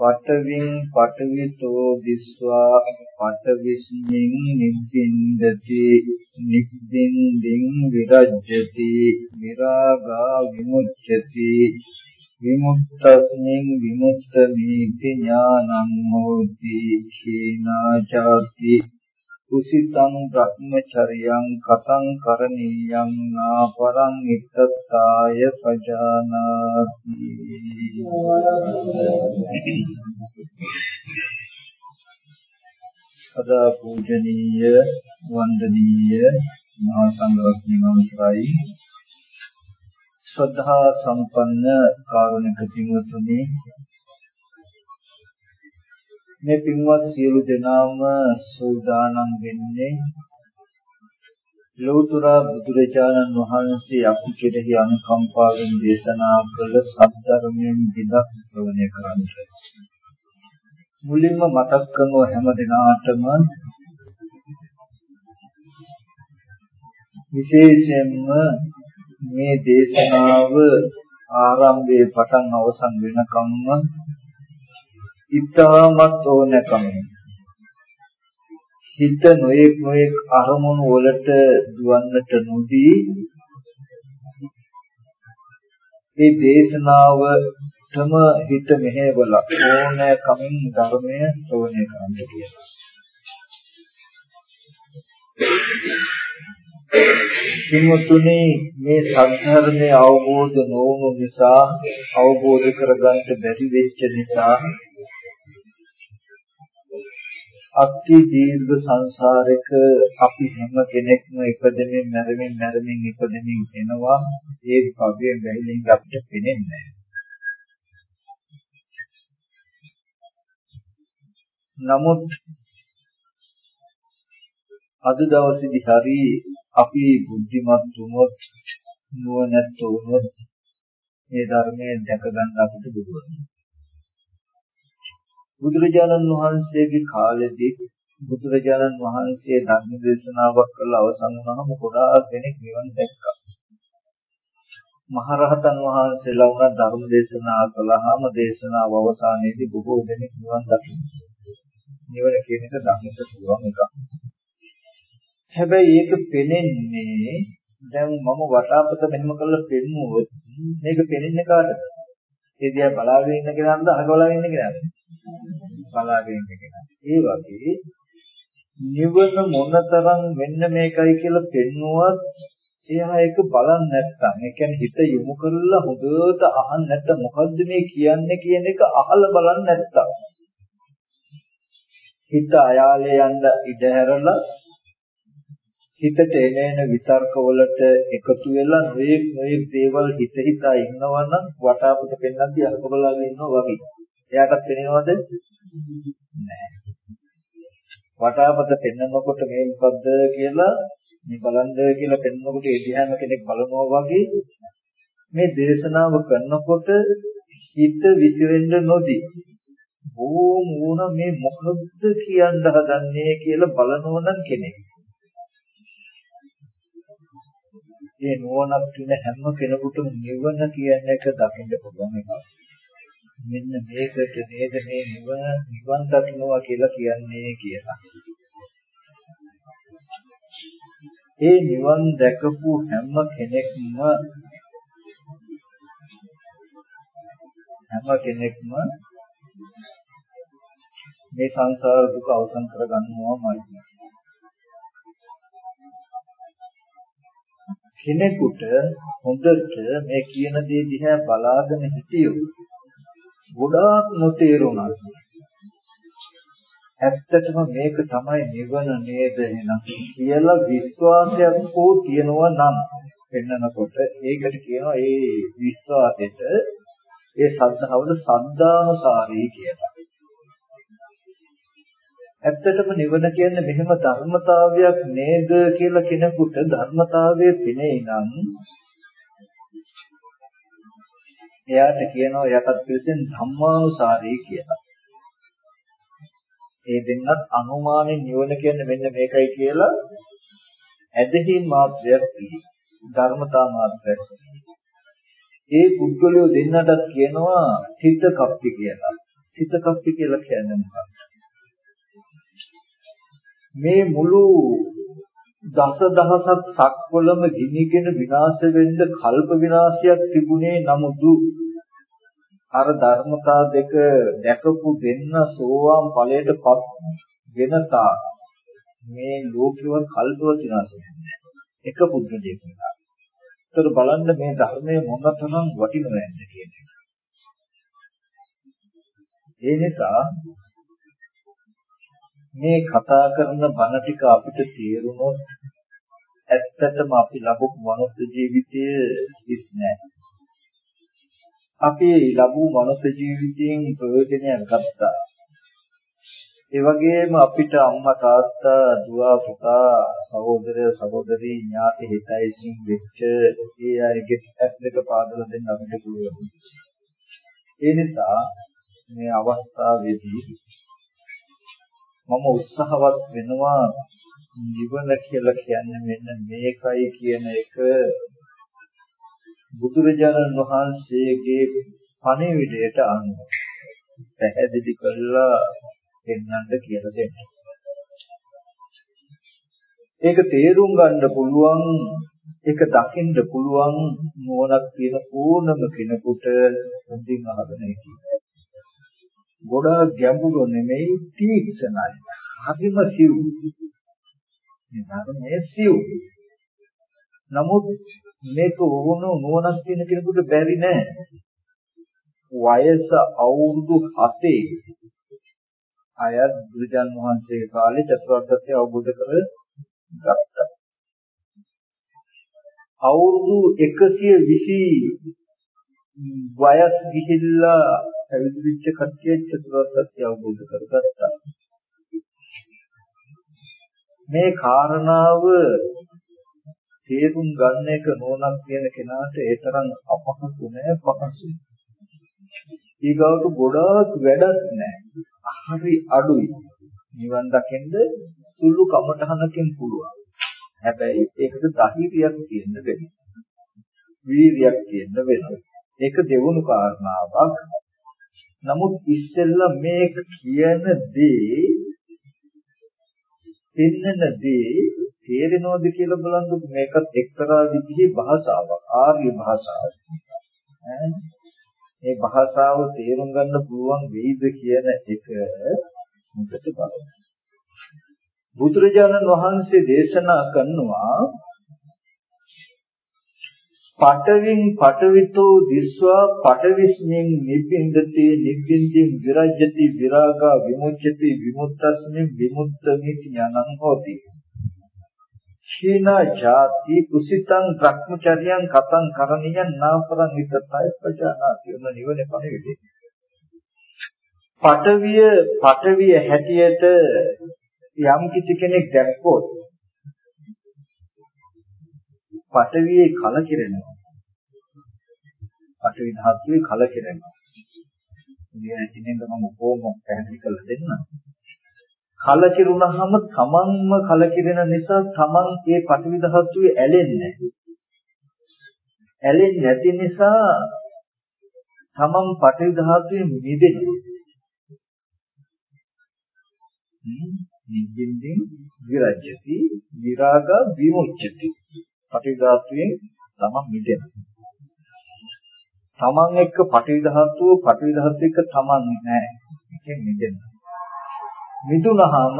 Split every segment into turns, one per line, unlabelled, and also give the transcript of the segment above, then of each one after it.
පඨවින් පඨවිතෝ දිස්වා පඨවිස්මින් නිබ්බින්දති නිබ්බින්දින් විරජ්‍යති විරාගා විමුච්ඡති. විමුක්තස්මින් විමුක්තමීති ඥානං හෝති ඛීනාචාති කුසිතං බ්‍රහ්මචර්යං කතං කරණීයං නාපරං ඉත්තත්තාය පජානාති සදා පූජනීය වන්දනීය මහා සංඝරත්නයන් අවසරයි. ශ්‍රද්ධා සම්පන්න කාරුණික පින්වතුනි මේ පින්වත් සියලු දෙනාම සූදානම් වෙන්නේ ලෞතර බුදුරජාණන් වහන්සේ අපි කෙරෙහි අනුකම්පාවෙන් දේශනා කළ සත්‍යයෙන් විදක් ශ්‍රවණය කරන්නට. මුලින්ම මතක් කරන හැම දිනාටම විශේෂයෙන්ම මේ දේශනාව ආරම්භයේ පටන් අවසන් වෙනකම්ම ඉතාමත් ඕනකම හිත නොයෙක් නොයෙක් අරමුණු වලට දුවන්නට නොදී මේ දේශනාවටම හිත මෙහෙवला ඕනෑකමින් ධර්මය ශ්‍රවණය කරන්න කියලා. කිමුතුනි මේ සත්‍යධර්මයේ අවබෝධ නොවුණු නිසා අවබෝධ කරගන්න බැරි වෙච්ච නිසා අති දීර්ඝ සංසාරයක අපි හැම කෙනෙක්ම ඉපදෙමින් මැරෙමින් මැරෙමින් ඉපදෙමින් එනවා ඒ භවයෙන් බැහැලින් අපිට පේන්නේ නමුත් අද දවසේදී හරි අපි බුද්ධිමත් වුණොත් නුවණැත්ත වුණොත් මේ ධර්මයෙන් දැක ගන්න අපිට පුළුවන්. බුදුරජාණන් වහන්සේගේ කාලෙදී බුදුරජාණන් වහන්සේ ධර්ම දේශනාවක් කළ අවසන් වුණාම ගොඩාක් දෙනෙක් නිවන් දැක්කා. මහරහතන් වහන්සේලා වුණා ධර්ම දේශනා කළාම දේශනාව අවසානයේදී බොහෝ දෙනෙක් නිවන් දකිනවා. නිවන කියන එක දකින්න පුළුවන් එකක්. හැබැයි ඒක පෙනෙන්නේ දැන් මම වටාපත මෙහෙම කරලා පෙන්නුවොත් මේක පෙනෙන්නේ කාටද? ඒ දිහා බලාගෙන ඉන්න කෙනාද අහගලාගෙන ඉන්න කෙනාද? බලාගෙන ඉන්න කෙනා. ඒ වගේ නිවන මොනතරම් මෙන්න මේකයි කියලා පෙන්නුවත් එයා ඒක බලන්නේ නැත්තම් ඒ කියන්නේ හිත යොමු කරලා හොඳට අහන්න නැත්තම් මොකද්ද මේ කියන්නේ කියන එක අහලා බලන්නේ නැත්තම් හිත අයාලේ යන්න ඉඩ හැරලා හිතට එනේන විතර්ක වලට එකතු වෙලා නොයෙක් නොයෙක් දේවල් හිත හිතා ඉන්නවනම් වටාපිට පෙන්නද්දී අරකබලාගෙන ඉන්නවා වගේ. එයාටත් පේනවද? නැහැ. වටාපිට පෙන්නකොට මේ මොකද්ද කියලා මේ බලන්න කියලා පෙන්නකොට ඒ දිහාම කෙනෙක් බලනවා වගේ මේ දේශනාව කරනකොට හිත විසිරෙන්න නොදී ඕම් වුණ මේ මොකද්ද කියන්න හදන්නේ කියලා බලනවනම් කෙනෙක් ඒ නුවණක් තියෙන හැම කෙනෙකුටම නිවන කියන එක දකින්න පුළුවන් එකක්. මෙන්න මේකට නේද මේ නිවන නිවන් දකින්නවා කියලා කියන්නේ කියලා. ඒ නිවන් දැකපු හැම කෙනෙක්ම හැම කෙනෙක්ම මේ සංසාර දුක අවසන් කරගන්නවාමයි. කෙනෙකුට හොඳට මේ කියන දේ දිහා බලාගෙන හිටියොත් ගොඩාක් නොතේරුණා. ඇත්තටම මේක තමයි නිවන නේද එහෙනම් කියලා විශ්වාසයක් හෝ තියනවා නම් පෙන්නකොට ඒකට කියනවා ඒ විශ්වාසෙට ඒ සද්ධාවල සද්ධානුසාරී කියලා. ඇත්තටම නිවන කියන්නේ මෙහෙම ධර්මතාවයක් නේද කියලා කෙනෙකුට ධර්මතාවයේ පිනේ නම් එයාට කියනවා යටත් පිළිසෙන් ධම්මානුසාරී කියලා. ඒ දෙන්නත් අනුමානෙන් නිවන කියන්නේ මෙන්න මේකයි කියලා ඇදහින් මාත්‍රයක් තියෙනවා. ධර්මතා මාත්‍රයක් ඒ පුද්ගලයෝ දෙන්නටත් කියනවා චිත්ත කප්පි කියලා. චිත්ත කප්පි කියලා කියන්නේ මොකක්ද? මේ මුළු දස දහසක් සක්වලම ගිනිගෙන විනාශ වෙන්න කල්ප විනාශයක් තිබුණේ නමුදු අර ධර්මතා දෙක දැකපු දෙන්න සෝවාන් ඵලයටපත් වෙනතා මේ ලෝකෙවත් කල්පවත් විනාශ වෙන්නේ එක පුද්ගලයෙක් නිසා. ඒතර බලන්න මේ ධර්මයේ මොනතරම් වටිනවද කියන එක. ඒ නිසා මේ කතා කරන බණ ටික අපිට තේරුනොත් ඇත්තටම අපි ලබපු මනුස්ස ජීවිතය ඉස් නැහැ. අපි ලැබූ මනුස්ස ජීවිතයෙන් ප්‍රයෝජනයක් ගත්තා. ඒ වගේම අපිට අම්මා තාත්තා දුව පුතා සහෝදර සහෝදරී ඥාති හිතයිසින් වෙච්ච ඒ අයගේ ඇස් දෙක පාදලා දෙන්න අපිට පුළුවන්. ඒ නිසා මේ අවස්ථාවේදී මම උත්සාහවත් වෙනවා නිවන කියලා කියන්නේ මෙන්න මේකයි කියන එක බුදුරජාණන් වහන්සේගේ පණිවිඩයට අනුව පැහැදිලි කරලා දෙන්නන්න කියලා දෙන්න. ඒක තේරුම් ගන්න පුළුවන් ඒක දකින්න පුළුවන් නුවණක් තියෙන ඕනම කෙනෙකුට හොඳින් අහගෙන ඉන්නේ. ගොඩාක් ගැඹුරු නෙමෙයි තීක්ෂණයි. හරිම සිව්. මේ ධර්මයේ සිව්. නමුත් මේක වුණු නුවණක් තියෙන කෙනෙකුට බැරි නෑ. වයස අවුරුදු 7 අයත් බුදුන් වහන්සේගේ කාලේ චතුරාර්ය සත්‍ය අවබෝධ කර ගත්තා. අවුරුදු 120 වයස් ගිහිල්ලා පැවිදි වෙච්ච කට්ටිය චතුරාර්ය සත්‍ය අවබෝධ කරගත්තා. මේ කාරණාව තේරුම් ගන්න එක නෝනක් කියන කෙනාට ඒ තරම් අපහසු නෑ පහසුයි. ඊගාවට ගොඩාක් වැඩක් නෑ. හරි අඩුයි. නිවන් දකින්න සුළු කමටහනකින් පුළුවන්. හැබැයි ඒකට ධෛර්යයක් තියෙන්න වෙනවා. වීරියක් තියෙන්න වෙනවා. ඒක දෙවුණු කාරණාවක්. නමුත් ඉස්සෙල්ලා මේ කියන දේ පෙන්නන දේ තේරෙනවද කියලා බලන්න මේකත් එක්තරා විදිහේ භාෂාවක් ආර්ය භාෂාවක්. මේ භාෂාව තේරුම් ගන්න පුළුවන් වෙයිද කියන එක මුදට බලන්න. බුදුරජාණන් වහන්සේ දේශනා කරනවා පඨවින් පඨවිතෝ දිස්වා පඨවිස්මින් නිබ්බින්දති නිබ්බින්දින් විරජ්‍යති විරාගා විමුච්ඡති විමුක්තස්මින් විමුක්තමිති ඥානං හෝති. ක්ෂීනා ජාති කුසිතං භ්‍රමචර්යං කතං කරණියං නාපරං හිතතයි ප්‍රජානාති උන නිවනේ පණිවිඩේ පඨවිය පඨවිය හැටියට යම් කිසි කෙනෙක් දැක්කොත් පඨවියේ කලකිරෙනවා. පඨවි ධාතුවේ කලකිරෙනවා. මේ ඇතිනෙන්ද මම කොහොම පැහැදිලි කරලා දෙන්නම්. කලකිරුණාම තමන්ම කලකිරෙන නිසා තමන් ඒ පඨවි ධාතුවේ ඇලෙන්නේ ඇලෙන්නේ නැති නිසා තමන් පඨවි ධාතුවේ මිදෙනවා. නිජින්දින් විරජ්‍යති විරාග විමුච්ඡති පඨවි ධාතුවෙන් තමන් මිදෙනවා. තමන් එක්ක පඨවි ධාතුව පඨවි ධාතුව එක්ක තමන් නෑ. ඒකෙන් මිදෙනවා. මිදුනහම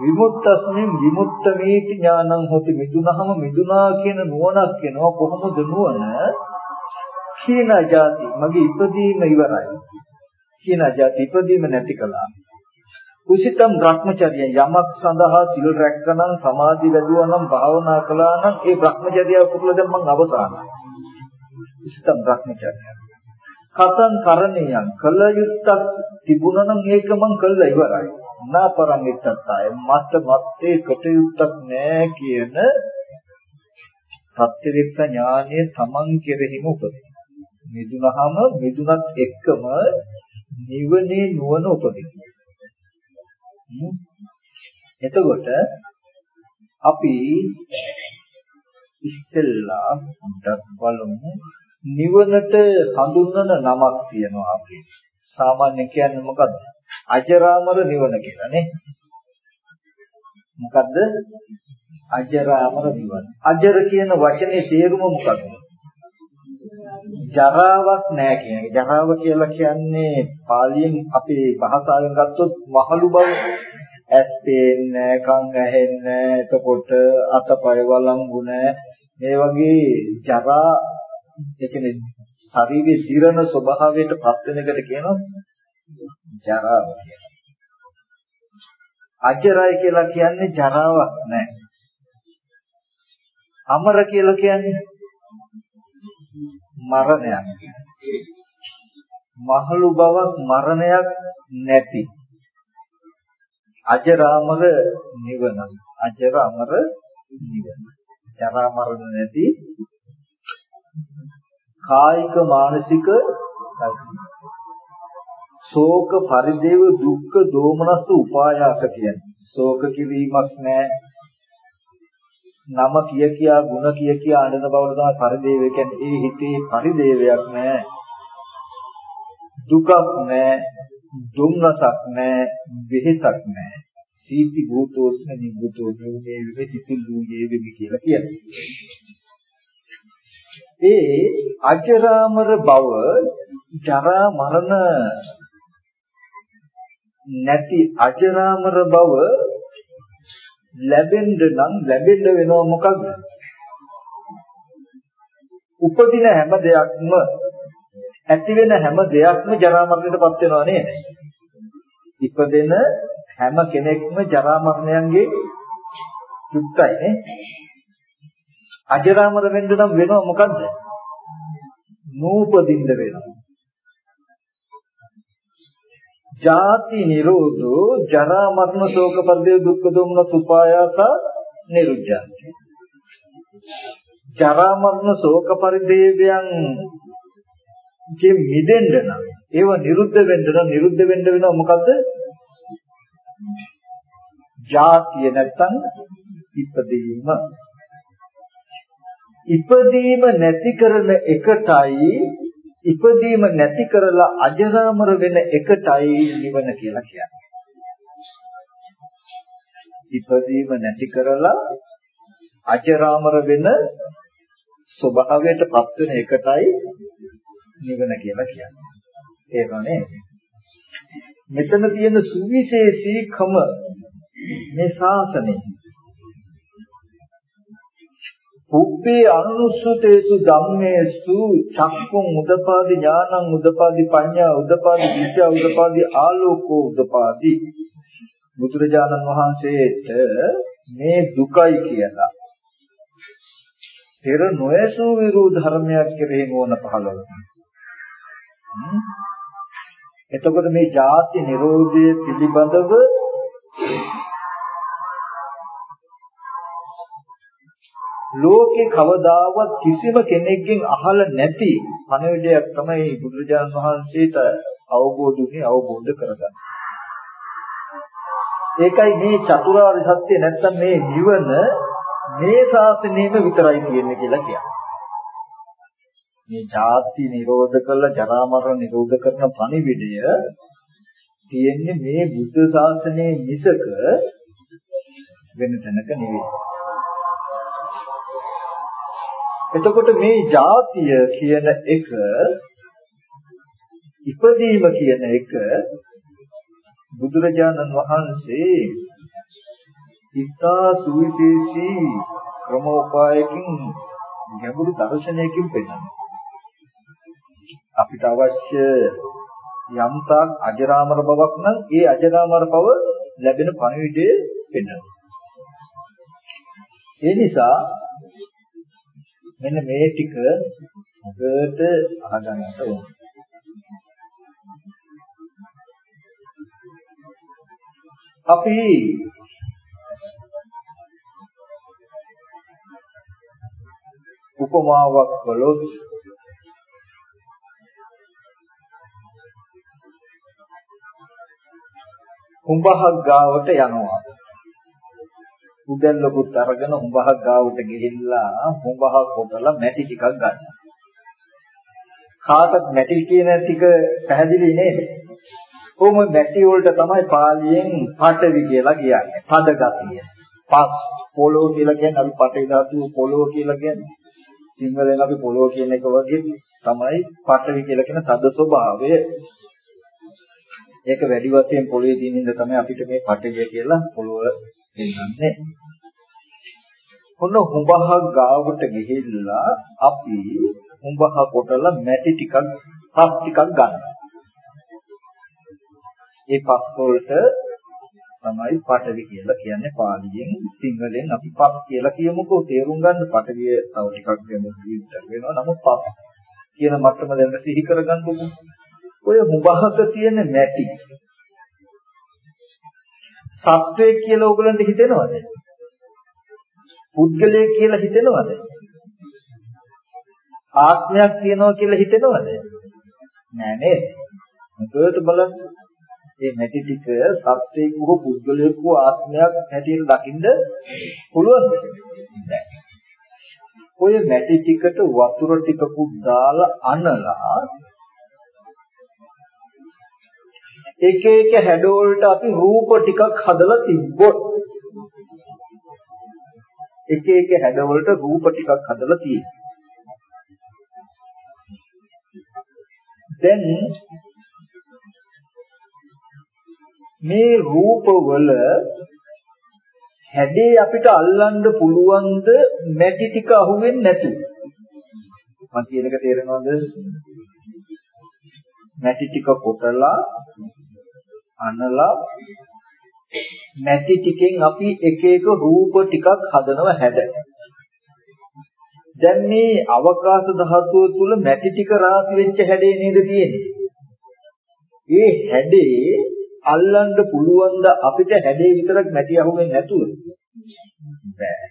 විමුක්තස්මින් විමුක්තමේති ඥානං හොති මිදුනහම මිදුනා කියන නුවණක් එනවා කොහොමද නුවණ? කීන જાති මගේ ඉපදීම ඉවරයි. කීන જાති ඉපදීම නැති කළා. කුසිතම් භ්‍රමචර්ය යමක් සඳහා සිල් රැක්කනම් සමාධි වැඩුවා නම් භාවනා කළා නම් ඒ භ්‍රමචර්යය පුරුල දැන් මං අවසానයි. කුසිතම් භ්‍රමචර්ය. කතං කරණියං කළ යුත්තක් තිබුණා නම් ඒක මං කළා ඉවරයි. නාපරං ඉත්තත්තාය මට මත්තේ කටයුත්තක් නෑ කියන ප්‍රත්‍යක්ෂ ඥානය තමන් කෙරෙහිම උපදින. මිදුනහම මිදුනත් එක්කම නිවනේ නුවණ උපදින. එතකොට අපි ඉස්සෙල්ලා ඩක් බලමු නිවනට හඳුන්වන නමක් තියෙනවා අපි. සාමාන්‍ය කියන්නේ මොකද්ද? අජරාමර නිවන කියලා නේ. මොකද්ද? අජරාමර නිවන. අජර කියන වචනේ තේරුම මොකද්ද? ජරාවක් නැහැ කියන එක. ජරාව කියලා කියන්නේ පාලියෙන් අපේ භාෂාවෙන් ගත්තොත් මහලු බව. ඇස් පේන්නේ කන් ඇහෙන්නේ එතකොට අතපය වළංගු නැහැ. මේ වගේ ජරා ඒ කියන්නේ ශරීරයේ දිරන ස්වභාවයට පත් වෙන එකට කියනවා ජරාව කියලා. අජරය කියලා කියන්නේ ජරාවක් නැහැ. අමර කියලා කියන්නේ මරණයක්. මහලු බවක් මරණයක් නැති. අජරාමර නිවන. අජරාමර නිවන. ජරා මරණ නැති කායික මානසික ශෝක පරිදේව දුක්ඛ දෝමනස් උපායාස කියන්නේ ශෝක කිරීමක් නැහැ නම කිය කියා ಗುಣ කිය කියා අඬන බවට තමයි පරිදේව කියන්නේ. ඒ හිතේ පරිදේවයක් නැහැ දුකක් නැහැ දුම්නසක් නැහැ වෙහෙසක් නැහැ සීති භූතෝස්ම නිබ්බුතෝ මේ විසිතුල් වූයේ වෙමි කියලා කියන්නේ. ඒ අජරාමර බව ජරා මරණ නැති අජරාමර බව ලැබෙන්න නම් ලැබෙන්න වෙනව මොකක්ද? උපදින හැම දෙයක්ම ඇති වෙන හැම දෙයක්ම ජරා මරණයටපත් වෙනව නේද? ඉපදෙන හැම කෙනෙක්ම ජරා මරණයන්ගේ යුක්තයි නේ. අජරාමර වෙන්න නම් වෙනව මොකද්ද? නූපදින්න වෙනවා. ජාති නිරෝධෝ ජරා මරණ ශෝක පරිදේ දුක්ඛ දෝමන සුපායාස නිරුද්ධಂತಿ. ජරා මරණ ශෝක පරිදේවයන් කිය මිදෙන්න නම් ඒව නිරුද්ධ වෙන්න නම් නිරුද්ධ වෙන්න වෙනවා මොකද්ද? ජාතිය නැත්තම් ඉපදීම ඉපදීම නැති කරන එකටයි ඉපදීම නැති කරලා අජරාමර වෙන එකටයි නිවන කියලා කියන්නේ. ඉපදීම නැති කරලා අජරාමර වෙන ස්වභාවයටපත් වෙන එකටයි නිවන කියලා කියන්නේ. ඒකනේ. මෙතන තියෙන සුවිශේෂීකම මේ ශාසනයේ පුබ්බේ අනුස්සතේසු ධම්මේසු චක්කුම් උදපාදි ඥානං උදපාදි පඤ්ඤා උදපාදි විද්‍යා උදපාදි ආලෝකෝ උදපාදි. බුදුරජාණන් වහන්සේට මේ දුකයි කියලා. පෙර නොයසු විරු ධර්මයක් කෙරෙහි මොන පහළ එතකොට මේ ජාති නිරෝධය පිළිබඳව ලෝකේ කවදාවත් කිසිම කෙනෙක්ගෙන් අහලා නැති පණවිඩයක් තමයි බුදුරජාණන් වහන්සේට අවබෝධ වුණේ අවබෝධ කරගන්න. ඒකයි මේ චතුරාර්ය සත්‍ය නැත්තම් මේ නිවන මේ ශාසනයෙම විතරයි තියෙන්නේ කියලා කියන්නේ. මේ ජාති නිරෝධ කළ ජරා මරණ නිරෝධ කරන පණිවිඩය තියෙන්නේ මේ බුද්ධ ශාසනයේ මිසක වෙන තැනක නෙවෙයි. එතකොට මේ ಜಾතිය කියන එක ඉපදීම කියන එක බුදුරජාණන් වහන්සේ ඉතා සුවිශේෂී ක්‍රමෝපායකින් ගැඹුරු දර්ශනයකින් පෙන්නනවා. අපිට අවශ්‍ය යම්තාක් අජරාමර බවක් නම් ඒ අජරාමර බව ලැබෙන පණිවිඩය පෙන්වනවා. ඒ නිසා මෙන්න මේ ටික හොඳට අහගන්නට ඕන. අපි උපමාවක් කළොත් කුඹහක් ගාවට යනවා උදැල්ලකුත් අරගෙන උඹහක් ගාවට ගිහිල්ලා උඹහක් කොටලා මැටි ටිකක් ගන්නවා. කාටත් මැටි කියන ටික පැහැදිලි නේද? කොහොම මැටි වලට තමයි පාලියෙන් පටවි කියලා කියන්නේ. පද ගතිය. පස් පොළොව කියලා කියන්නේ අපි පටවි ධාතුව පොළොව කියලා කියන්නේ. සිංහලෙන් අපි පොළොව කියන එක වගේ තමයි පටවි කියලා කියන තද ස්වභාවය. ඒක වැඩි වශයෙන් පොළවේ තියෙන ඉඳ තමයි අපිට මේ පටවිය කියලා පොළොව දෙන්නේ. ඔන්න හුඹහ ගාවට ගිහිල්ලා අපි හුඹහ කොටලා මැටි ටිකක් පස් ටිකක් ගන්නවා. ඒ පස් වලට තමයි පටවි කියලා කියන්නේ පාලියෙන් සිංහලෙන් අපි පස් කියලා කියමුකෝ තේරුම් ගන්න පටවිය තව ටිකක් ගැඹුරු විතර වෙනවා නමුත් පස් කියන මට්ටම දැන් සිහි කරගන්නකො ඔය මුබහක තියෙන නැටි සත්වයේ කියලා ඕගලන්ට හිතෙනවද? පුද්ගලයෙක් කියලා හිතෙනවද? ආත්මයක් තියෙනවා කියලා හිතෙනවද? නෑ නේද? මොකද බලන්න. මේ නැටි ටික සත්‍යයක් හෝ පුද්ගලයෙක් හෝ ආත්මයක් හැටියට දකින්න පුළුවන්ද? ඔය නැටි ටිකට වතුර ටිකකුත් දාලා අනලා එක එක හැඩවලට අපි රූප ටිකක් හදලා තිබ්බොත් එක එක හැඩවලට රූප ටිකක් හදලා තියෙනවා. දැන් මේ රූපවල හැඩේ අපිට අල්ලන්න පුළුවන්ද මැටි ටික අහුවෙන්නේ නැතුව මම කියන එක තේරෙනවද මැටි ටික කොටලා අනලා මැටි ටිකෙන් අපි එක එක රූප ටිකක් හදනව හැඩ. දැන් මේ අවකාශ ධාතුව තුල මැටි ටික රාශි වෙච්ච හැඩේ නේද තියෙන්නේ? ඒ හැඩේ අල්ලන්න පුළුවන් ද අපිට හැඩේ විතරක් මැටි අහුවෙන්නේ නැතුව? බෑ.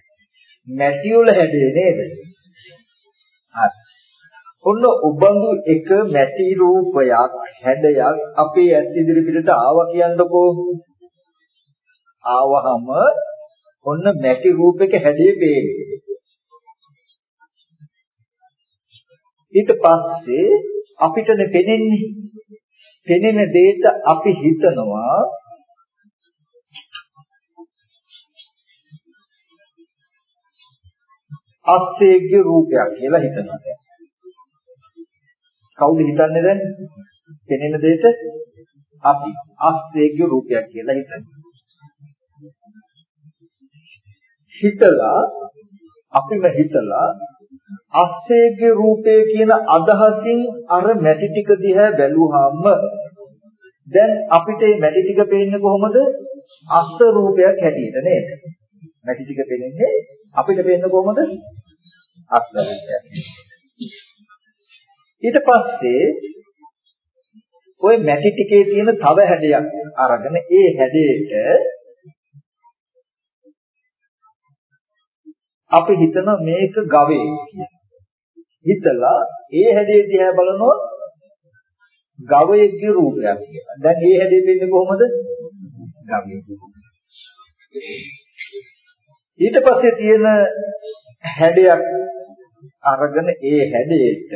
මැටි වල හැඩේ නේද? හරි ඔන්න ඔබඳු එක මැටි රූපයක් හැඩයක් අපේ ඇස් ඉදිරි පිටට ආවා කියන්නකෝ. ආවහම ඔන්න මැටි රූපයක හැඩේ පේන්නේ ඊට පස්සේ අපිටනේ පෙනෙන්නේ. පෙනෙන දෙයට අපි හිතනවා අස්සේගේ රූපයක් කියලා හිතනවා. කවුද හිතන්නේ දැන්? පෙනෙන දෙයට අපි අස්සේගේ රූපයක් කියලා හිතනවා. හිතලා අපිම හිතලා අස්සේගේ රූපය කියන අදහසින් අර මැටි ටික දිහා බැලුවාම දැන් අපිට මේ මැටි ටික පේන්නේ කොහොමද? අස්ස රූපයක් හැටියට නේද? මැටි ටික පේන්නේ අපිට පේන්නේ කොහොමද? අස්ස රූපයක්. ඊට පස්සේ ওই මැටි ටිකේ තියෙන තව හැඩයක් අරගෙන ඒ හැඩයට අපි හිතන මේක ගවේ හිතලා ඒ හැඩේ දිහා බලනවා ගවයෙක්ගේ රූපයක් කියලා. දැන් ඒ හැඩේ දෙන්නේ කොහොමද? ගවයෙක්ගේ ඊට පස්සේ තියෙන හැඩයක් අරගෙන ඒ හැඩයට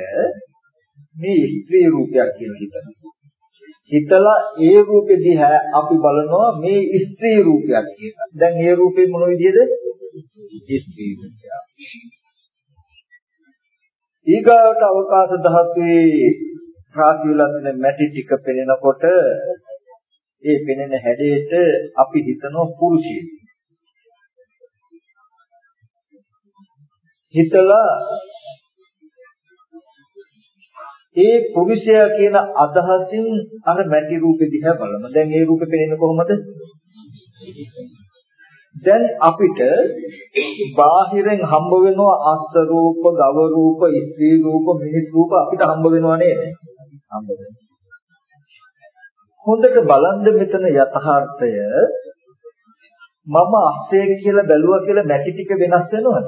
මේ ස්ත්‍රී රූපයක් කියලා හිතනවා. හිතලා ඒ රූපෙ දිහා අපි බලනවා මේ ස්ත්‍රී රූපයක් කියලා. දැන් ඒ රූපේ මොන විදිහද? ස්ත්‍රී රූපයක්. ඊගාවට අවකාශ ධාතුවේ ප්‍රාතිවිලස්න මැටි ටික පෙනෙනකොට ඒ පෙනෙන හැඩයට අපි හිතනවා පුරුෂයෙක්. හිතලා ඒ පුරුෂයා කියන අදහසින් අර මැටි රූපෙ දිහා බලමු. දැන් ඒ රූපෙ පෙනෙන්නේ කොහොමද? දැන් අපිට බාහිරෙන් හම්බ වෙනවා අස්ස රූප, ගව රූප, ස්ත්‍රී රූප, මිනිස් රූප අපිට හම්බ වෙනවා නේද? හම්බ වෙනවා. හොඳට බලන්න මෙතන යථාර්ථය මම අස්සෙක් කියලා බැලුවා කියලා මැටි ටික වෙනස් වෙනවද?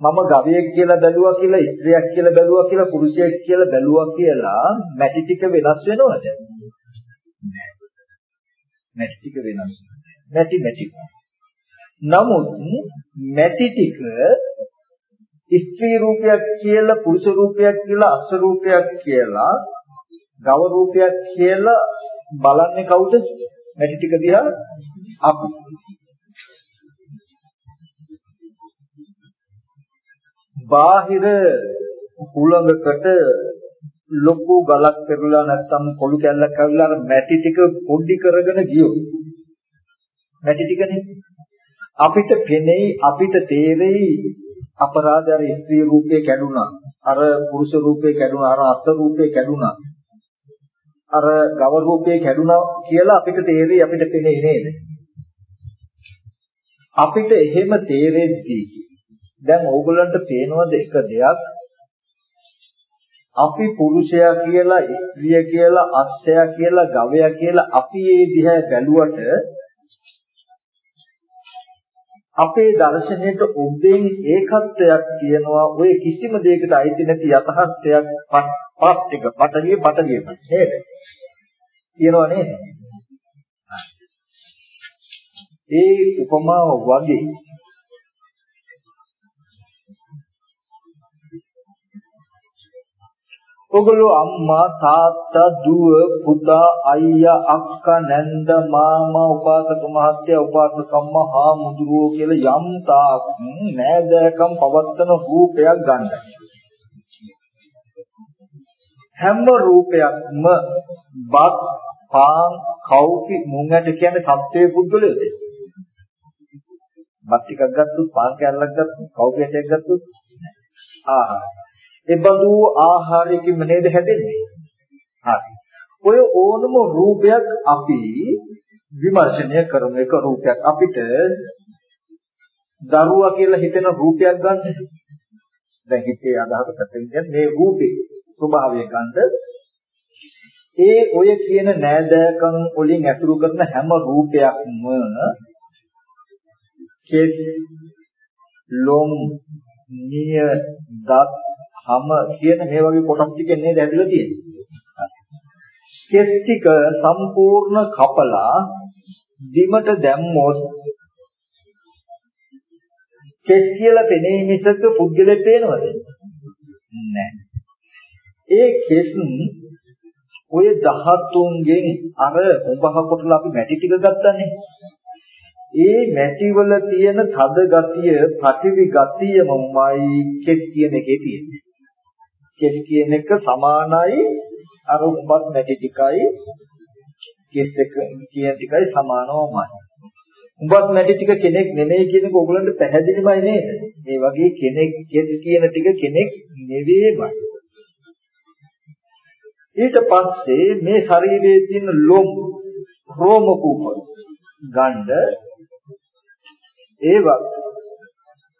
මම ගවයෙක් කියලා බැලුවා කියලා ස්ත්‍රියක් කියලා බැලුවා කියලා පුරුෂයෙක් කියලා බැලුවා කියලා මැටි ටික වෙනස් වෙනවද? මැටි ටික වෙනස් මැටි මැටි. නමුත් මැටි ටික ස්ත්‍රී රූපයක් කියලා පුරුෂ රූපයක් කියලා අස්ස රූපයක් කියලා ගව රූපයක් කියලා බලන්නේ කවුද? මැටි ටික දිහා අපි. බාහිර හුළඟකට ලොකු ගලක් පෙරලා නැත්තම් පොළු කැල්ලක් ඇවිල්ලා අර මැටි ටික පොඩි කරගෙන ගියොත් මැටි ටිකනේ. අපිට පෙනෙයි අපිට තේරෙයි අපරාධ අර ස්ත්‍රී රූපේ කැඩුනා අර පුරුෂ රූපේ කැඩුනා අර අස්ත රූපේ කැඩුනා අර ගව රූපේ කැඩුනා කියලා අපිට තේරෙයි අපිට පෙනෙයි නේද? අපිට එහෙම තේරෙද්දී දැන් ඕගොල්ලන්ට පේනවද එක දෙයක්? අපි පුරුෂයා කියලා ස්ත්‍රිය කියලා අස්සයා කියලා ගවයා කියලා අපි ඒ දිහා බැලුවට අපේ දර්ශනයට ඔබෙන් ඒකත්වයක් තියෙනවා ඔය කිසිම දෙයකට අයිති නැති යථාර්ථයක් පස් එක පටලිය පටලිය නේද? කියනවා නේද? ඒ උපමාව වගේ ඔගොල්ලෝ අම්මා තාත්තා දුව පුතා අයියා අක්කා නැන්ද මාමා උපාසක මහත්තයා උපාසකම්ම හා මුදුරෝ කියලා යම් තාක් නෑදෑකම් පවත්තන රූපයක් ගන්න. හැම රූපයක්ම බත් පාන් කව්පි මුංගට කියන්නේ සත්වයේ පුද්ගලයෝද? බත් ටිකක් ගත්තොත් පාන් කෑල්ලක් ගත්තොත් කව්පි ඇටයක් ගත්තොත් ආහාර එබඳු ආහාරයකින් නේද හැදෙන්නේ. හරි. ඔය ඕනම රූපයක් අපි විමර්ශනය කරන එක රූපයක් අපිට දරුවා කියලා හිතෙන රූපයක් ගන්න. දැන් හිතේ අදහසට තියෙන මේ රූපේ ස්වභාවය ගන්න. ඒ ඔය කියන නෑදෑකම් වලින් ඇසුරු කරන හැම රූපයක්ම කෙස් ලොම් නිය දත් හම කියන මේ වගේ කොටස් ටිකෙන් නේද ඇදලා තියෙන්නේ. කෙස් ටික සම්පූර්ණ කපලා දිමට දැම්මොත් කෙස් කියලා පෙනේ මිසක පුද්ගලෙ පේනවද? නැහැ. ඒ කෙස් ඔය 13ගෙන් අර උඹහ කොටලා අපි මැටි ටික ගත්තනේ. ඒ මැටිවල තියෙන තද ගතිය, පටිවි ගතියමයි කෙස් කියන එකේ තියෙන්නේ. කෙස් කියන එක සමානයි අර උඹත් නැටි ටිකයි කෙස් එක කියන ටිකයි සමානවමයි. උඹත් නැටි ටික කෙනෙක් නෙමෙයි කියන එක ඕගලන්ට පැහැදිලිමයි නේද? මේ වගේ කෙනෙක් කෙස් කියන ටික කෙනෙක් නෙවෙයිමයි. ඊට පස්සේ මේ ශරීරයේ තියෙන ලොම් රෝම කූප ගන්න ඒවා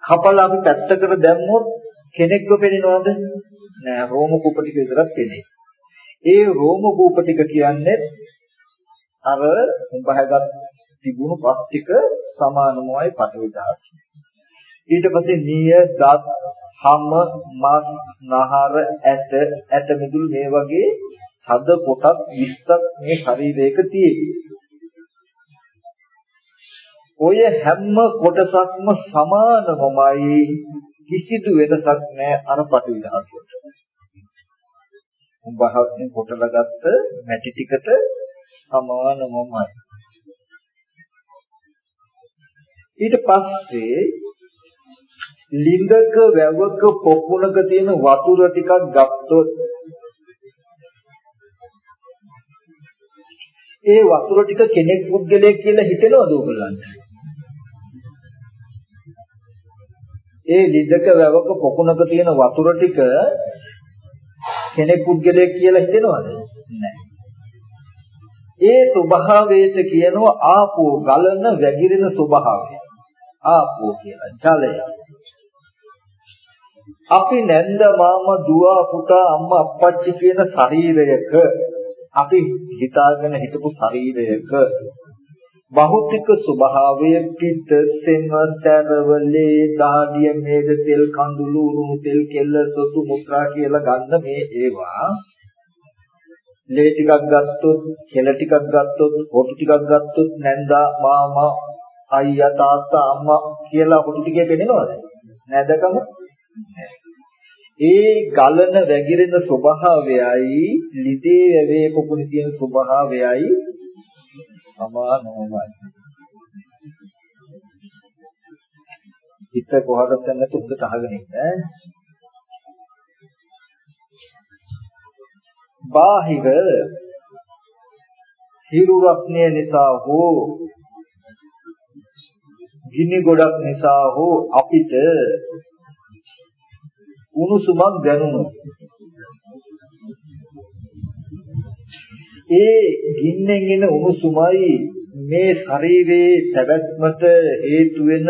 කපලා අපි පැත්තකට දැම්මොත් කෙනෙක්ව පෙනෙනවද? නෑ රෝම කූප ටික විතරක් පෙනේ. ඒ රෝම කූප ටික කියන්නේ අර උඹහගත් තිබුණු පස් ටික සමානමයි පටවි ධාතු. ඊට පස්සේ නිය, දත්, හම, මස්, නහර, ඇට, ඇට මිදුළු මේ වගේ හද කොටස් 20ක් මේ ශරීරයක තියෙයි. ඔය හැම කොටසක්ම සමානමයි කිසිදු වෙනසක් නැහැ අර පටවි ධාතුවට. උඹහත්ෙන් කොටලා ගත්ත මැටි ටිකට සමානමමයි. ඊට පස්සේ ලින්දක වැවක පොකුණක තියෙන වතුර ටිකක් ගත්තොත් ඒ වතුර ටික කෙනෙක් පුද්ගලයෙක් කියලා හිතෙනවද ඔයගොල්ලන්ට? ඒ ලිදක වැවක පොකුණක තියෙන වතුර ටික කෙනෙක් පුද්ගලයෙක් කියලා හිතෙනවද? නැහැ. ඒ ස්වභාවයට කියනවා ආපෝ ගලන වැగిරෙන ස්වභාවය. ආපෝ කියලා ජලය. අපි නැන්ද මාම දුව පුතා අම්මා අප්පච්චි කියන ශරීරයක අපි හිතාගෙන හිටපු ශරීරයක භෞතික ස්වභාවය පිට සෙම සැරවලේ දාඩිය මේද තෙල් කඳුළු උරුමු තෙල් කෙල්ල සොතු මුත්‍රා කියලා ගන්න මේ ඒවා. ලේ ටිකක් ගත්තොත් කෙල ටිකක් ගත්තොත් හොටු ටිකක් ගත්තොත් නැන්දා මාමා අයියා තාත්තා අම්මා කියලා හොටු ටිකේ පෙනෙනවද? නැදකම? ඒ ගලන වැగిරෙන ස්වභාවයයි ලිදේ වැවේ පොකුණු තියෙන ස්වභාවයයි සමානමයි. හිත කොහටද නැත්නම් උඩට අහගෙන ඉන්නේ. බාහිර හිරු රත්නය නිසා හෝ ගිනි ගොඩක් නිසා හෝ අපිට උණුසුමක් දැනුණා. ඒ ගින්නෙන් එන උණුසුමයි මේ ශරීරයේ පැවැත්මට හේතු වෙන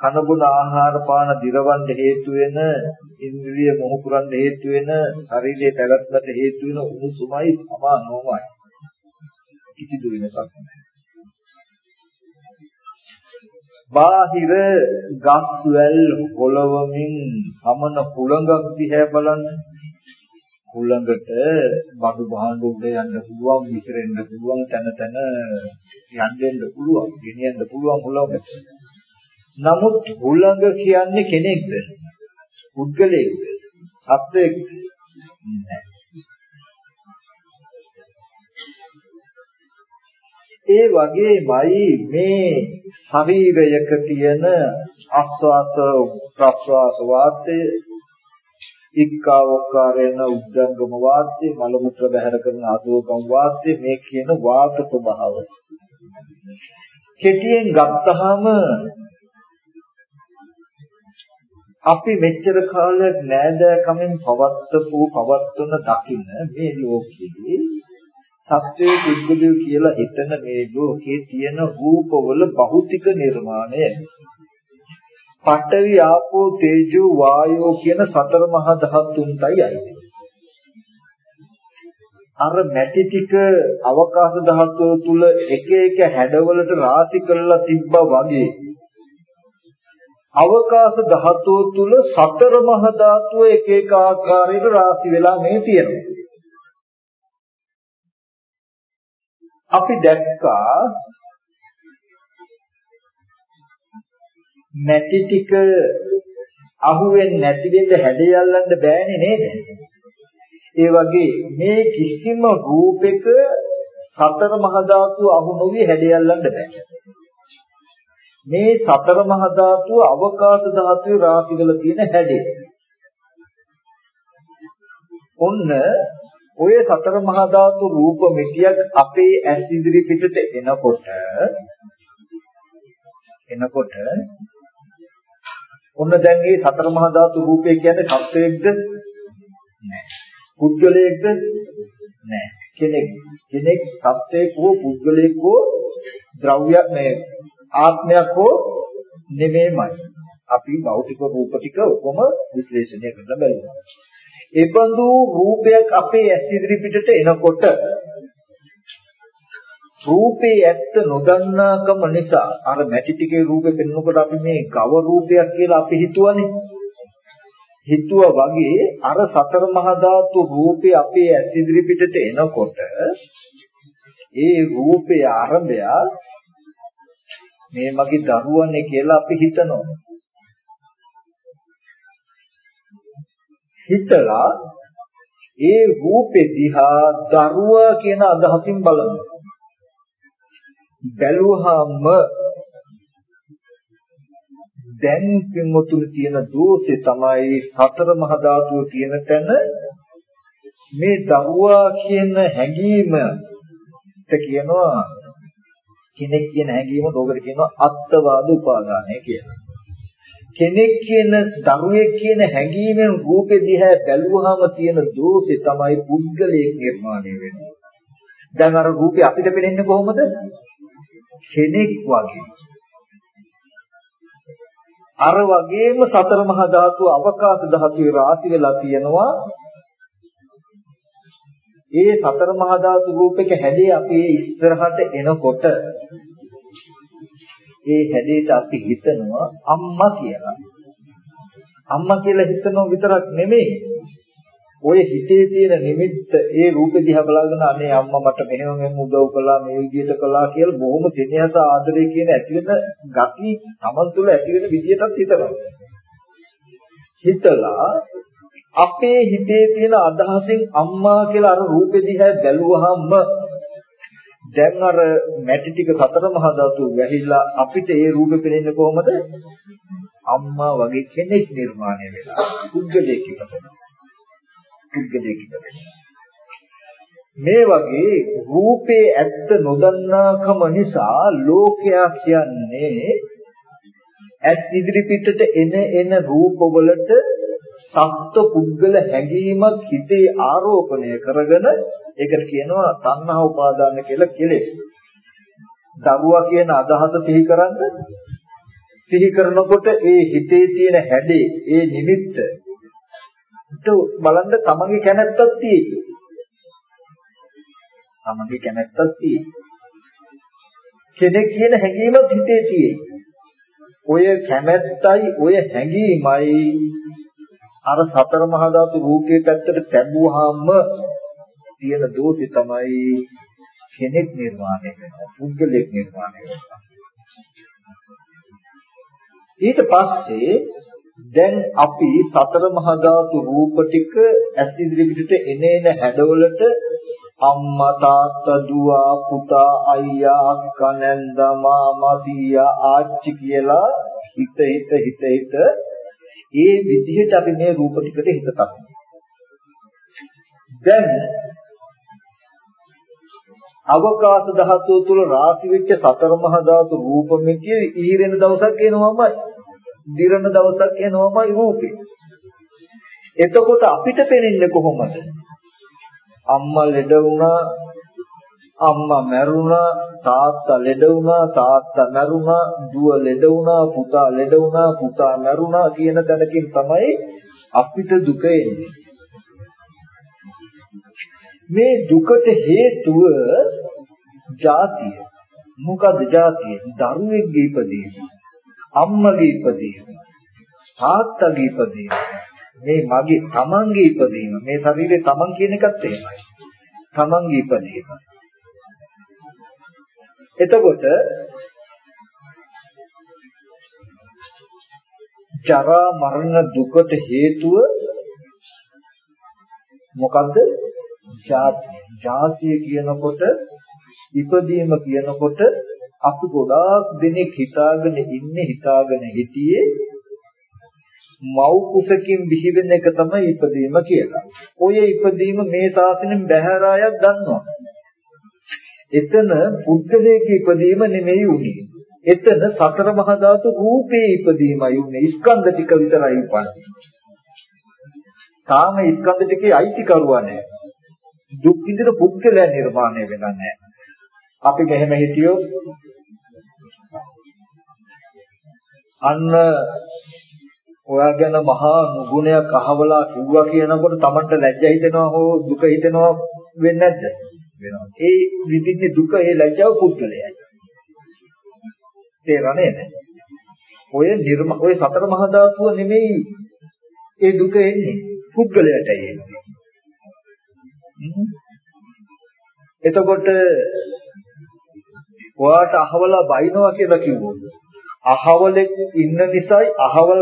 කනබුන ආහාර පාන දිරවන්න හේතු වෙන ඉන්ද්‍රිය මොහු කරන්න හේතු වෙන ශරීරයේ පැවැත්මට හේතු වෙන උණුසුමයි සමානෝමයි කිසිදු වෙනසක් නැහැ. බාහිර ගස් වැල් පොළවමින් සමන හුළඟක් දිහා බලන්න හුළඟට බඩු භාණ්ඩ උඩ යන්න පුළුවන් විසිරෙන්න පුළුවන් තැන තැන යන්න දෙන්න පුළුවන් ගෙනියන්න පුළුවන් හුළඟට නමුත් හුළඟ කියන්නේ කෙනෙක්ද? පුද්ගලයෙක්ද? සත්වයෙක්ද? ඒ වගේමයි මේ ශරීරයක තියෙන ආස්වාස ප්‍රස්වාස වාතය ඉක්කාවකාරයන උද්දංගම වාද්‍ය මල මුත්‍ර බහැර කරන ආදෝකම් වාද්‍ය මේ කියන වාත ස්වභාව. කෙටියෙන් ගත්තහම අපි මෙච්චර කාලයක් නෑදෑකමින් පවත්වපු පවත්වන දකින්න මේ ලෝකයේ සත්‍යයේ පුද්ගලය කියලා හිතන මේ ලෝකයේ තියෙන රූපවල භෞතික නිර්මාණය පඨවි ආපෝ තේජෝ වායෝ කියන සතර මහා ධාතුන්ටයි අයිති. අර මැටි ටික අවකාශ ධාතුව තුල එක එක හැඩවලට රාශි කරලා තිබ්බා වගේ අවකාශ ධාතුව තුල සතර මහා ධාතුව එක එක ආකාරයකට රාශි වෙලා මේ තියෙනවා. අපි දැක්කා නැටි ටික අහුවෙන්නේ නැති වෙන්න හැඩය අල්ලන්න බෑනේ නේද? ඒ වගේ මේ කිසිම රූපයක සතර මහා ධාතු අහු නොවි හැඩය අල්ලන්න බෑ. මේ සතර මහා ධාතු අවකාශ ධාතුවේ රාශිවල තියෙන හැඩය. ඔන්න ඔය සතර මහා ධාතු රූප මිටියක් අපේ ඇස් ඉදිරි පිටට එනකොට එනකොට ඔන්න දැන් මේ සතර මහා ධාතු රූපය කියන්නේ සත්වයක්ද? නෑ. පුද්ගලයෙක්ද? නෑ. කෙනෙක්. කෙනෙක් සත්වයක් හෝ පුද්ගලයෙක් හෝ ද්‍රව්‍යයක් මේ ආත්මයක් හෝ නෙමෙයිමයි. අපි භෞතික රූප ටික ඔක්කොම විශ්ලේෂණය කරලා බලනවා. ඒ බඳු රූපයක් අපේ ඇස් ඉදිරි පිටට එනකොට රූපේ ඇත්ත නොදන්නාකම නිසා අර මැටි ටිකේ රූපේ පෙන්වනකොට අපි මේ ගව රූපයක් කියලා අපි හිතුවනේ. හිතුවා වගේ අර සතර මහා ධාතු රූපේ අපේ ඇස් ඉදිරි පිටට එනකොට ඒ රූපේ ආරම්භය මේ මගේ දරුවනේ කියලා අපි හිතනවා. හිතලා ඒ රූපේ දිහා දරුවා කියන අදහසින් බලනවා. බැලුවාම දැන් පින්වතුනි තියෙන දෝෂේ තමයි සතර මහා ධාතුව තියෙන තැන මේ දරුවා කියන හැඟීමට කියනවා කෙනෙක් කියන හැඟීම ලෝකෙට කියනවා අත්වාද උපාදානය කියලා. කෙනෙක් කියන දරුවෙක් කියන හැඟීමෙන් රූපෙ දිහා බැලුවාම තියෙන දෝෂේ තමයි පුද්ගලයෙක් නිර්මාණය වෙන්නේ. දැන් අර රූපේ අපිට පේන්නේ කොහොමද? කෙනෙක් වගේ. අර වගේම සතර මහා ධාතු අවකාශ ධාතුවේ රාශි වෙලා තියෙනවා. ඒ සතර මහා ධාතු රූපයක හැඩේ අපි ඉස්සරහට එනකොට ඒ හැඩේට අපි හිතනවා අම්මා කියලා. අම්මා කියලා හිතනව විතරක් නෙමෙයි ඔය හිතේ තියෙන නිමිත්ත ඒ රූපෙ දිහා බලාගෙන අනේ අම්මා මට මෙහෙම මෙහෙම උදව් කළා මේ විදිහට කළා කියලා බොහොම සෙනෙහස ආදරේ කියන ඇති වෙන gati Taman තුල ඇති වෙන විදිහටත් හිතනවා. හිතලා අපේ හිතේ තියෙන අදහසෙන් අම්මා කියලා අර රූපෙ දිහා බැලුවහම දැන් අර මැටි ටික සතර මහා ධාතු වැහිලා අපිට ඒ රූපෙ පෙනෙන්නේ කොහොමද? අම්මා වගේ කෙනෙක් නිර්මාණය වෙලා. පුද්ගලයෙක් ඉපදෙනවා. පුද්ගලයෙක් ඉපදෙනවා. මේ වගේ රූපේ ඇත්ත නොදන්නාකම නිසා ලෝකයා කියන්නේ ඇත් ඉදිරි පිටට එන එන රූපවලට සත්ව පුද්ගල හැඟීමක් හිතේ ආරෝපණය කරගෙන ඒකට කියනවා තණ්හා උපාදාන කියලා කෙලෙස්. දරුවා කියන අදහස සිහි කරන්න සිහි කරනකොට ඒ හිතේ තියෙන හැඩේ ඒ නිමිත්ත බලන්න තමන්ගේ කැමැත්තක් තියෙයි. තමන්ගේ කැමැත්තක් තියෙයි. කෙනෙක් කියන හැඟීමත් හිතේ තියෙයි. ඔය කැමැත්තයි ඔය හැඟීමයි අර සතර මහා ධාතු රූපයේ පැත්තට තැබුවාම තියෙන දෝෂේ තමයි කෙනෙක් නිර්මාණය වෙනවා පුද්ගලෙක් නිර්මාණය වෙනවා ඊට පස්සේ දැන් අපි සතර මහා ධාතු රූප ටික ඇස් ඉදිරියට එන එන හැඩවලට අම්මා තාත්තා දුව පුතා අයියා අක්කා නැන්දා මාමා සීයා ආච්චි කියලා හිත හිත හිත හිත ඒ විදිහට අපි මේ රූප ටිකට හිත තබනවා. දැන් අවකාශ ධාතුව තුල රාශි වෙච්ච සතර මහා ධාතු රූපමිතිය ඊරෙන දවසක් එනවමයි. දිරන දවසක් එනවමයි රූපේ. එතකොට අපිට පේන්නේ කොහොමද? අම්මා ලෙඩ වුණා අම්මා මැරුණා තාත්තා ලෙඩ වුණා තාත්තා මැරුණා දුව ලෙඩ වුණා පුතා ලෙඩ වුණා පුතා මැරුණා කියන තැනකින් තමයි අපිට දුක එන්නේ මේ දුකට හේතුව ජාතිය මොකද ජාතිය දරුවෙක්ගේ ඉපදීම අම්මගේ ඉපදීම තාත්තගේ ඉපදීම මේ මගේ තමන්ගේ ඉපදීම මේ ශරීරේ තමන් කියන එකත් එහෙමයි තමන්ගේ ඉපදීම එතකොට ජරා මරණ දුකට හේතුව මොකද්ද? ජාතිය. ජාතිය කියනකොට ඉපදීම කියනකොට අපි ගොඩාක් දෙනෙක් හිතාගෙන ඉන්නේ හිතාගෙන හිටියේ මව් කුසකින් බිහිවෙන එක තමයි ඉපදීම කියලා. ඔය ඉපදීම මේ ශාසනයෙන් බැහැර අයත් දන්නවා. එතන පුද්ගලයේ ඉපදීම නෙමෙයි උනේ. එතන සතර මහා ධාතු රූපේ ඉපදීමයි උනේ. ස්කන්ධ ටික විතරයි උපන්නේ. තාම ස්කන්ධ ටිකේ අයිතිකරුවා නැහැ. දුක් විඳින පුද්ගලයා නිර්මාණය වෙලා නැහැ. අපි මෙහෙම හිටියොත් අන්න ඔයා ගැන මහා නුගුණයක් අහවලා කිව්වා කියනකොට Tamanට ලැජ්ජා හිතෙනවා හෝ දුක හිතෙනවා වෙන්නේ නැද්ද? වෙනවා. ඒ විඳින්නේ දුක ඒ ලැජ්ජාව පුද්ගලයයි. තේරෙන්නේ නැහැ. ඔය නිර්ම ඔය සතර මහා ධාතුව නෙමෙයි ඒ දුක එන්නේ පුද්ගලයටයි එන්නේ. එතකොට ඔයාට අහවලා බයිනවා කියලා කිව්වොත් අහවලෙක් ඉන්න නිසායි අහවල්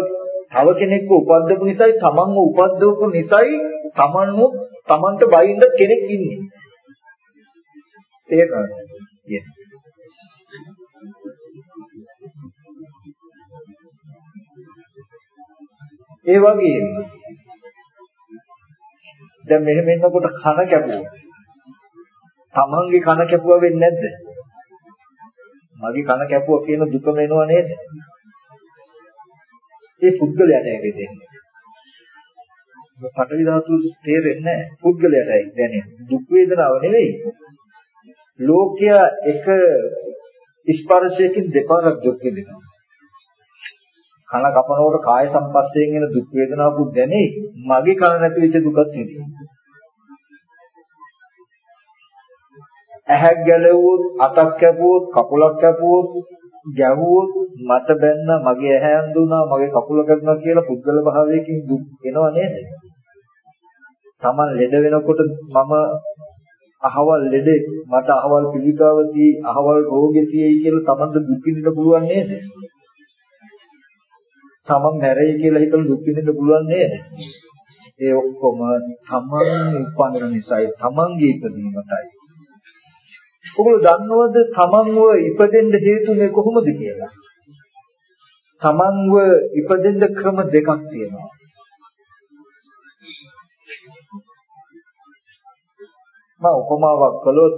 තව කෙනෙක්ව උපද්දපු නිසායි තමන්ව උපද්දවපු නිසායි තමන්ව තමන්ට බයින්න කෙනෙක් ඉන්නේ. තේරෙනවද කියන්නේ ඒ වගේම දැන් මෙහෙම එනකොට කන කැපුවා. තමන්ගේ කන කැපුවා වෙන්නේ නැද්ද? මගේ කන කැපුවා කියන දුකම එනව නේද? ඒ පුද්ගලයාට ඇවිදෙන්නේ. පටවි ධාතු තේරෙන්නේ නැහැ. පුද්ගලයාටයි දැනෙන්නේ. දුක් වේදනාව නෙවෙයි. ලෝකයා එක ස්පර්ශයකින් දෙපාරක් දුක් විඳිනවා. කන කපනකොට කාය සම්පස්යෙන් එන දුක් වේදනාවකුත් දැනේ. මගේ කන නැති වෙච්ච දුකත් නෙවෙයි. ඇහැක් ගැලවුවොත් අතක් කැපුවොත් කකුලක් කැපුවොත් ගැහුවොත් මට බැන්න මගේ ඇහැ අඳුනා මගේ කකුල කැපුණා කියලා පුද්ගල භාවයකින් දුක් එනව නේද? Taman ලෙඩ වෙනකොට මම අහවල් ලෙඩේ මට අහවල් පිළිකාවදී අහවල් රෝගේ තියෙයි කියලා Tamanට දුක් විඳින්න පුළුවන් නේද? Taman මැරෙයි කියලා හිතලා දුක් විඳින්න පුළුවන් නේද? ඒ ඔක්කොම Taman උපන්න නිසායි Tamanගේ ඉපදීමටයි. ඔගොල්ලෝ දන්නවද තමන්ව ඉපදෙන්න හේතුනේ කොහොමද කියලා? තමන්ව ඉපදෙන්න ක්‍රම දෙකක් තියෙනවා. මම උපමාවක් කළොත්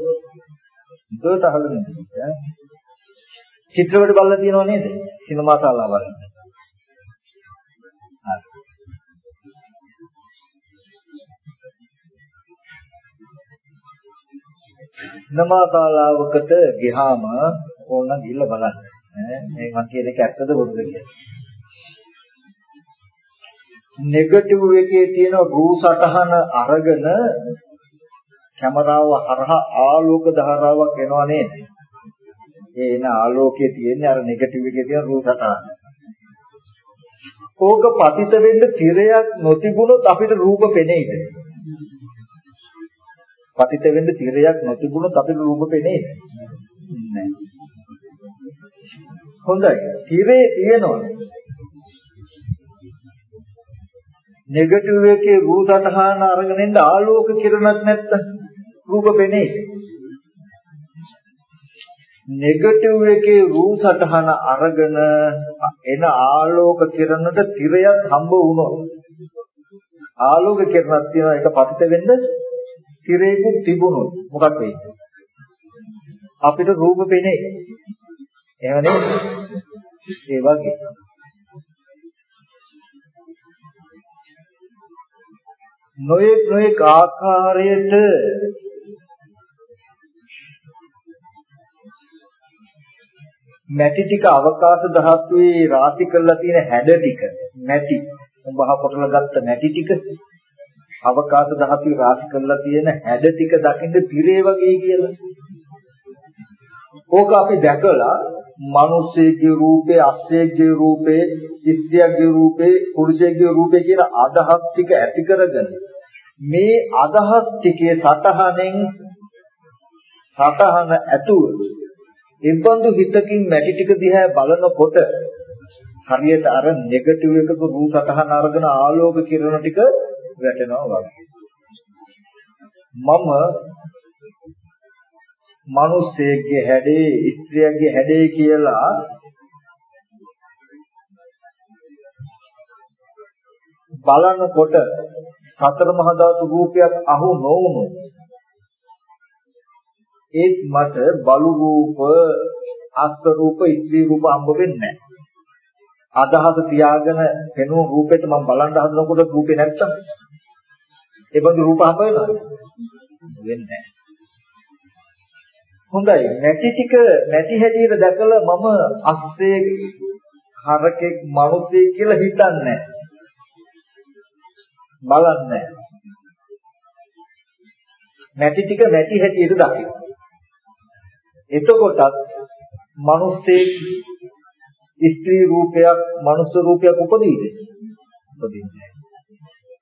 දුරට අහලා ඉන්නේ. චිත්‍රපට බලලා තියෙනව නේද? සිනමා ශාලාවල. සිනමා ශාලාවකට ගියාම ඕනනම් ගිහිල්ලා බලන්න. ඈ මේ මං කියන එක ඇත්තද බොරුද කියලා. නෙගටිව් එකේ තියෙන රූ සටහන අරගෙන කැමරාව හරහා ආලෝක ධාරාවක් එනවා නේද? ඒ එන ආලෝකයේ තියෙන්නේ අර නෙගටිව් එකේ තියෙන රූ සටහන. ඕක පතිත වෙන්න තිරයක් නොතිබුණොත් අපිට රූප පෙනෙයිද? පතිත වෙන්න තිරයක් නොතිබුණොත් අපිට රූප පෙනෙයිද? නැහැ. හොඳයි. තිරේ තියෙනවා. නෙගටිව් එකේ රූප සටහන අරගෙන ඉන්න ආලෝක කිරණක් නැත්තම් රූප පෙනේ. නෙගටිව් එකේ රූප සටහන අරගෙන එන ආලෝක කිරණට තිරයක් හම්බ වුණොත් ආලෝක කිරණක් තියෙන එක පතිත වෙන්න තිරයකුත් තිබුණොත් මොකක් වෙයිද? අපිට රූප පෙනේ. එහෙම නේද? ඒ වගේ නොයෙක් නොයෙක් ආකාරයට මැටි ටික අවකාශ ධාතුවේ රාශි කරලා තියෙන හැඩ ටික මැටි උඹහ කොටලා ගත්ත මැටි ටික අවකාශ ධාතුවේ රාශි කරලා තියෙන හැඩ ටික දකින්න පිරේ වගේ කියලා. ඕක අපි දැකලා මිනිස්සෙගේ රූපේ, අස්සෙගේ රූපේ, ස්ත්‍රියගේ රූපේ, පුරුෂයෙගේ රූපේ කියන අදහස් ටික ඇති කරගෙන මේ අදහස් ටිකේ සතහනෙන් සතහන ඇතුව ඉබ්බන්දු හිතකින් මැටි ටික දිහා බලනකොට හරියට අර නෙගටිව් එකක රූප සතහන අරගෙන ආලෝක කිරණ ටික වැටෙනවා වගේ. මම මිනිස්සෙගේ හැඩේ, ස්ත්‍රියගේ හැඩේ කියලා බලනකොට සතර මහා ධාතු රූපයක් අහු නොවුනොත් ඒත් මට බලු රූප අස්ත රූප ඉත්‍රි රූප හම්බ වෙන්නේ අදහස තියාගෙන පෙනුණු රූපෙට මම බලන්න හදනකොට රූපේ නැත්තම් ඒ බඳු රූප හම්බ වෙනවද වෙන්නේ හොඳයි. නැටි ටික නැටි හැටියට දැකලා මම අස්සේ හරකෙක් මනුස්සයෙක් කියලා හිතන්නේ බලන්නේ නැටි ටික නැටි හැටියට දකින්න. එතකොටත් මිනිස්සෙක් ස්ත්‍රී රූපයක් මනුස්ස රූපයක් උපදීද? උපදින්නේ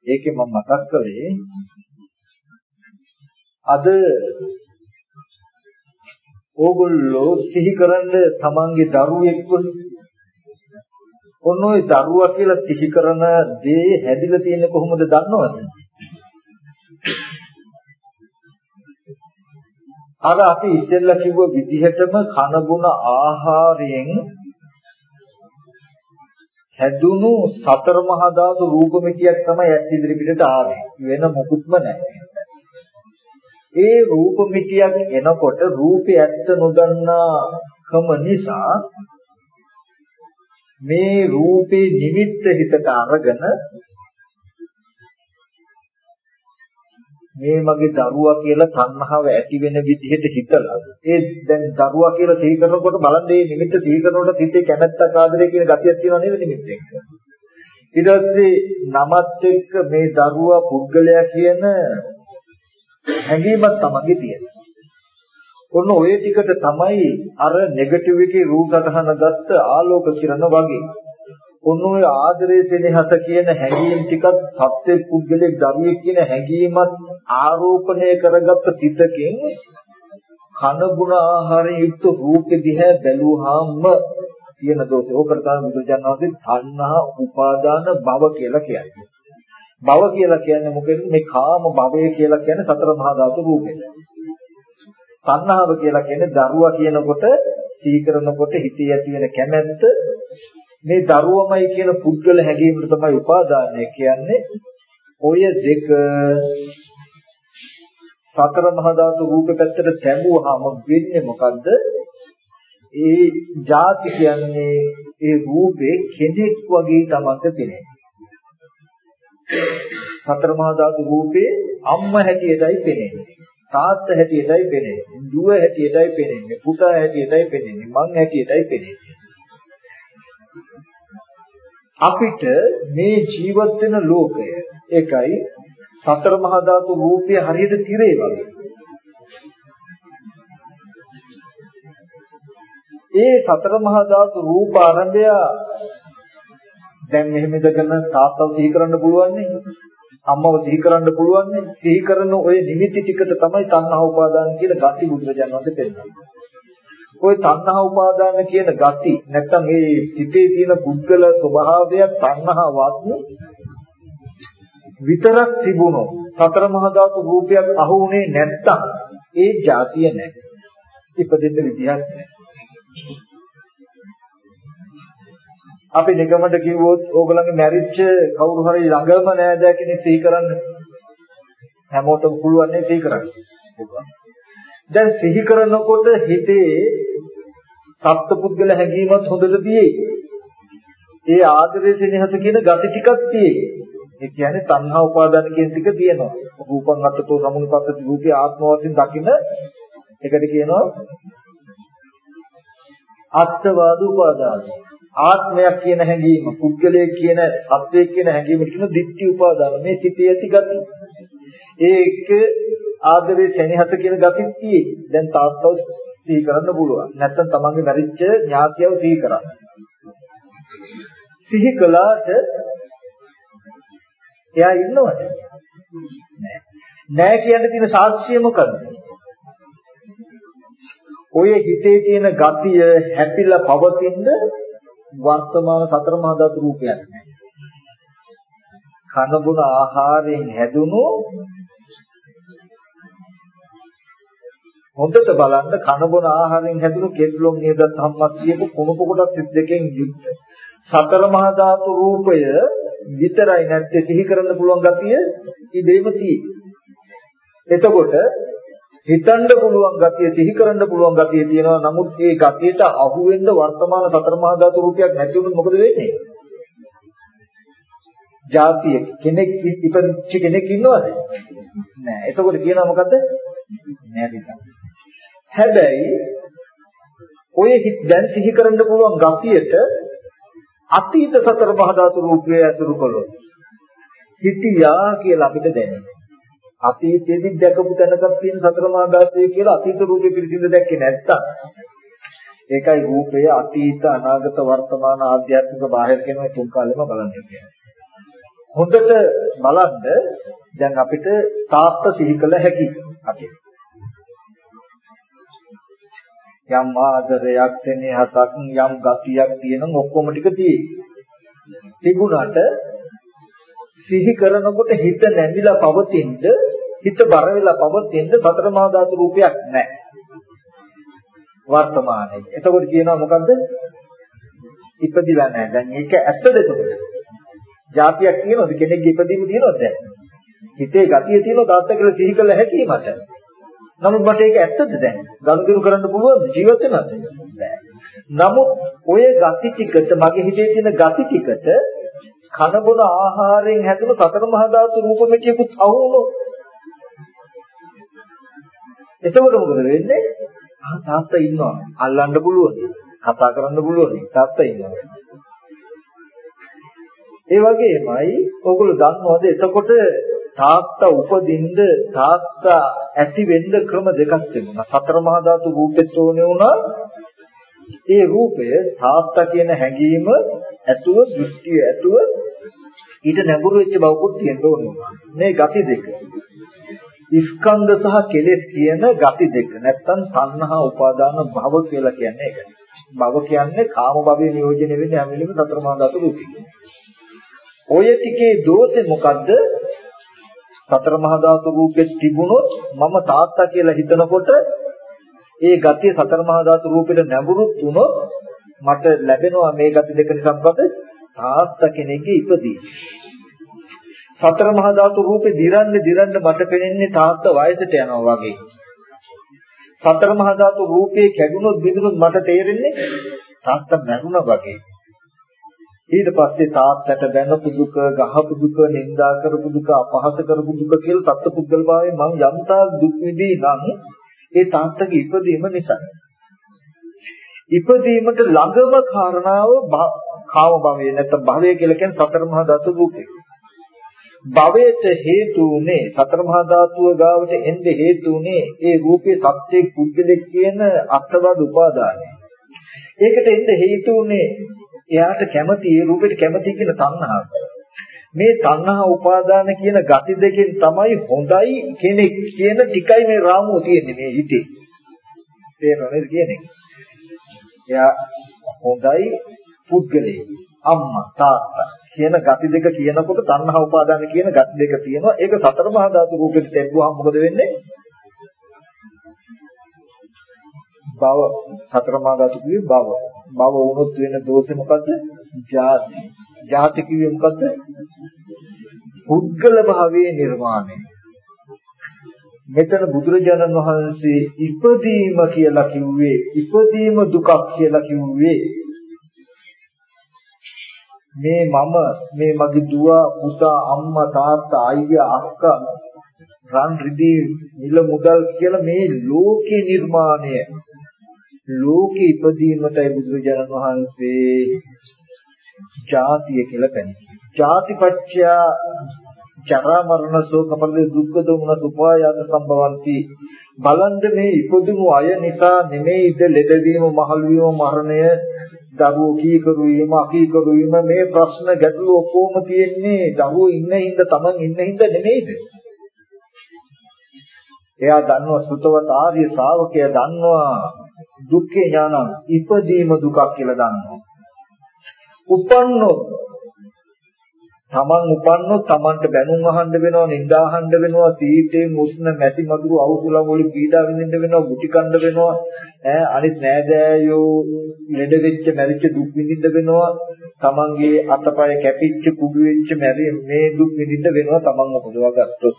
ඒකේ මම මතක් කළේ අද ඕගොල්ලෝ සිහි කරන්න තමන්ගේ දරුවෙක්ව ඔන්න ඔය දරුවා කියලා සිහි කරන දේ හැදිලා තියෙන්නේ කොහොමද දන්නවද? අර අපි ඉස්සෙල්ලා කිව්ව විදිහටම කන බොන ආහාරයෙන් හැදුණු සතර මහා ධාතු රූපമിതിයක් තමයි ඇස් ඉදිරි පිටට ආවේ. වෙන මොකුත්ම නැහැ. ඒ රූපമിതിයක් එනකොට රූපේ ඇත්ත නොදන්නාකම නිසා මේ රූපේ නිමිත්ත හිතට අරගෙන මේ මගේ දරුවා කියලා තණ්හාව ඇති වෙන විදිහට හිතලා. ඒ දැන් දරුවා කියලා සිහි කරනකොට බලන්න මේ නිමිත්ත සිහි කරනකොට සිතේ කැමැත්තක් ආදරය කියන ගතියක් තියෙනව නේද නිමිත්ත එක්ක? ඊට පස්සේ නමත් එක්ක මේ දරුවා පුද්ගලයා කියන හැඟීමක් තමයි තියෙන්නේ ඔන්න ඔය ටිකට තමයි අර නෙගටිව් එකේ රූප සටහන ගත්ත ආලෝක කිරණ වගේ. ඔන්න ඔය ආදරයේ සෙනෙහස කියන හැඟීම් ටිකත් සත්‍ය පුද්ගලෙක් දරුවෙක් කියන හැඟීමත් ආරෝපණය කරගත්ත සිතකින් කන බුන ආහාරයෙන් යුක්ත රූපෙ දිහා බැලුවාම තියෙන දෝෂය. ඕකට තමයි බුදුජානක වහන්සේ තණ්හා උපාදාන භව කියලා කියන්නේ. භව කියලා කියන්නේ මොකද මේ කාම භවය කියලා කියන්නේ සතර මහා ධාතු රූපෙට. තණ්හාව කියලා කියන්නේ දරුවා කියනකොට සීකරනකොට හිතේ ඇති වෙන කැමැත්ත මේ දරුවමයි කියන පුද්ගල හැඟීමට තමයි උපාදානය කියන්නේ. ඔය දෙක සතර මහා ධාතු රූප පැත්තට තැඹුවාම වෙන්නේ මොකද්ද? ඒ ಜಾති කියන්නේ ඒ රූපේ කෙනෙක් වගේ තමන්ට පෙනෙන්නේ. සතර මහා ධාතු රූපේ අම්මා හැටියටයි පෙනෙන්නේ. තාත්තා හැටියටයි පෙනෙන්නේ. දුව හැටියටයි පෙනෙන්නේ. පුතා හැටියටයි පෙනෙන්නේ. මං හැටියටයි පෙනෙන්නේ. අපිට මේ ජීවත් වෙන ලෝකය ඒකයි සතර මහා ධාතු රූපය හරියට තිරේ වගේ. ඒ සතර මහා ධාතු රූප ආරම්භය දැන් මෙහෙම ඉඳගෙන තාත්තව සිහි කරන්න පුළුවන් නේ අම්මව සිහි කරන්න පුළුවන් නේ සිහි කරන ওই නිමිති ටිකට තමයි තණ්හා උපාදාන කියන gati බුදුරජාණන් වහන්සේ පෙන්නන්නේ. ওই තණ්හා උපාදාන කියන ගති නැත්නම් ඒ සිතේ තියෙන පුද්ගල ස්වභාවය තණ්හාවත් විතරක් තිබුණොත් සතර මහා ධාතු රූපයක් අහු වුණේ නැත්තම් ඒ જાතිය නැහැ. ඉපදෙන්න විදිහක් නැහැ. අපි නිගමනට කිව්වොත් ඕගොල්ලන්ගේ මැරිච්ච කවුරු හරි ළඟම නෑද කෙනෙක් සිහි කරන්න හැමෝටම පුළුවන් නේ සිහි කරන්න. දැන් සිහි කරනකොට හිතේ සත්පුද්ගල හැඟීමත් හොඳට තියෙයි. ඒ ආදරයේ සෙනෙහස කියන gati ටිකක් තියෙයි. ඒ කියන්නේ තණ්හා උපාදාන කියන ටික තියෙනවා. රූපං අත්තතෝ සමුනිපත්තති රූපී ආත්ම වශයෙන් දකින්න එකට කියනවා අත්වාද උපාදාන. ආත්මයක් කියන හැඟීම, පුද්ගලයෙක් කියන සත්වයක් කියන හැඟීම කියන දිට්ඨි උපාදාන. මේ සිටේ ඇති ගති. ඒක ආදරේ සෙනෙහස කියන ගතිත් තියෙයි. දැන් තාත්තව සිහි කරන්න පුළුවන්. නැත්තම් තමන්ගේ මරිච්ච ඥාතියව සිහි කරන්න. සිහි කළාට එයා ඉන්නවද? නෑ. නෑ කියන්න තියෙන සාක්ෂිය මොකද්ද? ඔය හිතේ තියෙන ගතිය හැපිලා පවතින වර්තමාන සතර මහා ධාතු රූපයක් නෑ. කන බොන ආහාරයෙන් හැදුණු හොඳට බලන්න කන බොන ආහාරයෙන් හැදුණු කෙස්ලොම් නියදත් සම්පත් කියපු කුණප කොටස් දෙකෙන් යුක්ත සතර මහා ධාතු රූපය විතරයි නැත්තේ සිහි කරන්න පුළුවන් ගතිය ඉබේම තියෙයි. එතකොට හිතන්න පුළුවන් ගතිය සිහි කරන්න පුළුවන් ගතිය තියෙනවා. නමුත් ඒ ගතියට අහු වෙන්න වර්තමාන සතර මහා ධාතු රූපයක් නැති වුණොත් මොකද වෙන්නේ? ජාතිය කෙනෙක් ඉපදිච්ච කෙනෙක් ඉන්නවද? නෑ. එතකොට කියනවා මොකද්ද? නෑ නේද? හැබැයි ඔය දැන් සිහි කරන්න පුළුවන් ගතියට අතීත සතර මහා ධාතු රූපය ඇසුරු කළොත් හිටියා කියලා අපිට දැනෙනවා. අතීතයේදී දැකපු තැනක තියෙන සතර මහා ධාතුවේ කියලා අතීත රූපේ පිළිසිඳ දැක්කේ නැත්තම් ඒකයි රූපය අතීත අනාගත වර්තමාන ආධ්‍යාත්මික බාහිර කියන මේ තුන් කාලෙම බලන්න කියන්නේ. හොඳට බලන්න දැන් අපිට තාත්ත සිහි කළ හැකි අපිට. යම් ආදරයක් තෙනෙහසක් යම් ගතියක් තියෙන ඔක්කොම ටික තියෙයි. තිබුණාට සිහි කරනකොට හිත නැමිලා පවතිනද හිත බර වෙලා පවතිනද සතර මහා ධාතු රූපයක් නැහැ. වර්තමානයේ. එතකොට කියනවා මොකද්ද? ඉපදිලා නැහැ. දැන් ඒක ඇත්තද එතකොට? જાතියක් තියෙනවද? කෙනෙක්ගේ ඉපදීම තියෙනවද දැන්? හිතේ ගතිය තියෙනවද තාත්තා කියලා සිහි කළ හැකි මට? නමුත් මට ඒක ඇත්තද දැන්? ගනුදෙනු කරන්න පුළුවන් ජීවත් වෙනවද? බෑ. නමුත් ඔය ගති ටිකට මගේ හිතේ තියෙන ගති ටිකට කන බොන ආහාරයෙන් හැදුණු සතර මහා ධාතු රූපෙටියකුත් අවුනොත් එතකොට මොකද වෙන්නේ? ආ තාත්තා ඉන්නවා. අල්ලන්න පුළුවන්. කතා කරන්න පුළුවන්. තාත්තා ඉන්නවා. ඒ වගේමයි ඔගොල්ලෝ දන්නවද එතකොට තාත්තා උපදින්න තාත්තා ඇති වෙන්න ක්‍රම දෙකක් තිබුණා. සතර මහා ධාතු රූපෙත් ඕනේ වුණා. ඒ රූපය තාත්තා කියන හැඟීම ඇතුව දෘෂ්ටිය ඇතුව ඊට නැඹුරු වෙච්ච බවකුත් තියෙන්න ඕනේ. මේ ගති දෙක. ස්කන්ධ සහ කෙලෙස් කියන ගති දෙක. නැත්තම් තණ්හා උපාදාන භව කියලා කියන්නේ ඒක. භව කියන්නේ කාම භවයේ නියෝජනය වෙන්නේ හැම වෙලෙම සතර මහා ධාතු රූපේ. ඔය ටිකේ දෝෂේ මොකද්ද? සතර මහා ධාතු රූපෙත් තිබුණොත් මම තාත්තා කියලා හිතනකොට ඒ ගතිය සතර මහා ධාතු රූපෙට නැඹුරුත් වුණොත් මට ලැබෙනවා මේ ගති දෙක නිසා මොකද තාත්තා කෙනෙක්ගේ ඉපදී. සතර මහා ධාතු රූපේ දිරන්න දිරන්න මට පෙනෙන්නේ තාත්තා වයසට යනවා වගේ. සතර මහා ධාතු රූපේ කැඩුනොත් බිඳුනොත් මට තේරෙන්නේ තාත්තා මැරුණා වගේ. ඊට පස්සේ තාත්තට බැනපු දුක, ගහපු දුක, නිඳා කරපු දුක, අපහාස කරපු දුක කියලා සත්පුද්ගල භාවයෙන් මම යම්තා දුක් විඳී නම් ඒ තාත්තගේ ඉපදීම නිසා. ඉපදීමට ළඟම කාරණාව කාම භවය නැත්නම් භවය කියලා කියන්නේ සතර මහා ධාතු රූපේ. භවයට හේතු උනේ සතර මහා ධාතුව ගාවට එන්න හේතු උනේ ඒ රූපේ සත්‍යයේ කුද්දලෙක් කියන අත්වාද උපාදානය. ඒකට එන්න හේතු උනේ එයාට කැමති ඒ රූපෙට කැමති කියන තණ්හාව. මේ තණ්හා උපාදාන කියන gati දෙකෙන් තමයි හොඳයි කෙනෙක් කියන ටිකයි මේ රාමුව තියෙන්නේ මේ හිතේ. තේරෙනවද කියන්නේ? එයා හොඳයි පුද්ගලයෙක්. අම්මා තාත්තා කියන gati දෙක කියනකොට තණ්හා උපාදාන කියන gati දෙක තියෙනවා. ඒක සතර මහා ධාතු රූපෙට තැබුවාම මොකද වෙන්නේ? භව සතර මහා ධාතු කිව්වේ භව. භව වුණොත් වෙන දෝෂේ මොකද්ද? ජාති. ජාති කිව්වේ මොකද්ද? පුද්ගල භාවයේ නිර්මාණය. මෙතන බුදුරජාණන් වහන්සේ ඉපදීම කියලා කිව්වේ ඉපදීම දුකක් කියලා කිව්වේ මේ මම මේ මගේ දුව පුතා අම්මා තාත්තා අයියා අක්කා රන් රිදී නිල මුදල් කියලා මේ ලෝකේ නිර්මාණය ලෝකේ ඉපදීමටයි බුදුරජාණන් වහන්සේ ජාතිය කියලා පැනෙන්නේ. ජාතිපච්චය ජරා මරණ ශෝක පරිදේ දුක්ඛ දෝමන සුපායාස සම්භවಂತಿ බලන්න මේ ඉපදුණු අය නිසා නෙමෙයිද ලෙඩවීම මහලු වීම මරණය දරුවෝ කීකරු වීම අකීකරු වීම මේ ප්‍රශ්න ගැටලු ඔක්කොම තියෙන්නේ දරුවෝ ඉන්න හින්දා Taman ඉන්න හින්දා නෙමෙයිද එයා දන්නවා සුතවත ආර්ය ශ්‍රාවකයා දන්නවා දුක්ඛේ ඥානං ඉපදීම දුකක් කියලා දන්නවා. උපන්නොත් තමන් උපන්නොත් තමන්ට බැනුම් අහන්න වෙනවා නිඳා අහන්න වෙනවා සීතේ මුස්න මැසි මදුරු අවුසුලම් වලින් පීඩා විඳින්න වෙනවා මුටි කන්න වෙනවා. ඈ අනිත් නෑදෑයෝ ලෙඩ වෙච්ච මැරිච්ච දුක් විඳින්න වෙනවා. තමන්ගේ අතපය කැපිච්ච කුඩු වෙච්ච මැරි මේ දුක් විඳින්න වෙනවා තමන් උපදවා ගත්තොත්.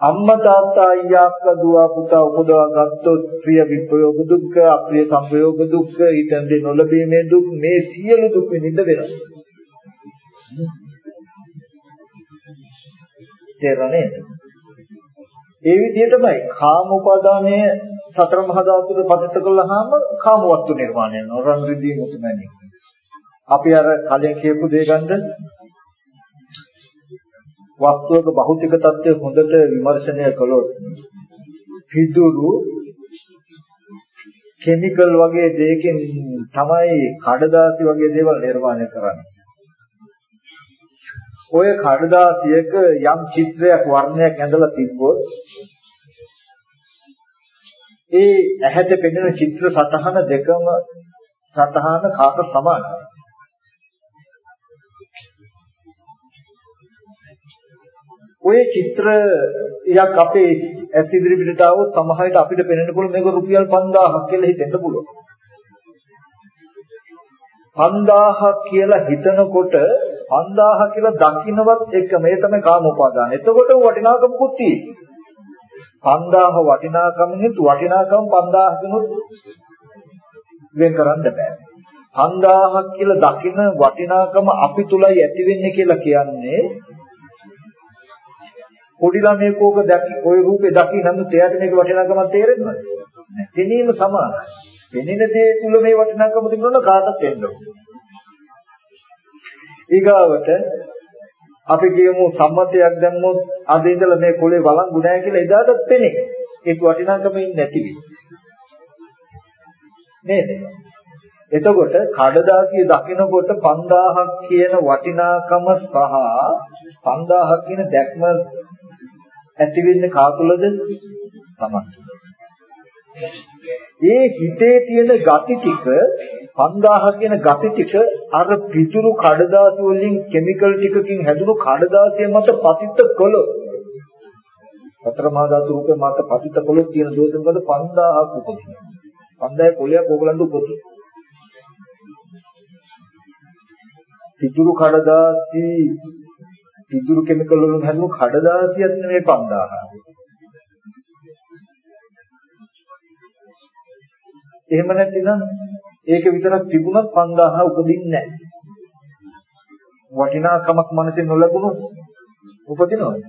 අම්මා තාත්තා අයියා අක්කා දුව පුතා උපදවා ගත්තොත් ප්‍රිය විප්‍රයෝග දුක්ඛ අප්‍රිය සංපයෝග දුක්ඛ ඊටන්දේ නොලැබීමේ දුක් මේ සියලු දුක් විඳින්න වෙනවා. තේරෙන්නේ? ඒ විදිහටමයි කාම උපාදානය සතර මහා ධාතුවේ පතිත කළාම කාම වස්තු නිර්මාණය වෙනවා. රන් රිදී මුතුමැණි. අපි අර කලින් කියපු දේ ගන්න වස්තුවක භෞතික தත්ත්වය හොඳට විමර්ශනය කළොත් පිදුරු කෙමිකල් වගේ දෙයකින් තමයි කඩදාසි වගේ දේවල් නිර්මාණය කරන්නේ. ඔය කඩදාසියක යම් චිත්‍රයක් වර්ණයක් ඇඳලා තිබ්බොත් ඒ ඇහැට පෙනෙන චිත්‍ර සතහන දෙකම සතහන කාට සමානයි. ඔය චිත්‍රයක් අපේ ඇස් ඉදිරි පිටට આવොත් සමහරවිට අපිට පේන්න පුළුවන් මේක රුපියල් 5000ක් කියලා හිතෙන්න පුළුවන්. 5000ක් කියලා හිතනකොට 5000 කියලා දකින්නවත් එක මේ තමයි කාම උපාදාන. එතකොට වටිනාකමකුත් තියෙනවා. 5000 වටිනාකමෙත් වටිනාකම 5000 කිනුත් වෙන් කරන්න බෑ. 5000ක් කියලා දකින වටිනාකම අපි තුලයි ඇති වෙන්නේ කියලා කියන්නේ පොඩි ළමයෙක් ඕක දැකි ওই රූපේ දකි නම් එයාට මේක වටිනාකමක් තේරෙන්නේ නැහැ. පෙනීම සමානයි. පෙනෙන දේ තුල මේ වටිනාකම තිබුණොත් කාටත් එන්න ඕනේ. ඊගාවට අපි කියමු සම්මතයක් දැම්මොත් අද ඉඳලා මේ කොලේ වළංගු නැහැ කියලා එදාටත් පෙනේ. ඒක වටිනාකම ඉන්නේ නැති නේද? එතකොට කඩදාසිය දකිනකොට 5000ක් කියන වටිනාකම සහ 5000ක් කියන දැක්ම ඇති වෙන්නේ කා තුලද? තමයි. ඒ හිතේ තියෙන gati ටික 5000 කියන gati ටික අර පිටුරු කඩදාසි වලින් කිමිකල් ටිකකින් හැදුණු කඩදාසිය මත පතිත කළොත් සතර මහා ධාතු රූපේ මත පතිත කළොත් තියෙන දෝෂ මොකද 5000ක් උපදිනවා 5000 කොලයක් ඕගලන්ට උපදිනවා පිටුරු කඩදාසි පිටුරු කිමිකල් වලින් හැදුණු කඩදාසියක් නෙමෙයි 5000 එහෙම නැතිනම් ඒක විතරක් තිබුණත් 5000 උපදින්නේ නැහැ. වටිනාකමක් මනසේ නොලැබුණොත් උපදිනවද?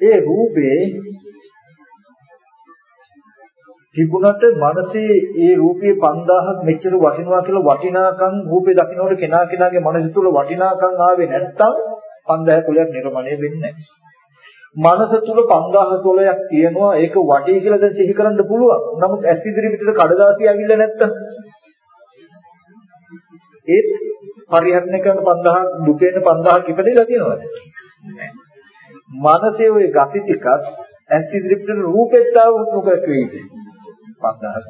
ඒ රූපේ තිබුණට මනසේ ඒ රූපේ 5000ක් මෙච්චර වටිනවා කියලා වටිනාකම් රූපේ දකින්නකොට කෙනා කෙනාගේ මනස තුල වටිනාකම් ආවේ නැත්තම් 5000 කුලයක් නිර්මාණය වෙන්නේ නැහැ. මනස තුල 5016ක් තියෙනවා ඒක වටේ කියලා දැන් සිහි කරන්න පුළුවන්. නමුත් ඇස් ඉදිරි පිටට කඩදාසි ඇවිල්ලා නැත්තම් ඒත් පරිහරණය කරන 5000 දුකේන 5000ක් ඉපදෙලා තියෙනවද? මනසේ ওই gati ටිකත් ඇස් ඉදිරි පිටට රූපෙත් ආවොත් මොකක් වෙයිද? 5000.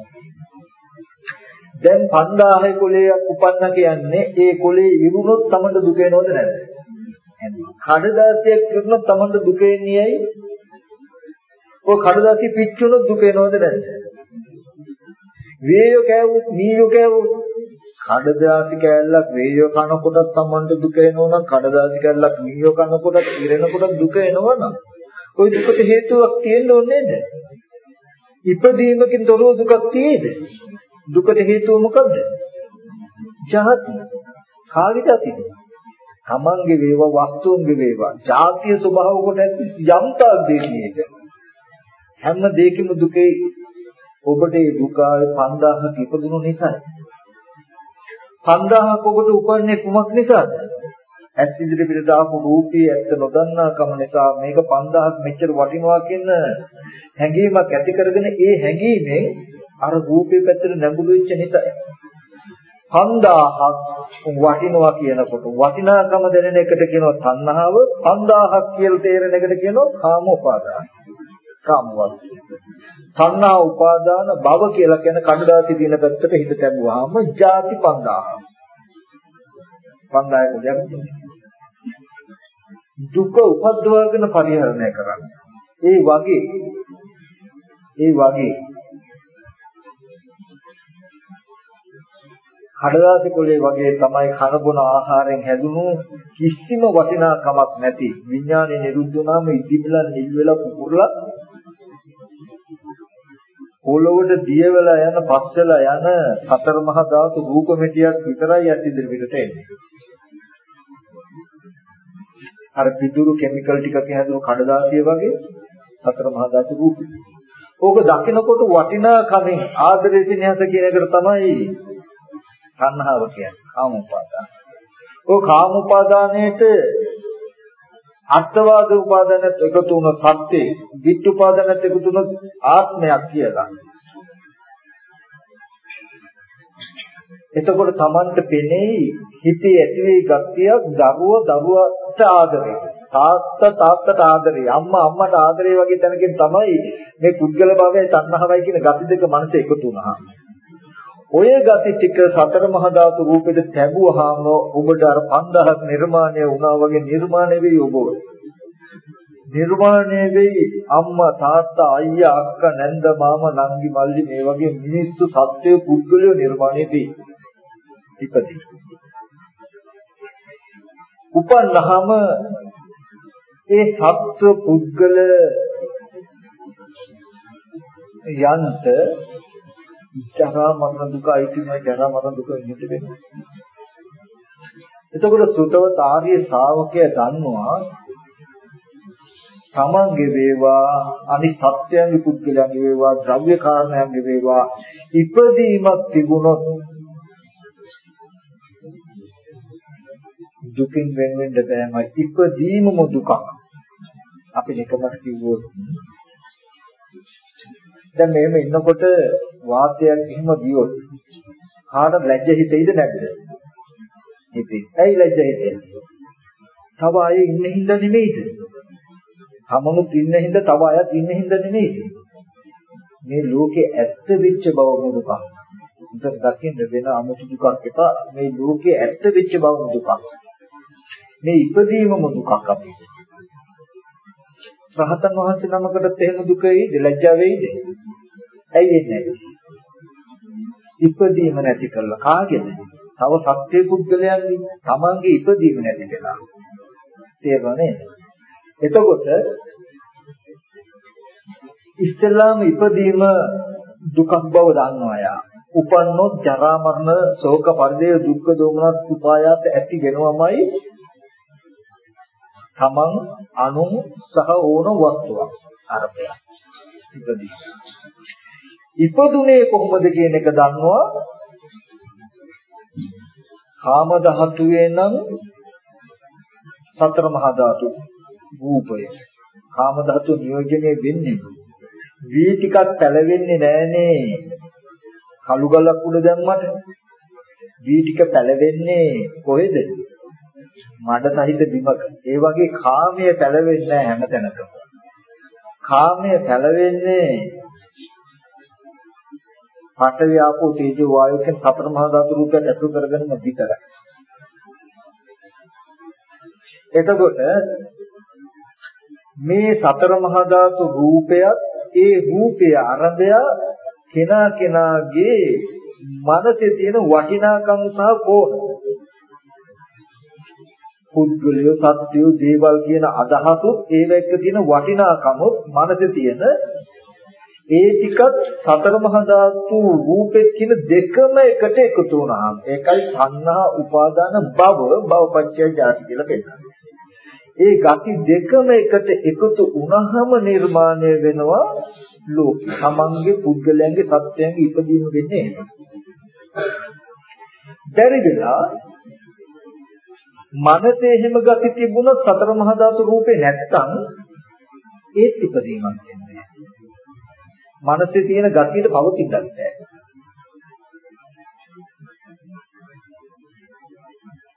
දැන් 5000 කුලයක් උපන්න කියන්නේ ඒ කුලේ ඉරුණොත් තමයි දුක එනවද නැද්ද? කඩදාසියක් කරනොත් Tamanට දුක එන්නේ ඇයි? ඔය කඩදාසිය පිච්චුනොත් දුක එනවද නැද්ද? වේයෝ කෑවොත් නීයෝ කෑවොත් කඩදාසි කෑල්ලක් වේයෝ කනකොට Tamanට දුක එනවනම් කඩදාසි කෑල්ලක් නීයෝ කනකොට ඉරෙනකොට දුක එනවනම් ওই දුකට හේතුවක් තියෙන්න ඕනේ නේද? ඉපදීමකින් තොරව දුකක් තියෙද? දුකට හේතුව මොකද්ද? ජාති. කාගේ ජාතිද? තමන්ගේ වේවා වස්තුන්ගේ වේවා ජාතිය ස්වභාව කොට ඇති යම් තාක් දෙකේක හැම දෙයකම දුකේ ඔබට ඒ දුක 5000ක් ඉපදුණු නිසා 5000ක් ඔබට උපන්නේ කුමක් නිසාද ඇස් ඉදිරි පිටට ආපු රූපී ඇත්ත නොදන්නාකම නිසා මේක 5000ක් මෙච්චර වටිනවා කියන හැඟීමක් ඇති කරගෙන ඒ හැඟීමෙන් අර රූපේ පැත්තට නැඹුරු වෙච්ච නිසා 5000ක් වටිනවා කියනකොට වටිනාකම දැනෙන එකට කියනවා තණ්හාව 5000ක් කියලා තේරෙන එකට කියනවා කාම උපාදාන. කාම වස්තු. තණ්හා උපාදාන භව කියලා කියන කණ්ඩාසි දින පැත්තට හිත තැබුවාම ಜಾති 5000. 5000 කුලයක් දුක උපද්දවාගෙන පරිහරණය කරන්න. ඒ වගේ ඒ වගේ කඩදාසි කොලේ වගේ තමයි කන බොන ආහාරයෙන් හැදුණු කිසිම වටිනාකමක් නැති විඥානේ නිරුද්ධ වුණාම ඉදිබිලා නිල් වෙලා පුපුරලා පොළොවට දිය වෙලා යන පස් වෙලා යන සතර මහා ධාතු රූප මෙටියක් විතරයි ඇති ඉදිරියට එන්නේ. අර පිටුරු කිමිකල් ටිකක් හැදුණු කඩදාසිය වගේ සතර මහා ධාතු රූප. ඕක දකිනකොට වටිනා කමින් ආදරේ සිනහස කියන එකට තමයි තණ්හාව කියන්නේ කාම උපාදාන. ඔය කාම උපාදානයේට අත්වාද උපාදානත් එකතු වුණ සත්‍යේ, ditth උපාදානත් එකතු වුණ ආත්මයක් කියලා. එතකොට Tamanට පෙනෙයි හිතේ ඇති වෙයි ගතියක් දරුව දරුවට ආදරේ. තාත්තා තාත්තට ආදරේ. අම්මා අම්මට ආදරේ වගේ තැනකින් තමයි මේ පුද්ගල භාවයයි තණ්හාවයි කියන ගති දෙක මනසේ එකතු වුණා. ඔය ගති ටික සතර මහා ධාතු රූපෙට තැබුවාම ඔබට අර 5000ක් නිර්මාණය වුණා වගේ නිර්මාණය වෙයි ඔබ. නිර්මාණය වෙයි අම්මා තාත්තා අයියා අක්කා නැන්ද මාමා නංගි මල්ලි මේ වගේ මිනිස්සු සත්වයේ පුද්ගලයෝ නිර්මාණය වෙයි. ඉපදී. උපන්නහම ඒ සත්ව පුද්ගල යන්ත ජරා මරණ දුක අයිතිමයි ජරා මරණ දුක නිමිති වෙන්නේ. එතකොට සුතවත ආර්ය ශ්‍රාවකය දන්නවා තමන්ගේ වේවා අනිත් සත්‍යයන්ගේ පුද්ගලයන්ගේ වේවා ද්‍රව්‍ය කාරණයන්ගේ වේවා ඉපදීමක් තිබුණොත් දුකින් වෙන් වෙන්න බෑමයි. ඉපදීමම දුකක්. අපි නිකමට කිව්වොත්. දැන් මෙහෙම ඉන්නකොට වාතයක් එහෙම ගියොත් කාට ලැජ්ජ හිතෙයිද නැද්ද? හිතේ ඇයි ලැජ්ජ හිතෙන්නේ? තව අය ඉන්න හින්දා නෙමෙයිද? තමනුත් ඉන්න හින්දා තව අයත් ඉන්න හින්දා නෙමෙයිද? මේ ලෝකේ ඇත්ත වෙච්ච බව දුකක් උන්ට දකින්න වෙන 아무තු දුකක් එපා. මේ ලෝකේ ඇත්ත වෙච්ච බව දුකක් මේ ඉපදීමම දුකක් අපිට? රහතන් වහන්සේ නමකටත් එහෙම දුක වෙයිද ලැජ්ජා වෙයිද ඇයි එන්නේ ඉපදීම නැති කරලා කාගේද? තව සත්‍ය පුද්ගලයන්ගේ තමන්ගේ ඉපදීම නැති කළා තේරුණා එතකොට ඉස්ලාම ඉපදීම දුකක් බව දන්නවා යා. උපන්නොත් ජරා මරණ ශෝක පරිදේ දුක්ඛ දෝමනස් උපායාත ඇති වෙනවමයි තමන් අනු සහ ඕන වස්තුවක් අරබය ඉපදී. ඉපදුනේ කොහොමද කියන එක දන්නවා. කාම ධාතුවේ නම් සතර මහා ධාතු රූපය. කාම ධාතු නියෝජනය වෙන්නේ වී ටිකක් පැලවෙන්නේ නැහනේ. කළු ගලක් උඩ දැම්මට වී ටික පැලවෙන්නේ කොහෙද? මඩ සහිත බිමක. ඒ වගේ කාමය පැලවෙන්නේ නැහැ හැමතැනකම කාමය පැලවෙන්නේ පඨවි ආපෝ තේජෝ වායෝ කියන සතර මහා ධාතු රූපයත් ඇසුරු කරගෙන විතරයි. එතකොට මේ සතර මහා ධාතු රූපයත් ඒ රූපය අරබය කෙනා කෙනාගේ මනසේ තියෙන වටිනාකම් සහ කෝණ පුද්ගලය සත්‍යය දේවල් කියන අදහසුත් ඒව එක්ක තියෙන වටිනාකමුත් මනසේ තියෙන ඒ ටිකත් සතර මහා ධාතු රූපෙත් කියන දෙකම එකට එකතු වුණාම ඒකයි සංහා උපාදාන භව භවපච්චය ජාති කියලා කියන්නේ. ඒ ගති දෙකම එකට එකතු වුණාම නිර්මාණය වෙනවා ලෝක. තමන්ගේ පුද්ගලයන්ගේ සත්‍යයන්ගේ ඉපදීම වෙන්නේ එහෙම. බැරි වෙලා මනසේ එහෙම ගති තිබුණොත් සතර මහා ධාතු රූපේ නැත්තම් ඒත් ඉපදීමක් වෙන්නේ. මනසේ තියෙන ගතියට පවතින්නත් බෑ.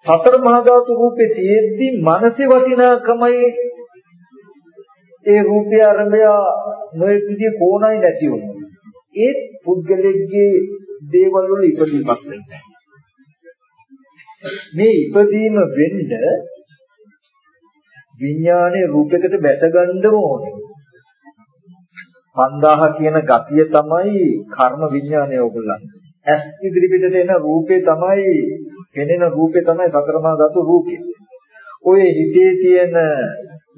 සතර මහා ධාතු රූපේ තියෙද්දි මනසේ වටිනාකමයි ඒ රූපය ආරම්භය නොයෙක් විදිහේ කෝණයි නැති වුණා. ඒ පුද්ගලෙක්ගේ දේවල් වල ඉපදීමක් වෙන්නේ. මේ ඉපදීම වෙන්න විඥානයේ රූපයකට බැස ගන්න ඕනේ. 5000 කියන ගතිය තමයි කර්ම විඥානය ඔයගොල්ලන්. ඇස් ඉදිරි පිටට එන රූපේ තමයි පෙනෙන රූපේ තමයි සතරමා ධාතු රූපේ. ඔය හිතේ තියෙන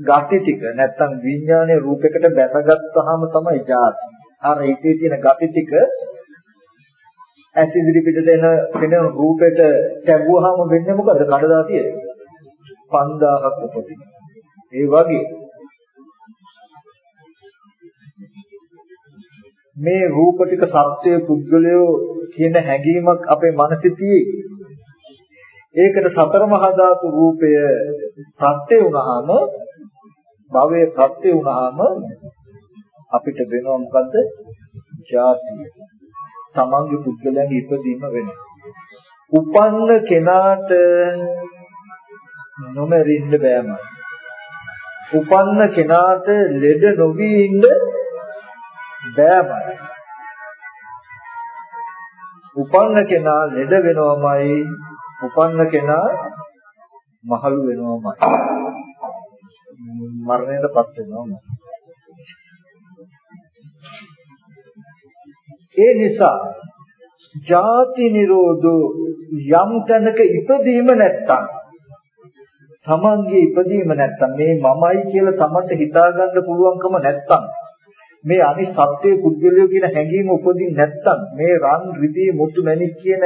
ගති ටික නැත්තම් විඥානයේ රූපයකට බැසගත්තාම තමයි ජාති. අර හිතේ තියෙන ගති ටික ඇස් ඉදිරි පිටට එන පෙනෙන රූපෙට ලැබුවාම වෙන්නේ මොකද? කඩදාසිය 5000ක් උපදින. ඒ වගේ මේ රූප ටික සත්‍ය පුද්ගලයෝ කියන හැඟීමක් අපේ මනසේ තියෙයි. ඒකට සතර මහා ධාතු රූපය ප්‍රත්‍ය වුණාම භවයේ ප්‍රත්‍ය වුණාම අපිට වෙනව මොකද්ද? ජාතිය. තමන්ගේ පුද්ගලයන්ගේ ඉපදීම වෙනවා. උපන්න කෙනාට නොමරින්න බෑම. උපන්න කෙනාට ලෙඩ නොවි ඉන්න බෑමයි. උපන්න කෙනා ලෙඩ වෙනවමයි උපන්න කෙනා මහලු වෙනවමයි. මරණයටපත් වෙනවමයි. ඒ නිසා ජාති නිරෝධෝ යම් තැනක ඉපදීම නැත්තම් තමන්ගේ ඉපදීම නැත්තම් මේ මමයි කියලා තමන්ට හිතා ගන්න පුළුවන්කම නැත්තම් මේ අනිත් සත්‍යයේ පුද්ගලයෝ කියන හැඟීම උපදින් නැත්තම් මේ රන් රිදී මුතු මැණික් කියන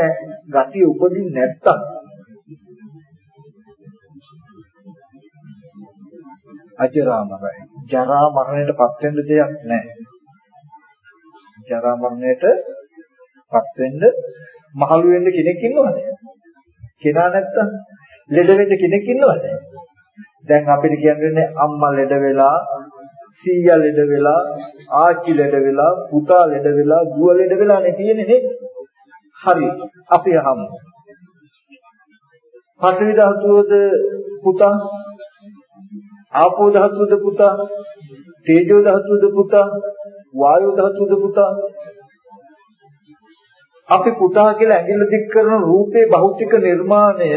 ගතිය උපදින් නැත්තම් අජරාමරයි ජරා මරණයටපත් වෙන්න දෙයක් නැහැ. ජරා මරණයටපත් වෙන්න මහලු වෙන්න කෙනෙක් ඉන්නවද කෙනා නැත්තම් ලෙඩ වෙන්න කෙනෙක් ඉන්නවද? දැන් අපිට කියන්නේ අම්මා ලෙඩ වෙලා, සීයා ලෙඩ වෙලා, ආච්චි ලෙඩ වෙලා, පුතා ලෙඩ වෙලා, දුව ලෙඩ වෙලා නේ තියෙන්නේ නේ. හරි. අපි අහමු. පඨවි ධාතුවද පුතා ආපෝ ධාතුවද පුතා තේජෝ ධාතුවද පුතා වායෝ ධාතුවද පුතා. අපි පුතා කියලා ඇඟිල්ල දික් කරන රූපේ භෞතික නිර්මාණය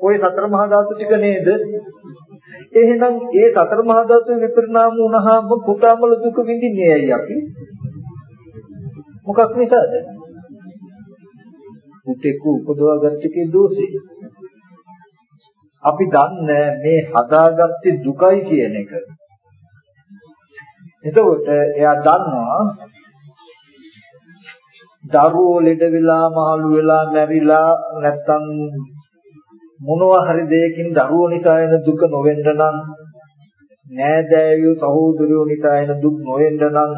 ওই සතර මහා ධාතු ටික නේද? එහෙනම් ඒ සතර මහා ධාතු විපරිණාම වුණාම පුතාමල දුක විඳින්නේ ඇයි අපි? මොකක් නිසාද? පුතෙක් උපදවා ගත්තකේ දෝෂේ අපි දන්නේ මේ හදාගත්තේ දුකයි කියන එක. එතකොට එයා දන්නවා දරුවෝ ලෙඩ වෙලා මහලු වෙලා මැරිලා නැත්තම් මොනවා හරි දෙයකින් දරුවෝ නිසා එන දුක නොවෙන්න නම් නෑදෑයෝ සහෝදරයෝ නිසා එන දුක් නොවෙන්න නම්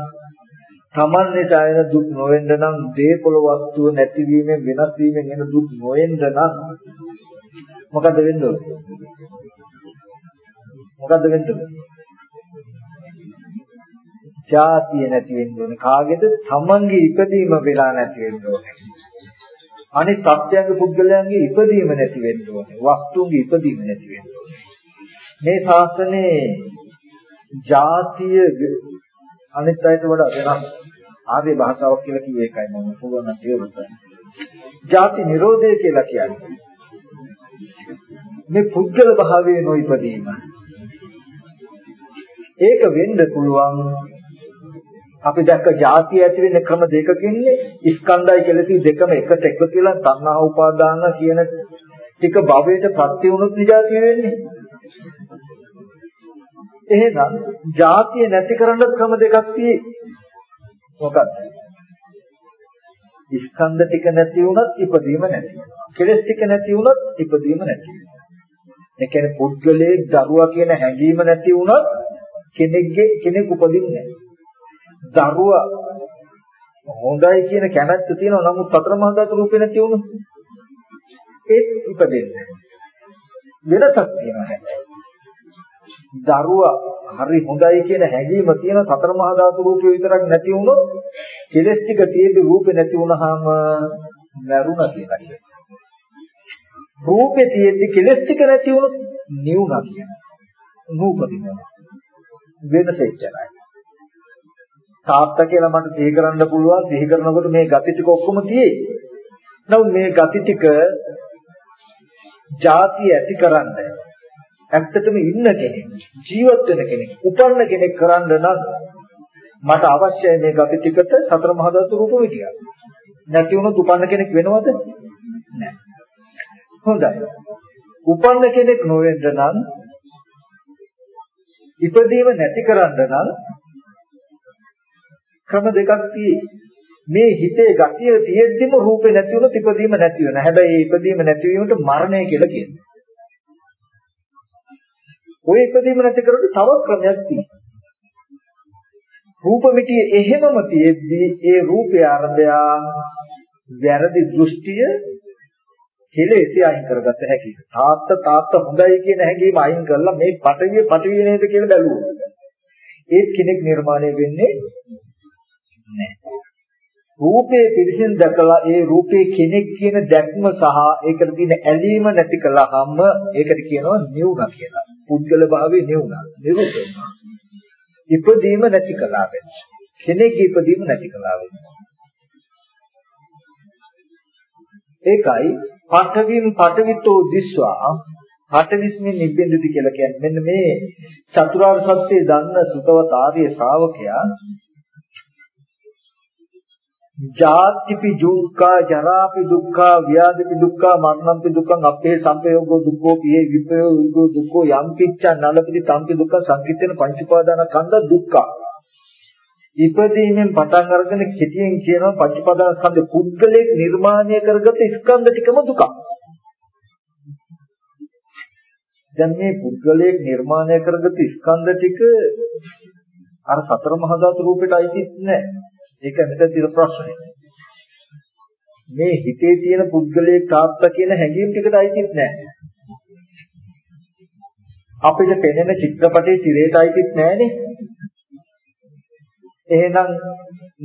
තමන් නිසා එන දුක් නොවෙන්න නම් දේපොළ වස්තුව නැතිවීමෙන් වෙනස් වීමෙන් එන දුක් නොවෙන්න නම් මොකද්ද වෙන්න ඕනේ? මොකද්ද වෙන්න ඕනේ? ජාතිය නැති වෙන්න ඕනේ. කාගේද? තමන්ගේ ඉපදීම වෙලා නැති වෙන්න ඕනේ. අනිත් සත්‍යංග පුද්ගලයන්ගේ ඉපදීම නැති වෙන්න ඕනේ. වස්තුන්ගේ ඉපදීම නැති වෙන්න ඕනේ. මේ ශාසනයේ ජාතිය අනිත් අයට වඩා වෙනස් ආර්ය භාෂාවක් කියලා කිව්ව එකයි මම පුළුවන් තේරුම් ගන්න. ජාති නිරෝධය කියලා කියන්නේ මේ පුද්ගල භාවයේ නොඉපදීම. ඒක වෙන්න පුළුවන් අපි දැක්ක ಜಾතිය ඇති වෙන ක්‍රම දෙකකින්නේ ස්කන්ධයි කෙලසි දෙකම එකට එකතු වෙලා තණ්හා උපාදාන කියන ටික භවයට ප්‍රත්‍ය වුණොත් නිජාතිය වෙන්නේ. එහෙනම් ಜಾතිය නැති කරන්න ක්‍රම දෙකක් තියෙයි. මොකක්ද? ස්කන්ධ ටික නැති වුණත් ඉපදීම නැති වෙනවා. කෙලස් ටික නැති වුණත් ඉපදීම නැති වෙනවා. ඒ කියන්නේ පුද්ගලයේ දරුවා කියන හැඟීම නැති වුණොත් කෙනෙක්ගේ කෙනෙක් උපදින්නේ නැහැ. දරුවා හොඳයි කියන කැමැත්ත තියෙනවා නමුත් සතර මහා ධාතු රූපේ නැති වුණොත් ඒ ඉපදෙන්නේ වෙනසක් තියෙනවා දරුවා හරි හොඳයි කියන හැඟීම තියෙන සතර මහා ධාතු රූපේ විතරක් නැති වුණොත් කෙලස් ටික තියෙද්දි රූපේ නැති වුණාම මරුණා කියලා කියනවා. රූපේ තියෙද්දි කෙලස් ටික නැති වුණොත් නිවුණා කියනවා. නූපදිනවා. වෙනස එච්චරයි. තාත්තා කියලා මට සිහි කරන්න පුළුවන් සිහි කරනකොට මේ gati ටික ඔක්කොම තියෙයි. නමුත් මේ gati ටික ಜಾති ඇති කරන්න ඇත්තටම ඉන්න කෙනෙක් ජීවත් වෙන කෙනෙක් උපන්න කෙනෙක් කරන්න නම් මට අවශ්‍යයි මේ gati ටිකට සතර මහා ධාතු රූප විදියක්. නැති වුණොත් උපන්න කෙනෙක් වෙනවද? නැහැ. හොඳයි. උපන්න කෙනෙක් නොවෙන්න නම් ඉපදීම නැති කරන්න නම් ක්‍රම දෙකක් තියෙයි. මේ හිතේ ගතිය තියෙද්දිම රූපේ නැති වුණොත් ඉපදීම නැති වෙනවා. හැබැයි මේ ඉපදීම නැති වීමට මරණය කියලා කියනවා. ওই ඉපදීම නැති කරොත් තව ක්‍රමයක් තියෙනවා. රූප මිටිය එහෙමම තියෙද්දි ඒ රූපය අරබය වැරදි දෘෂ්ටිය කෙලෙසේ අයින් කරගත හැකියි. තාත්ත තාත්ත හොඳයි කියන හැඟීම අයින් කරලා මේ පටවිය පටවිය නේද කියලා බැලුවොත්. ඒත් කෙනෙක් නිර්මාණය වෙන්නේ නැහැ. රූපේ පිරිසින් දැකලා ඒ රූපේ කෙනෙක් කියන දැක්ම සහ ඒකට තියෙන ඇලීම නැති කළාම ඒකට කියනවා නිවුණා කියලා. පුද්ගල භාවයේ නිවුණා. නිරුද්ධ වෙනවා. ඉපදීම නැති කළා වෙනවා. කෙනෙක් ඉපදීම නැති කළා වෙනවා. ඒකයි පඨවින් පඨවිතෝ දිස්වා පඨවිස්මින් නිබ්බෙන්දති කියලා කියන්නේ මෙන්න මේ චතුරාර්ය සත්‍ය දන්න සුතවත ආර්ය ශ්‍රාවකයා ජාතිපි දුක්ඛා ජරාපි දුක්ඛා ව්‍යාධිපි දුක්ඛා මරණම්පි දුක්ඛං අපේ සංපයෝගෝ දුක්ඛෝ පියේ විපයෝගෝ දුක්ඛෝ යම් පිච්ඡා නලපති තම්පි දුක්ඛ සංකිට්ඨන පංච උපාදාන කන්ද දුක්ඛා ඉපදීමෙන් පටන් අරගෙන කෙටියෙන් කියනවා පංචපදාස්කන්ධ පුද්ගලයෙක් නිර්මාණය කරගත ස්කන්ධ ටිකම දුක. දැන් මේ පුද්ගලයෙක් නිර්මාණය කරගත ස්කන්ධ ටික අර සතර මහා ධාතු රූපෙට අයිතිත් නැහැ. ඒක මෙතන තියෙන ප්‍රශ්නේ. මේ හිතේ තියෙන පුද්ගලයෙක් තාත්තා කියන හැඟීම් ටිකට අයිතිත් නැහැ. අපිට පෙනෙන චිත්‍රපටයේ තිරේට අයිතිත් නැහනේ. එහෙනම්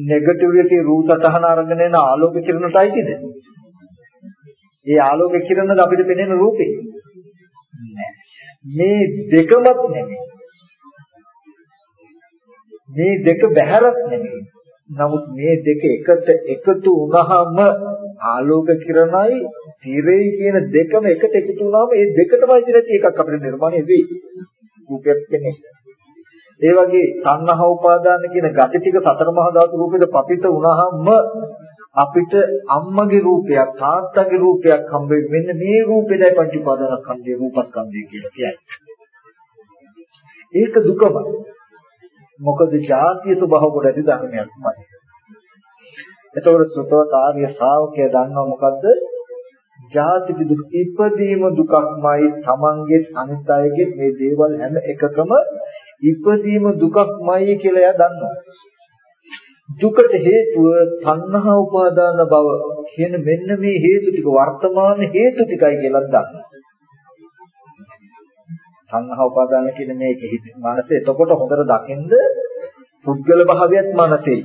නෙගටිව් එකේ රූප සටහන අරගෙන එන ආලෝක කිරණට අයිතිද? ඒ ආලෝක කිරණද අපිට පෙනෙන රූපේ? මේ දෙකමත් නෙමෙයි. මේ දෙක බහැරත් නෙමෙයි. නමුත් මේ දෙක එකට එකතු වුණාම ආලෝක කිරණයි තිරේ කියන දෙකම එකට එකතු වුණාම ඒ දෙකටම ඉතිරි එකක් අපිට නිර්මාණය වෙයි. රූපයක් කෙනෙක්. ඒ වගේ තණ්හා උපාදාන කියන gati ටික සතර මහා ධාතු රූපෙද පතිත වුණාම අපිට අම්මගේ රූපයක් තාත්තගේ රූපයක් හම්බ වෙන්නේ මෙන්න මේ රූපෙදයි පංච උපාදානස්කන්ධයේ රූපස්කන්ධය කියලා කියන්නේ. ඒක දුකම. මොකද ජාතිය ස්වභාව කොට ඇති ධර්මයක්මයි. එතකොට සුතවත් ආර්ය ශ්‍රාවකයා දන්නවා මොකද්ද? ජාතික දුක් ඉපදීම දුකක්මයි තමන්ගේ අනිත් අයගේ මේ දේවල් හැම එකකම ඉපදීම දුකක්මයි කියලා එයා දන්නවා. දුකට හේතුව තණ්හා උපාදාන බව කියන මෙන්න මේ හේතු ටික වර්තමාන හේතු ටිකයි කියලා දන්නවා. තණ්හා උපාදාන කියන මේක හිත මනසේ එතකොට හොඳට දකින්ද පුද්ගල භාවයත් මනසේ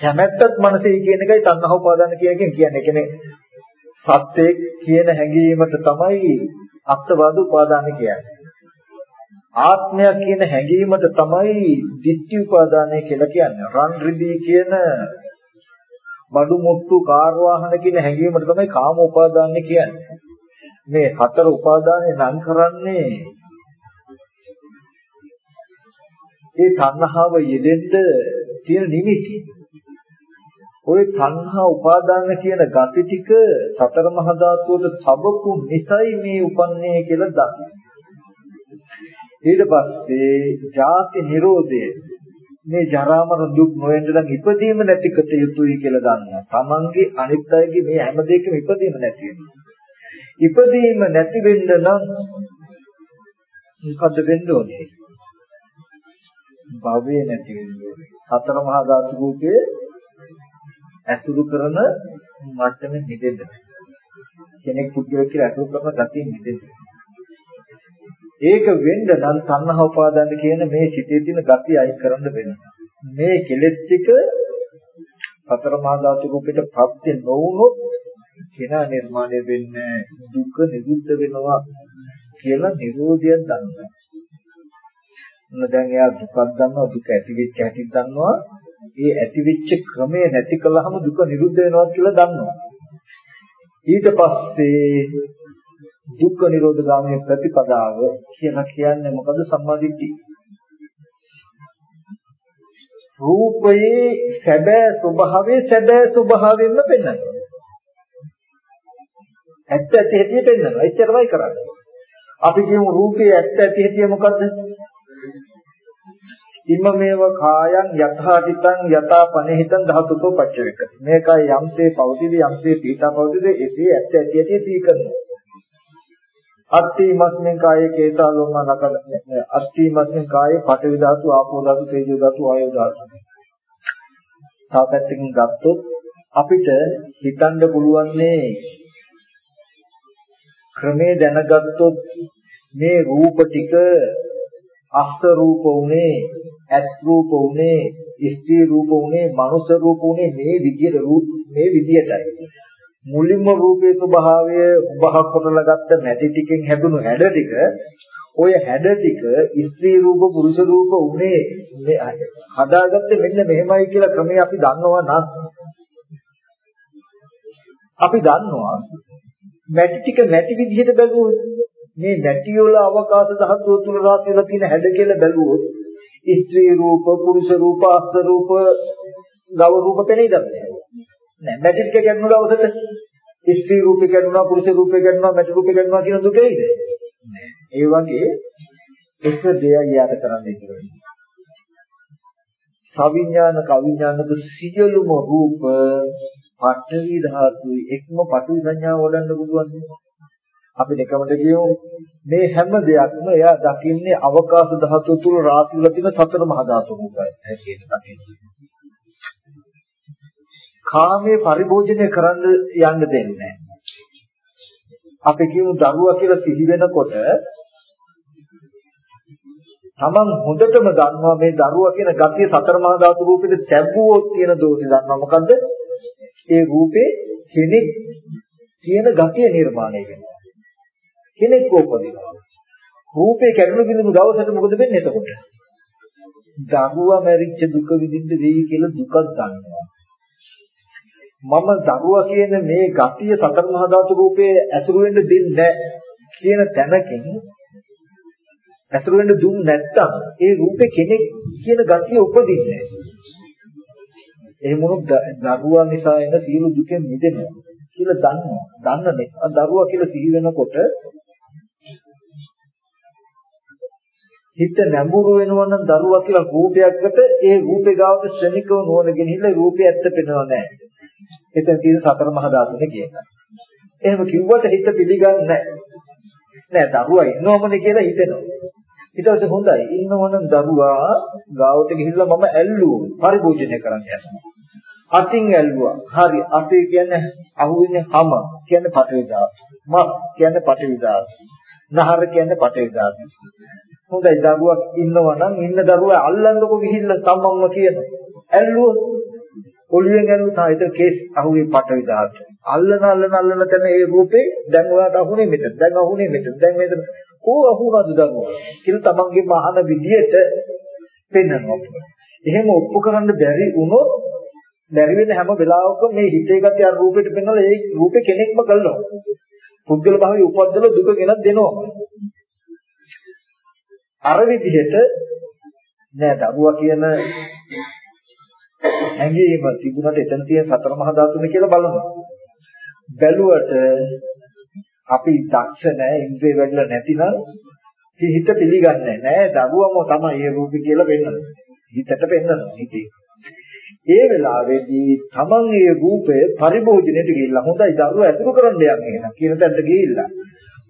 කැමැත්තත් මනසේ කියන එකයි තණ්හා උපාදාන කියන කියන්නේ. කියන්නේ සත්‍යයේ කියන හැඟීමට තමයි අත්වාද උපාදාන කියන්නේ. ආත්මයක් කියන හැඟීමට තමයි ditthi උපාදානය කියලා කියන්නේ. රන් රිදී කියන බඩු මුට්ටු කාර් වාහන කියන හැඟීමට තමයි කාම උපාදානය කියන්නේ. මේ හතර උපාදානය නම් කරන්නේ ඒ තණ්හාව යෙදෙන්න තියෙන නිමිති. ওই තණ්හා උපාදාන කියන gati ටික සතර මහා ධාතුවට සබපු නිසයි මේ උපන්නේ කියලා දකින්න. ඊට පස්සේ ජාති නිරෝධය මේ ජරා මරණ දුක් නොවෙන්න නම් ඉපදීම නැතිකට යුතුයි කියලා දන්නවා. Tamange අනිත් අයගේ මේ හැම දෙයකම ඉපදීම නැති ඉපදීම නැති වෙන්න නම් මොකද වෙන්න ඕනේ? භවය නැති වෙන්න ඕනේ. සතර මහා ධාතු රූපයේ ඇසුරු කරන මට්ටමේ නිදෙන්න. කෙනෙක් පුද්ගලයෙක් කියලා ඇසුරු කරන ගතියෙන් නිදෙන්න. ඒක වෙන්න නම් තණ්හා උපාදාන කියන මේ චිතේ තියෙන gati අයින් කරන්න වෙනවා. මේ කෙලෙස් ටික සතර මහා ධාතු රූපයට ප්‍රත්‍ය නොවුනොත් කෙනා නිර්මාණය වෙන්නේ දුක නිරුද්ධ වෙනවා කියලා නිරෝධයක් දන්නවා. මොන දැන් එයා දුකක් දන්නවා දුක ඇති වෙච්ච හැටි දන්නවා ඒ ඇති වෙච්ච ක්‍රමය නැති කළාම දුක නිරුද්ධ වෙනවා කියලා දන්නවා. ඊට පස්සේ දුක්ඛ නිරෝධ ගාමී ප්‍රතිපදාව කියලා කියන්නේ මොකද සම්මාදිට්ඨිය. රූපයේ සැබෑ ස්වභාවයේ සැබෑ ස්වභාවයෙන්ම පෙන්වනවා. ඇත්ත ඇති හැටි පෙන්වනවා. එච්චරමයි කරන්නේ. අපි කියමු රූපයේ ඇත්ත ඇති හැටි මොකද්ද? ඉම මේව කායං යථාටිතං යථා පනෙහිතං ධාතුකෝ පච්චවෙක. මේකයි යම්සේ පෞතිද යම්සේ පීතා පෞතිද එසේ ඇත්ත ඇති හැටි සීකරනවා. අත්ති මස්මින් කායේ කේසා ලෝම නකල අත්ති මස්මින් කායේ පඨවි ධාතු ආපෝ ධාතු තේජෝ ධාතු ආයෝ ධාතු තාපැත්තකින් ගත්තොත් අපිට හිතන්න පුළුවන්නේ ක්‍රමේ දැනගත්තොත් මේ රූප ටික අස්ත රූප උනේ ඇත් රූප උනේ ස්ත්‍රී රූප උනේ මනුෂ්‍ය රූප උනේ මේ විදියට රූප මේ විදියටයි. මුලින්ම රූපේ ස්වභාවය උබහක් කොටලා ගත්ත මැටි ටිකෙන් හැදුණු හැඩ ටික ඔය හැඩ ටික ස්ත්‍රී රූප පුරුෂ රූප උනේ හදාගත්තේ මෙන්න මෙහෙමයි කියලා ක්‍රමයේ අපි දන්නවා නම් අපි දන්නවා මැටි ටික මැටි විදිහට බැලුවොත් මේ මැටි වල අවකාශ ධාතුව තුල රාශි වෙලා තියෙන හැඩ කියලා බැලුවොත් ස්ත්‍රී රූප පුරුෂ රූප අස්ස රූප ගව රූප පෙනීද නෑ. මැටි ටික ගන්න දවසට ස්ත්‍රී රූපේ ගන්නවා පුරුෂ රූපේ ගන්නවා මැටි රූපේ ගන්නවා කියන දුකේද නෑ. ඒ වගේ එක දෙයක් යාද කරන්න ඉතිරෙන්නේ සවිඥානික අවිඥානික සියලුම රූප පඨවි ධාතුයි. එක්ම පඨවි සංඥාව වඩන්න පුළුවන් අපි දෙකමද කියමු. මේ හැම දෙයක්ම එයා දකින්නේ අවකාශ ධාතුව තුල රාශි වල තියෙන සතර මහා ධාතු රූපයි කියන දකින්නේ. කාමයේ පරිභෝජනය කරන්න යන්න දෙන්නේ අපි කියමු දරුවා කියලා සිහි වෙනකොට තමන් හොඳටම දන්නවා මේ දරුවා කියන ගතිය සතර මහා ධාතු රූපෙට තැබුවොත් තියෙන දෝෂය දන්නවා. මොකද්ද? ඒ රූපේ කෙනෙක් තියෙන ගතිය නිර්මාණය වෙනවා. කෙනෙක් උපදිනවා. රූපේ කැඩුණු බිඳුණු දවසට මොකද වෙන්නේ එතකොට? දරුවා මැරිච්ච දුක විඳින්න වෙයි කියලා දුකක් ගන්නවා. මම දරුවා කියන මේ ගතිය සතර මහා ධාතු රූපයේ ඇසුරු වෙන්න දෙන්නේ කියන තැනකින් ඇසුරු වෙන්න දුන්නේ නැත්තම් ඒ රූපේ කෙනෙක් කියන ගතිය උපදින්නේ එහෙම වුණොත් දරුවා නිසා එන සියලු දුකෙන් මිදෙනවා කියලා දන්නවා. දන්නනේ. දරුවා කියලා සිහි වෙනකොට හිත නැඹුරු වෙනවා නම් දරුවා කියලා රූපයකට ඒ රූපේ ගාවට ශ්‍රණිකව නුවණ ගෙනහිල්ලා රූපය ඇත්ත පෙන්වව නැහැ. එතන තියෙන සතර මහා ධාතුනේ කියනවා. එහෙම කිව්වට හිත පිළිගන්නේ නැහැ. නෑ දරුවා ඉන්නවමනේ කියලා හිතෙනවා. ඊට පස්සේ හොඳයි ඉන්නවනම් දරුවා ගාවට ගිහිල්ලා මම ඇල්ලුවා පරිභෝජනය කරන්න යනවා. අතින් ඇල්ලුවා. හරි අතේ කියන්නේ අහුවෙන්නේ හැම කියන්නේ පටවි ධාතු. මස් කියන්නේ පටවි ධාතු. නහර කියන්නේ පටවි ධාතු. හොඳයි දරුවක් ඉන්නවා නම් ඉන්න දරුවා අල්ලන්නකො ගිහිල්ලා සම්මම්ම කියන ඇල්ලුවොත් ඔළුවෙන් ඇල්ලුවොත් ආ ඒක කේස් අහුවේ පටවි ධාතු අල්ලන අල්ලන අල්ලන තැන ඒ රූපේ දැන් ඔයාට අහුනේ මෙතන දැන් අහුනේ මෙතන දැන් මෙතන කෝ අහුනද දරුවා කියලා තමන්ගේ මහාන විදියට පෙන්වනවා එහෙම ඔප්පු කරන්න බැරි වුණොත් බැරි වෙන හැම වෙලාවකම මේ හිතේ ගතිය අර රූපෙට පෙන්වලා ඒ රූපේ කෙනෙක්ම කළනවා පුද්ගල භාවයේ උපද්දල දුක ගෙනත් දෙනවා. අර විදිහට නෑ දරුවා කියන ඇඟේම තිබුණට එතන තියෙන සතර මහා ධාතුනේ කියලා බලනවා. බැලුවට අපි දක්ෂ නෑ ඉන්ද්‍රිය වැඩිලා නැතිනම් හිත පිළිගන්නේ නෑ දරුවම තමයි ඒ රූපේ කියලා පෙන්වන්නේ. හිතට පෙන්වනවා හිතේ. ඒ වෙලාවේදී තමන් ඒ රූපය පරිභෝජනයට ගිහිල්ලා හොඳයි දරුවා ඇසුරු කරන්න යන්නේ එහෙනම් කියන තැනට ගිහිල්ලා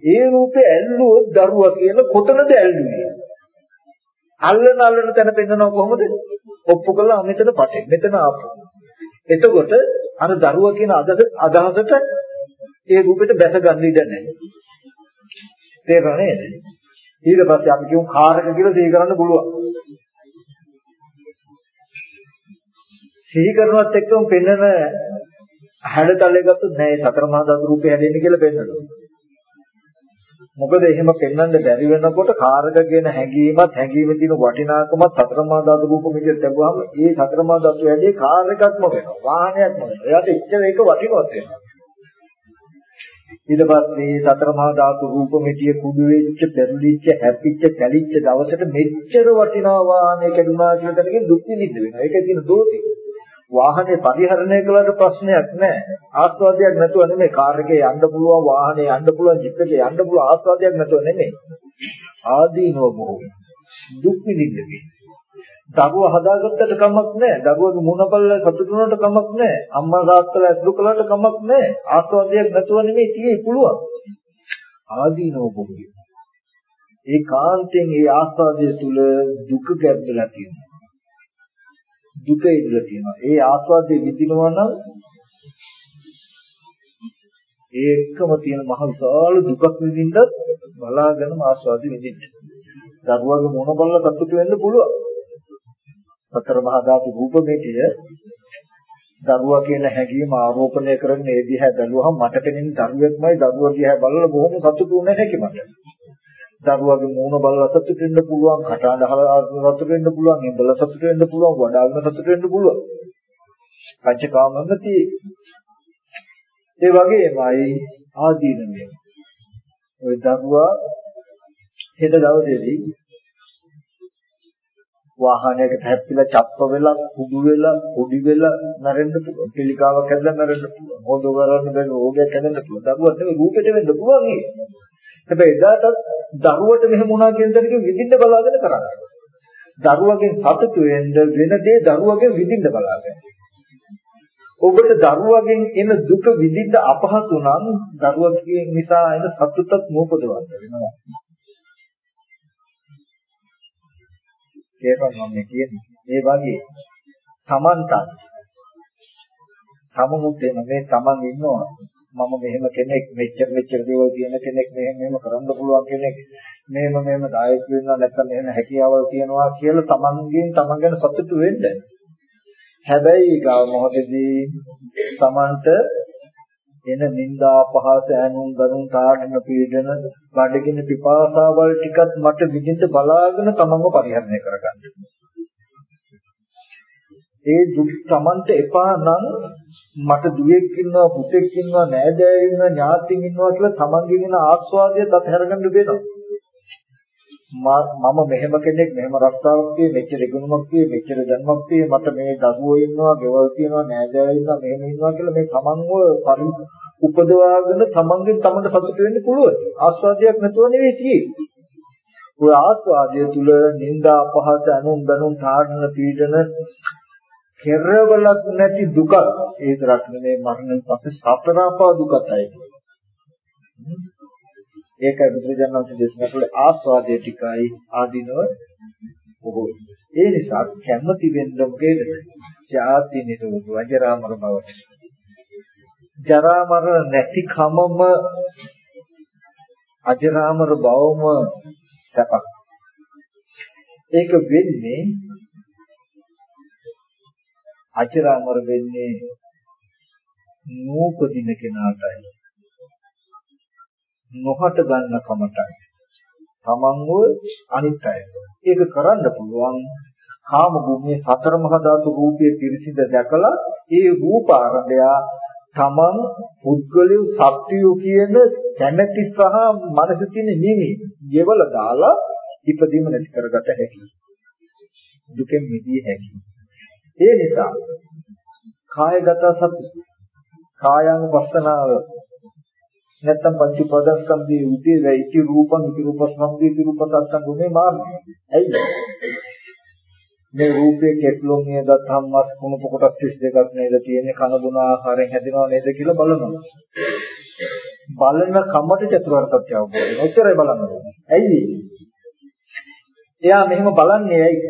ඒ රූපේ ඇල්ලුවොත් දරුවා කියන කොතනද ඇල්ලුවේ අල්ලන අල්ලන තැන පෙන්නනවා කොහොමද? ඔප්පු කළා මෙතන පටේ. මෙතන ආපු. එතකොට අර දරුවා කියන අදහසට ඒ රූපෙට බැස ගන්න ඉඩ නැහැ. තේරෙනව නේද? ඊට පස්සේ අපි කියමු කාරක කියලා සිහි කරන්න පුළුවන්. සිහි කරනවත් එක්කම පෙන්නන හැඩතලේ ගත්තොත් නෑ සතර මහා ධාතු රූපේ හැදෙන්නේ කියලා පෙන්නනවා. මොකද එහෙම පෙන්වන්න බැරි වෙනකොට කාර්ක කියන හැඟීමත් හැඟීමේ තියෙන වටිනාකමත් සතරමා ධාතු රූප මිදියට ලැබුවාම ඒ සතරමා ධාතු වැඩි කාර් එකක්ම වෙනවා වාහනයක්ම වෙනවා එයාට එච්චර ඒක වටිනවත් වෙනවා ඊට පස්සේ සතරමා ධාතු රූප මිදිය කුඩු වෙච්ච පෙරලිච්ච හැපිච්ච කැලිච්ච දවසට මෙච්චර වටිනා වාහනය කැඩුනා කියලා තැනකින් දුක් විඳින්න වෙනවා ඒකේ තියෙන දෝෂය වාහනේ පරිහරණය කළාට ප්‍රශ්නයක් නැහැ. ආස්වාදයක් නැතුව නෙමෙයි කාර් එකේ යන්න පුළුවන් වාහනේ යන්න පුළුවන් ජිප් එකේ යන්න පුළුවන් ආස්වාදයක් නැතුව නෙමෙයි. ආදීනෝ බොහෝ දුක් විඳින්නේ. දරුවා හදාගත්තට කමක් නැහැ. දරුවගේ මුණ බලලා සතුටු වුණාට කමක් නැහැ. අම්මා තාත්තලා ඇසුරු කළාට කමක් නැහැ. ආස්වාදයක් නැතුව නෙමෙයි තියෙයි පුළුවන්. ආදීනෝ බොහෝ. ඒ කාන්තෙන් ඒ ආස්වාදයේ තුල දුක ගැඹුරලා තියෙනවා. දුක ඉඳලා තියෙනවා. ඒ ආස්වාදයේ විඳිනවා නම් ඒකම තියෙන මහ විශාල දුකක් විඳින්නත් බලාගෙනම ආස්වාදෙ විඳින්න. දරුවගේ මොන බලලා සතුට වෙන්න පුළුවන්. සතර මහා ධාතු රූපමේතිය දරුවා කියන හැඟීම ආරෝපණය කරගෙන ඒ දිහා බැලුවහම මට පෙනෙන දරුවෙක්මයි දරුවා දිහා බලලා බොහොම සතුටු වෙන්නේ නැහැ මට. දරුවගේ මූණ බලලා සතුට වෙන්න පුළුවන්, කටහඬ අහලා සතුට වෙන්න පුළුවන්, ඉඹල සතුට වෙන්න පුළුවන්, වඩාගෙන සතුට වෙන්න පුළුවන්. පංචකාමමති ඒ වගේමයි ආදීනමය. ওই දරුවා හෙට දවසේදී වාහනයකට හැප්පිලා චප්ප වෙලා කුඩු වෙලා පොඩි වෙලා මැරෙන්න පුළුවන්. පිළිකාවක් හැදලා මැරෙන්න පුළුවන්. හොදෝ කරන්න බැරි රෝගයක් හැදෙන්න පුළුවන්. දරුවා නෙවෙයි රූපෙට වෙන්න පුළුවන් නේ. හැබැයි එදාට දරුවට මෙහෙම වුණා කියන දණක විඳින්න බලාගෙන කරන්නේ. දරුවගෙන් සතුටු වෙන්න වෙන දේ දරුවගෙන් විඳින්න බලාගෙන. ඔබට දරුවගෙන් එන දුක විඳින්න අපහසු නම් දරුවගේ නිසා එන සතුටක් නූපදවන්න වෙනවා. ඒකම මම කියන්නේ. ඒ වගේ තමන්ට තමමුත් එන මේ තමන් ඉන්නවා මම මෙහෙම කෙනෙක් මෙච්චර මෙච්චර දේවල් කියන කෙනෙක් මෙහෙම මෙහෙම කරන්න පුළුවන් කෙනෙක් මෙහෙම මෙහෙම දායක වෙනවා නැත්නම් මෙහෙම හැකියාවල් තියනවා කියලා තමන්ගෙන් තමන් ගැන සතුටු වෙන්න. හැබැයි ගාව මොහොතේදී තමන්ට එන නිന്ദා අපහාස ඇනුම් ගනුම් තාඩන පීඩන බඩගිනි පිපාසාවල් ටිකත් මට විඳින්න බලාගෙන තමන්ව පරිහරණය කරගන්න. ඒ දුක් තමන්ට එපා නම් මට දුවෙක් ඉන්නවා පුතෙක් ඉන්නවා නෑදෑයෙක් ඉන්නවා ඥාතියින් ඉන්නවා කියලා තමන්ගේ වෙන ආස්වාදය තත්හැරගන්න වෙනවා. මම මෙහෙම කෙනෙක් මෙහෙම රස්සාවක් tie මෙච්චර ගුණමක් tie මෙච්චර ජන්මක් tie මට මේ දරුවෝ ඉන්නවා ගෙවල් තියෙනවා නෑදෑයෝ ඉන්නවා මෙහෙම ඉන්නවා කියලා මේ තමන්ව පරි උපදවාගෙන තමන්ගෙන් තමන්ට සතුට වෙන්න පුළුවන්. ආස්වාදයක් නැතුව නෙවෙයි තියෙන්නේ ඔය ආස්වාදය තුල නිന്ദා අපහාස අනුන් බනුන් තාඩන පීඩන කෙරවලක් නැති දුක ඒ තරක් නෙමේ මරණයෙන් පස්සේ සතර අපා දුකයි ඒක බුදුරජාණන් වහන්සේ දේශනා කළේ ආස්වාදයේ ටිකයි ආදීනව බොහෝ. ඒ නිසා කැමති වෙන්න මොකේද? ජාති නිරෝධ වජරාමර බවට. ජරා මරණ නැති කමම අජරාමර බවම සපක්. ඒක වෙන්නේ අජරාමර වෙන්නේ නූපදින කෙනාටයි. නොහට ගන්න කමටයි. තමන්ව අනිත් අය. ඒක කරන්න පුළුවන් කාම භූමියේ සතර මහා ධාතු රූපයේ පිරිසිඳ දැකලා ඒ රූප ආරම්භය තමන් පුද්ගලිය සත්‍යය කියන කැමැති සහ මනස තියෙන නිමි ගෙවල දාලා ඉපදීම නැති කරගත හැකියි. දුකෙන් මිදිය හැකියි. ඒ නිසා කායගත සති කායानुපස්සනාව නැත්තම් පංච පදස්කන්ධයේ උදේ වැයිති රූපං ඉති රූපස්කන්ධයේ ඉති රූපසත්සං ගුණේ මාර්ගය. ඇයි? මේ රූපයේ කෙස්ලොම් නේද ධම්මස් කුණප කොටස් 32ක් නේද තියෙන්නේ කන බුන ආහාරයෙන් හැදෙනව නේද කියලා බලනවා. බලන කමට චතුරාර්ය සත්‍ය අවබෝධ වෙනවා. ඔච්චරයි බලන්න ඕනේ. ඇයි? එයා මෙහෙම බලන්නේ ඇයි?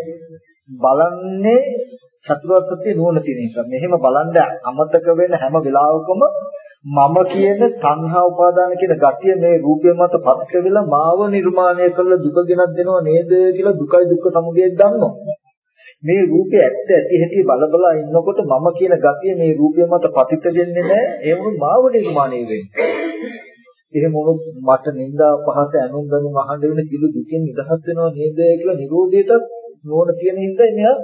බලන්නේ චතුරාර්ය සත්‍ය නුවණ තියෙන නිසා. මෙහෙම බලන්න අමතක වෙන හැම වෙලාවකම මම කියන තණ්හා උපාදාන කියන ගතිය මේ රූපය මත පත්ක වෙලා මාව නිර්මාණය කරලා දුක ගෙනත් දෙනව නේද කියලා දුකයි දුක්ඛ සමුදය දන්නවා. මේ රූපේ ඇත්ත ඇති හැටි බල බල ඉන්නකොට මම කියන ගතිය මේ රූපය මත පතිත වෙන්නේ නැහැ. ඒ වුණු මාව නිර්මාණය වෙන්නේ. එහෙම වුණොත් මට නිന്ദා පහස ඇනුම් ගනුම් අහන්න වෙන සිළු දුකෙන් නිදහස් වෙනව නේද කියලා නිරෝධයට නෝන තියෙන හින්දා මෙයා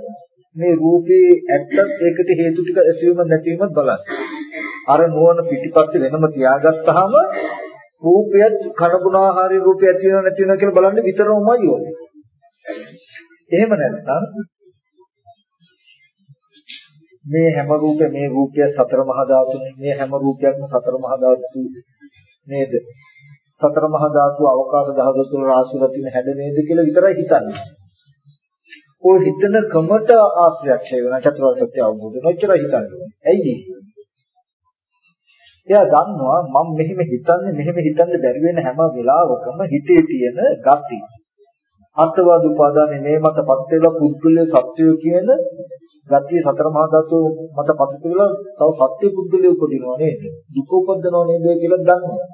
මේ රූපේ ඇත්තත් ඒකට හේතු ටික ඇසීම නැතිවීමත් බලන්නේ. අර නුවණ පිටිපස්සේ වෙනම තියාගත්තාම රූපයත් කනබුන ආහාරي රූපය ඇති වෙනව නැති වෙනව කියලා බලන්න විතරමයි ඕනේ. එහෙම නැත්නම් මේ හැම රූපේ මේ රූපය සතර මහා ධාතුනේ මේ හැම රූපයක්ම සතර මහා ධාතු නේද? සතර මහා ධාතු අවකාශ ධාතු තුල රාශිලා තියෙන හැඩ නේද කියලා විතරයි හිතන්නේ. ඔය හිතන කමට ආශ්‍රයක්ෂය වෙන චතුරාර්ය සත්‍ය අවබෝධ නොච්චරයි හිතන්නේ. ඇයි එයා දන්නවා මම මෙහෙම හිතන්නේ මෙහෙම හිතන්න බැරි වෙන හැම වෙලාවකම හිතේ තියෙන gati. අත්වාද උපාදානේ මේ මතපත් වෙලා පුද්ගලයේ සත්‍යය කියන ගතිය සතර මහා ධාතු මතපත් වෙලා තව සත්‍ය පුද්ගලයේ උපදිනවා නේද? දුක උපදිනවා නේද කියලා දන්නවා.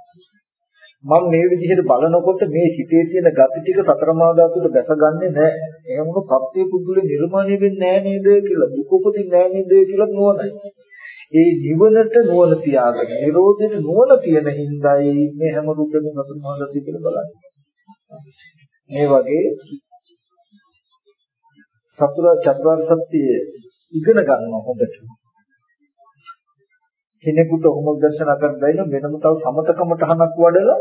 මම මේ විදිහට බලනකොට මේ හිතේ තියෙන gati ටික සතර මහා ධාතුවට බැසගන්නේ නැහැ. එහෙම වුණොත් සත්‍ය පුද්ගලයේ නිර්මාණය වෙන්නේ නැහැ නේද කියලා දුක උපදින්නේ නැහැ නේද කියලා නෝනයි. ඒ නිවනට නුවණ තියාගෙන නිරෝධයට නුවණ තියෙන හිඳයි මේ හැම රූපෙම නතුරු මහදති කියලා බලන්නේ. මේ වගේ සතර චතුරාර්ය සත්‍ය ඉගෙන ගන්න හොඳට. කෙනෙකුට ඔහොම දර්ශන කර බැයින වෙනම තව සමතකමට හනක් වඩලා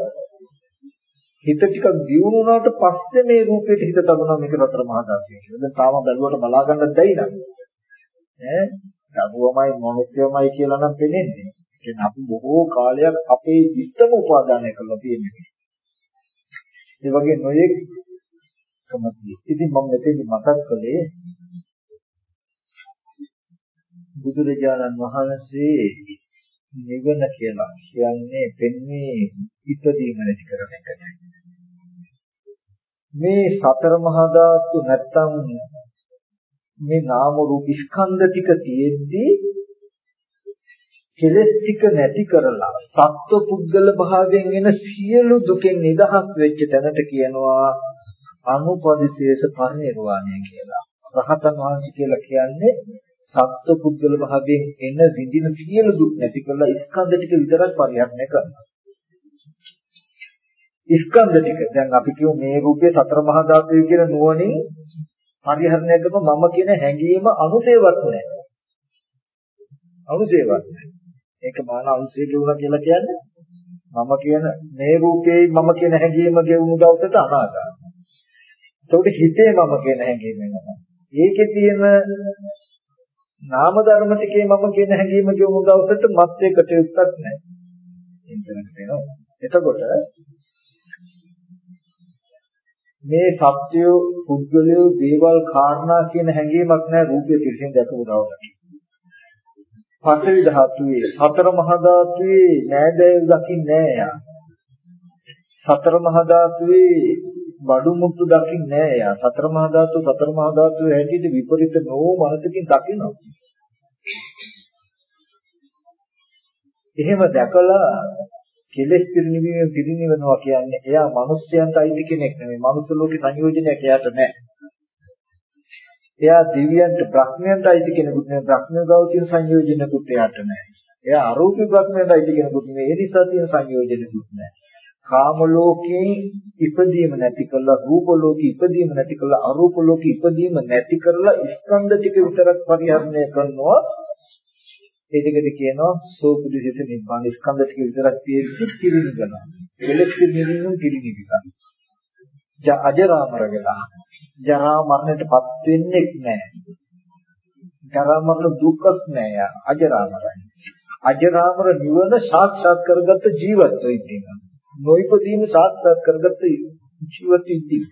හිත ටිකක් දියුණු වුණාට පස්සේ මේ රූපයට හිත තබනවා මේක සතර මහා ධාතුය කියලා. දැන් තාම බැලුවට බලා ගන්න දෙයි නේද? ඈ දරුවමයි මොනුස්සයමයි කියලා නම් පෙනෙන්නේ. කියන්නේ අපි බොහෝ කාලයක් අපේ හිතම උපාදානය කරලා තියෙනවා. ඒ වගේ නොයෙක් කමතියි. ඉතින් මම මෙතෙන්දි මතක් කළේ බුදුරජාණන් වහන්සේ නිවන කියලා කියන්නේ පෙන්න්නේ ඉපදීම නැති කරන එකට. මේ සතර මහා ධාතු නැත්තම් මේ නාම රූප ස්කන්ධ ටික තියෙද්දී කෙලස් ටික නැති කරලා සත්ව පුද්ගල භාවයෙන් එන සියලු දුකෙන් නිදහස් වෙච්ච තැනට කියනවා අනුපදිශේෂ පරිනිර්වාණය කියලා. රහතන් වහන්සේ කියලා කියන්නේ සත්ව පුද්ගල භාවයෙන් එන විඳින සියලු දුක් නැති කරලා ස්කන්ධ ටික විතරක් පරිහරණය කරනවා. ස්කන්ධ ටික දැන් අපි කියමු මේ රූපේ සතර මහා ධාතුයි කියන නුවණින් පරිහරණය කරන මම කියන හැඟීම අනුසේවත් නැහැ. අනුසේවත් නැහැ. ඒක මාන අනුසේ කියුණා කියලා කියන්නේ මම කියන මේ රූපේ මම කියන හැඟීම ගෙවුණු දවසට අනාගතයි. එතකොට හිතේ මම කියන හැඟීම වෙනවා. ඒකේ තියෙන නාම ධර්ම ටිකේ මම කියන හැඟීම ගෙවුණු දවසට මත් එකට යුක්තක් නැහැ. එතනට වෙනවා. එතකොට මේ සත්‍ය පුද්ගලයෝ දේවල් කාරණා කියන හැඟීමක් නැහැ රූපයේ පිළිසින් දැකපු දවසට. පඨවි ධාතුවේ සතර මහා ධාතුවේ නෑදෑයෝ දකින්නේ නෑ යා. සතර මහා ධාතුවේ බඩු මුට්ටු දකින්නේ නෑ යා. සතර මහා ධාතු සතර මහා ධාතුවේ හැටියට විපරිත නෝ මනසකින් දකිනවා. එහෙම දැකලා කෙලෙස් පිරිනිවීම පිරිනිවනවා කියන්නේ එයා මිනිස්යන්ට අයිති කෙනෙක් නෙමෙයි. මනුස්ස ලෝකේ සංයෝජනයක් එයාට නැහැ. එයා දිව්‍යයන්ට බ්‍රහ්මයන්ට අයිති කෙනෙකුත් නෙමෙයි. බ්‍රහ්ම ගාව තියෙන සංයෝජනකුත් එයාට නැහැ. එයා අරූපී බ්‍රහ්මයන්ට අයිති කෙනෙකුත් නෙමෙයි. ඒ නිසා තියෙන සංයෝජනකුත් නැහැ. කාම ලෝකේ ඉපදීම නැති කරලා රූප ලෝකේ ඉපදීම නැති කරලා අරූප ලෝකේ ඉපදීම නැති කරලා ස්කන්ධ ටික විතරක් පරිහරණය කරනවා ඒ දෙකට කියනවා සෝපදිසිත නිබ්බාන ස්කන්ධ ටික විතරක් තියෙද්දි පිළිනිගනවා. වෙලෙත් පිළිනිගුම් පිළිනිගනවා. ජ අජරාමර වෙලා ජරා මරණයටපත් වෙන්නේ නැහැ. ජරා මරණ දුක්ඛක් නැහැ. අජරාමරයි. අජරාමර නිවන සාක්ෂාත් කරගත්ත ජීවත් වෙන්නේ. නොයිපදීම සාක්ෂාත් කරගත්ත ජීවත් වෙන්නේ.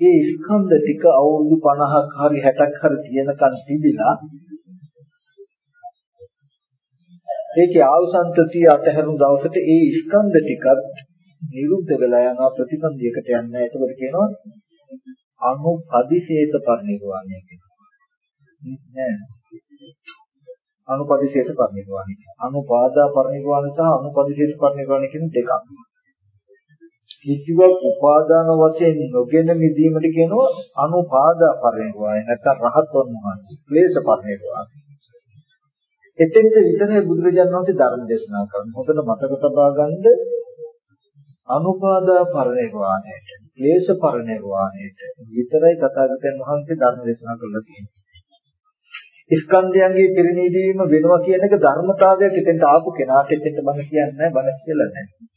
ඒ ස්කන්ධ ටික අවුරුදු 50ක් හරි 60ක් හරි තියෙනකන් තිබිලා ඒකේ ආවසන්තතිය අතහැරුණු දවසට ඒ ස්කන්ධ ටිකත් නිරුද්ධ වෙලා යනවා ප්‍රතිසන්දියකට යන්නේ. ඒකවල කියනවා අනුපදිශේෂ පරිනිර්වාණය කියලා. නෑ. අනුපදිශේෂ පරිනිර්වාණය. අනුපාදා පරිනිර්වාණය සහ අනුපදිශේෂ පරිනිර්වාණය කියන දෙකක්. කිසිවක් උපාදාන වශයෙන් නොගෙන මිදීමට කියනවා අනුපාදා පරිනිර්වාණය. නැත්නම් රහතන් වහන්සේ. ක්ලේශ පරිනිර්වාණය. එතෙන්ද විතරයි බුදුරජාණන් වහන්සේ ධර්ම දේශනා කරන්නේ. හොඳට මතක තබා ගන්න අනුපාදා පරිනිර්වාණයට, ක්ලේශ පරිනිර්වාණයට විතරයි තථාගතයන් වහන්සේ ධර්ම දේශනා කරලා තියෙන්නේ. ස්කන්ධයන්ගේ පිරිනීදීම වෙනවා කියන එක ධර්මතාවයක් එතෙන්ට ආපු කෙනාට එතෙන්ට බණ කියන්නේ නැහැ, බණ කියලා නැහැ.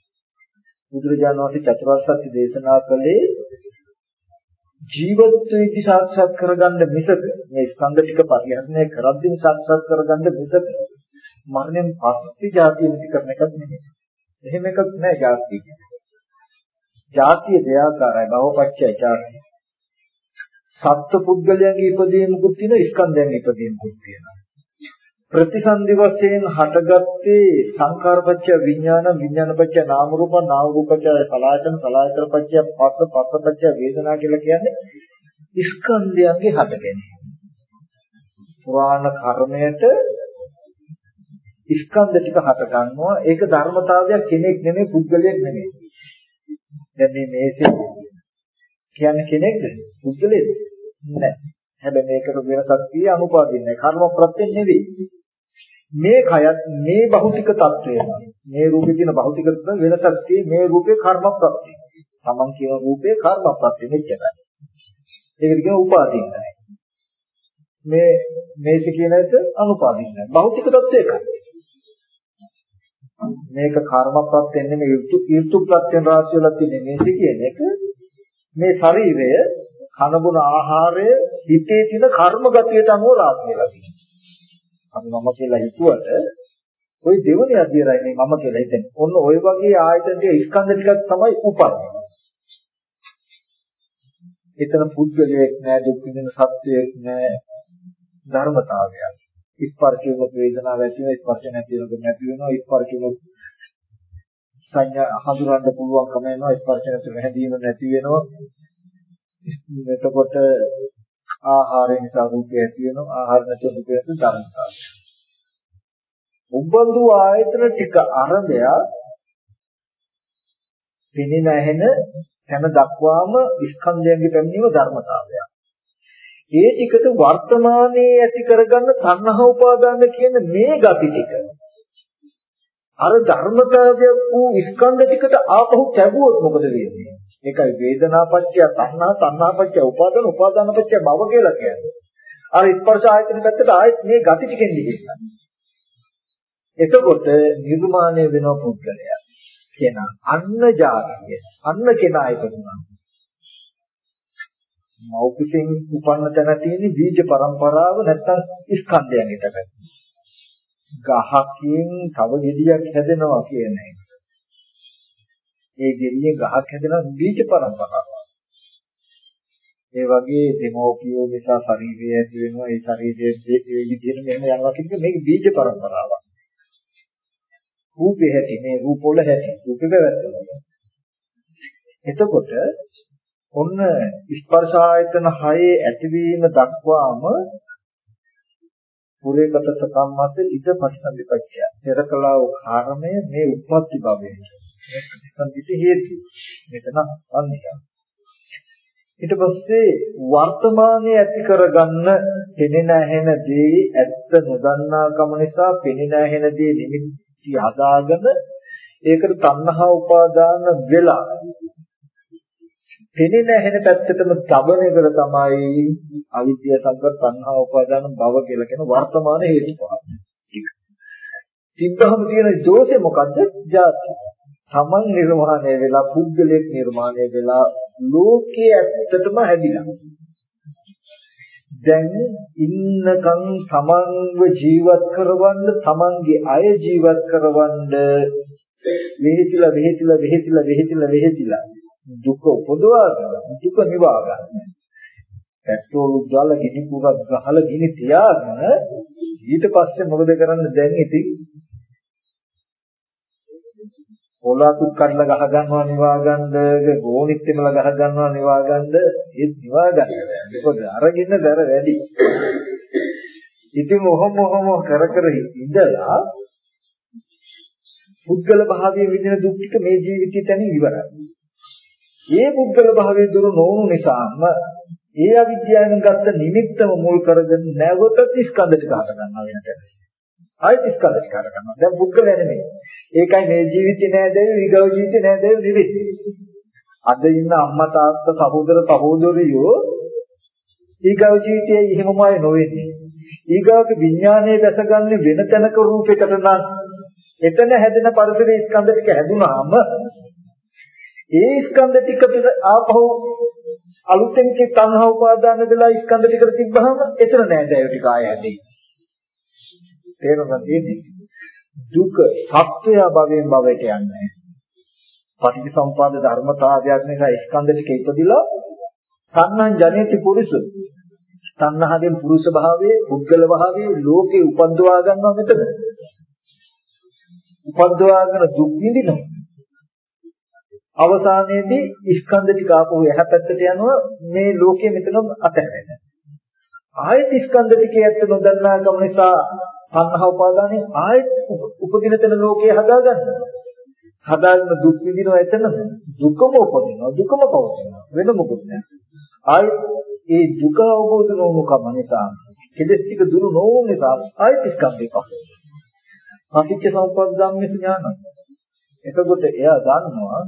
බුදුරජාණන් වහන්සේ චතුරාර්ය සත්‍ය දේශනා කළේ ජීවත් වෙද්දී සාක්ෂාත් කරගන්න මිසක මේ ස්කන්ධ ටික පරිහරණය කරද්දී සාක්ෂාත් කරගන්න මිසක මරණයෙන් පස්සේ ජාතිය නිති කරන එකක් නෙමෙයි. එහෙම එකක් නෑ ජාතිය. ජාතිය දෙආකාරයි භවපච්චය ජාතිය. සත්ත්ව පුද්ගලයන්ගේ ඉපදීමකුත් තියෙනවා ස්කන්ධයන්ගේ ඉපදීමකුත් තියෙනවා. ප්‍රතිසන්දි වශයෙන් හටගත්තේ සංකාරපච්චය විඥාන විඥානපච්චය නාම රූප නාම රූපපච්චය සලආයතන සලආයතනපච්චය පස්ස පස්සපච්චය වේදනා කියලා කියන්නේ ස්කන්ධයන්ගේ හටගැනීම. පුරාණ කර්මයට ස්කන්ධ ටික හට ගන්නවා ඒක ධර්මතාවයක් කෙනෙක් නෙමෙයි පුද්ගලයෙක් නෙමෙයි. දැන් මේ මේසේ කියන්නේ කෙනෙක්ද? පුද්ගලයෙක් නෑ. හැබැයි මේකට වෙනසක් tie අනුපාදින්නේ කර්ම ප්‍රත්‍ය නෙවෙයි. මේ කයත් මේ භෞතික తත්වය මේ රූපේ තියෙන භෞතික තත්ත්ව වෙනසක් තියෙන්නේ මේ රූපේ කර්ම ප්‍රත්‍ය. Taman කියන රූපේ කර්ම ප්‍රත්‍ය මෙච්චරයි. ඒකට කියන උපාදීනයි. මේ මේක කියන එක අනුපාදීනයි. භෞතික తත්වය එකයි. මේක කර්ම ප්‍රත්‍යෙන් නෙමෙයි ඍතු ඍතු ප්‍රත්‍යෙන් රාශිය වල තියෙන මේක කියන එක මේ ශරීරය කනබුන ආහාරය හිතේ තියෙන කර්ම ගතියට අනුව රාශි වෙලා තියෙනවා. අපි මම කියලා හිතුවට ওই දෙවනේ අධ්‍යයනය මේ මම කියලා හිතන්නේ. ඔන්න ওই වගේ ආයතන ටික ස්කන්ධ ටිකක් තමයි උපන්නේ. එතන පුද්ගලයෙක් නෑ දුක් විඳින සත්වයෙක් නෑ ධර්මතාවයක්. ස්පර්ශයක වේදනාව ඇති වෙනවා ස්පර්ශ නැති වෙනකොට නැති වෙනවා ස්පර්ශයක සංඥා හඳුනන්න පුළුවන්කම එනවා ස්පර්ශ නැති වෙනදීම නැති වෙනවා එතකොට ආහාරය නිසා රූපය ඇති වෙනවා ආහාර නැති රූපය ඇති ධර්මතාවය උබඳු ආයතන ටික අරබයා පිනින ඇහෙන තැන දක්වාම ස්කන්ධයන්ගේ පැමිණීම ධර්මතාවයක්. ඒ ටිකට වර්තමානයේ ඇති කරගන්න තණ්හා උපාදාන කියන මේ gati ටික අර ධර්මතාවයක් වූ ස්කන්ධ ටිකට ආපහු කැවුවොත් මොකද වෙන්නේ? ඒකයි වේදනාපච්චය තණ්හා තණ්හාපච්චය උපාදාන උපාදානපච්චය භව කියලා කියන්නේ. අර ස්පර්ශ ආයතන පැත්තට ආයෙත් මේ gati ටිකෙන් දිගින්න. එතකොට නිර්මාණය වෙන පුද්ගලයා කෙනා අන්න ජාතිය අන්න කෙනා ඉපදුනා. මෞපිතෙන් උපන්න තැන තියෙන බීජ પરම්පරාව නැත්තම් ස්කන්ධයන් හිටගන්න. ගහකින් තව ගෙඩියක් හැදෙනවා කියන එක. ඒ ගෙඩියේ ගහක් හැදෙනවා බීජ පරම්පරාවක්. ඒ වගේ දෙමෝපියෝ නිසා ශරීරය ඇති වෙනවා ඒ ශරීරයේ ඒ විදිහට මෙහෙම යනවා කියන එක මේක බීජ පරම්පරාවක්. රූපේ හැටි මේ රූපවල හැටි රූපේ වැටෙනවා. එතකොට ඔන්න ස්පර්ශ ආයතන හයේ ඇතිවීම දක්වාම පුරේකත සකම්මත ඉද පටිසම්පිපච්චය. පෙරකලා වූ කාරණය මේ උප්පත්ති භවයේ. මේ ප්‍රතිසම්පිත හේතු. මෙතන අන්තිම. ඊට පස්සේ වර්තමානයේ ඇති කරගන්න පෙනෙන ඇහෙන දේ ඇත්ත නොදන්නා කම නිසා පෙනෙන ඇහෙන දේ නිමිති හදාගෙන ඒකට තණ්හා උපාදාන වෙලා පෙනෙන ඇහෙන පැත්තටම තබන එකට තමයි අවිද්‍යාව සංකප්ප තණ්හා උපාදාන භව කියලා කියන වර්තමාන හේතු පහ. තිබ්බහම තියෙන දෝෂේ මොකද්ද? ජාති. තමන් නිර්මාණය වෙලා පුද්ගලයෙක් නිර්මාණය වෙලා ලෝකයේ ඇත්තටම හැදිලා. දැන් ඉන්නකම් තමන්ව ජීවත් කරවන්න තමන්ගේ අය ජීවත් කරවන්න වෙහෙතිලා වෙහෙතිලා වෙහෙතිලා වෙහෙතිලා වෙහෙතිලා දුක උපදවා ගන්න දුක නිවා ගන්න. පෙට්‍රෝල් දාලා ගිනි කුරක් ගහලා ගිනි තියාගෙන ඊට පස්සේ මොකද කරන්න? දැන් ඉතින් පොළාකුත් කඩලා ගහ ගන්නවා නිවා ගන්න ගෝණිත් එමලා ගහ ගන්නවා නිවා ගන්න ඒත් නිවා ගන්න මොකද අරගෙන දර වැඩි. ඉතින් මොහොම මොහොම කර කර ඉඳලා පුද්ගල භාවයේ විඳින දුක් ටික මේ ජීවිතය තනින් ඉවරයි. ඒ පුද්ගල භාවයේ දුරු නොවුණු නිසාම ඒ අවිද්‍යාවෙන් ගත්ත නිමිත්තම මුල් කරගෙන නැවත ස්කන්ධ ටික හට ගන්නවා වෙනතට. ආයෙත් ස්කන්ධ ටික හට ගන්නවා. දැන් පුද්ගලයා නෙමෙයි. ඒකයි මේ ජීවිතේ නෑදෑය ඊගව ජීවිතේ නෑදෑය නෙවෙයි. අද ඉන්න අම්මා තාත්තා සහෝදර සහෝදරියෝ ඊගව ජීවිතයේ එහෙමමයි නොවෙන්නේ. ඊගවගේ විඥානයේ දැසගන්නේ වෙන තැනක රූපයකට නම් එතන හැදෙන පරිසරයේ ස්කන්ධ ටික හැදුනාම ඒ ස්කන්ධ ටිකට ආපහු අලුතෙන් කි තණ්හා උපාදාන වෙලා ස්කන්ධ ටිකට තිබ්බහම එතන නෑ දැය ටික ආය හැදෙයි. තේරුණාද මේ දුක සත්‍යය භවයෙන් භවයට යන්නේ. පටිච්චසමුපාද ධර්මතාවයක් නිසා ස්කන්ධ ටික ඉපදිලා තණ්හං ජනේති පුරුෂ තණ්හාවෙන් පුරුෂ භාවයේ පුද්ගල භාවයේ ලෝකේ උපද්දවා ගන්නවා මෙතන. උපද්දවාගෙන දුක් විඳිනවා. අවසානයේදී ස්කන්ධ ටික ආපහු එහා පැත්තට යනවා මේ ලෝකයේ මෙතනම අතහැරෙන. ආයත ස්කන්ධ ටිකේ ඇත්ත නොදන්නා කම නිසා සංහව උපාදානේ ආයත උපදින තැන ලෝකයේ හදාගන්නවා. හදාගෙන දුක් විඳිනවා එතන දුකම උපදිනවා දුකම පවතිනවා වෙන මොකුත් නෑ. ආයත ඒ දුක අවබෝධ නොවුණු කම නිසා කෙලස් ටික දුරු නොවුණු නිසා ආයත ස්කන්ධේ පහ. පටිච්ච සමුප්පාද ධම්මේ ඥානයි. එතකොට එයා දන්නවා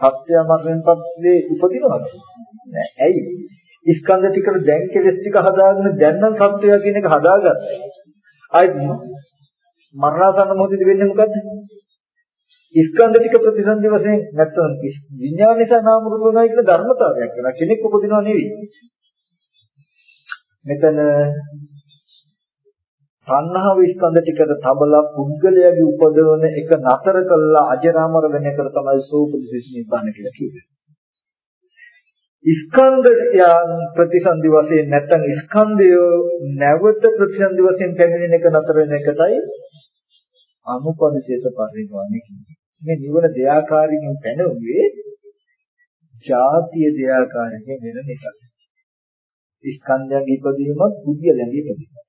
සත්‍ය මරණයෙන් පස්සේ උපදිනවද? නෑ. ඇයි? ස්කන්ධ ටිකට දැන් කෙලස් ටික හදාගෙන දැන් නම් සත්‍යය කියන එක හදාගත්තා. ආයෙත් මරණාසන්න මොහොතේදී වෙන්නේ මොකද්ද? ස්කන්ධ ටික ප්‍රතිසන්දි වශයෙන් නැත්නම් විඥාන නිසා නාම රූප වෙනවා කියන ධර්මතාවයක් වෙනවා. කෙනෙක් උපදිනව නෙවෙයි. මෙතන තණ්හාව ස්කන්ධ ටිකට තබලා පුද්ගලයාගේ උපදවන එක නතර කළා අජරාමර වෙන එකට තමයි සෝපදිසිස් නිබ්බාන කියලා කියන්නේ. ස්කන්ධයන් ප්‍රතිසන්දි වශයෙන් නැත්නම් ස්කන්ධය නැවත ප්‍රතිසන්දි වශයෙන් පැමිණෙන එක නතර වෙන එකයි අනුපදිශේෂ පරිණාමය කියන්නේ. මේ නිවන දෙයාකාරයෙන් පැනවුවේ ජාතිය දෙයාකාරයෙන් වෙන නිසා. ස්කන්ධයන්ගේ ඉදීමත් පුද්ගලයන්ගේ ඉදීමත්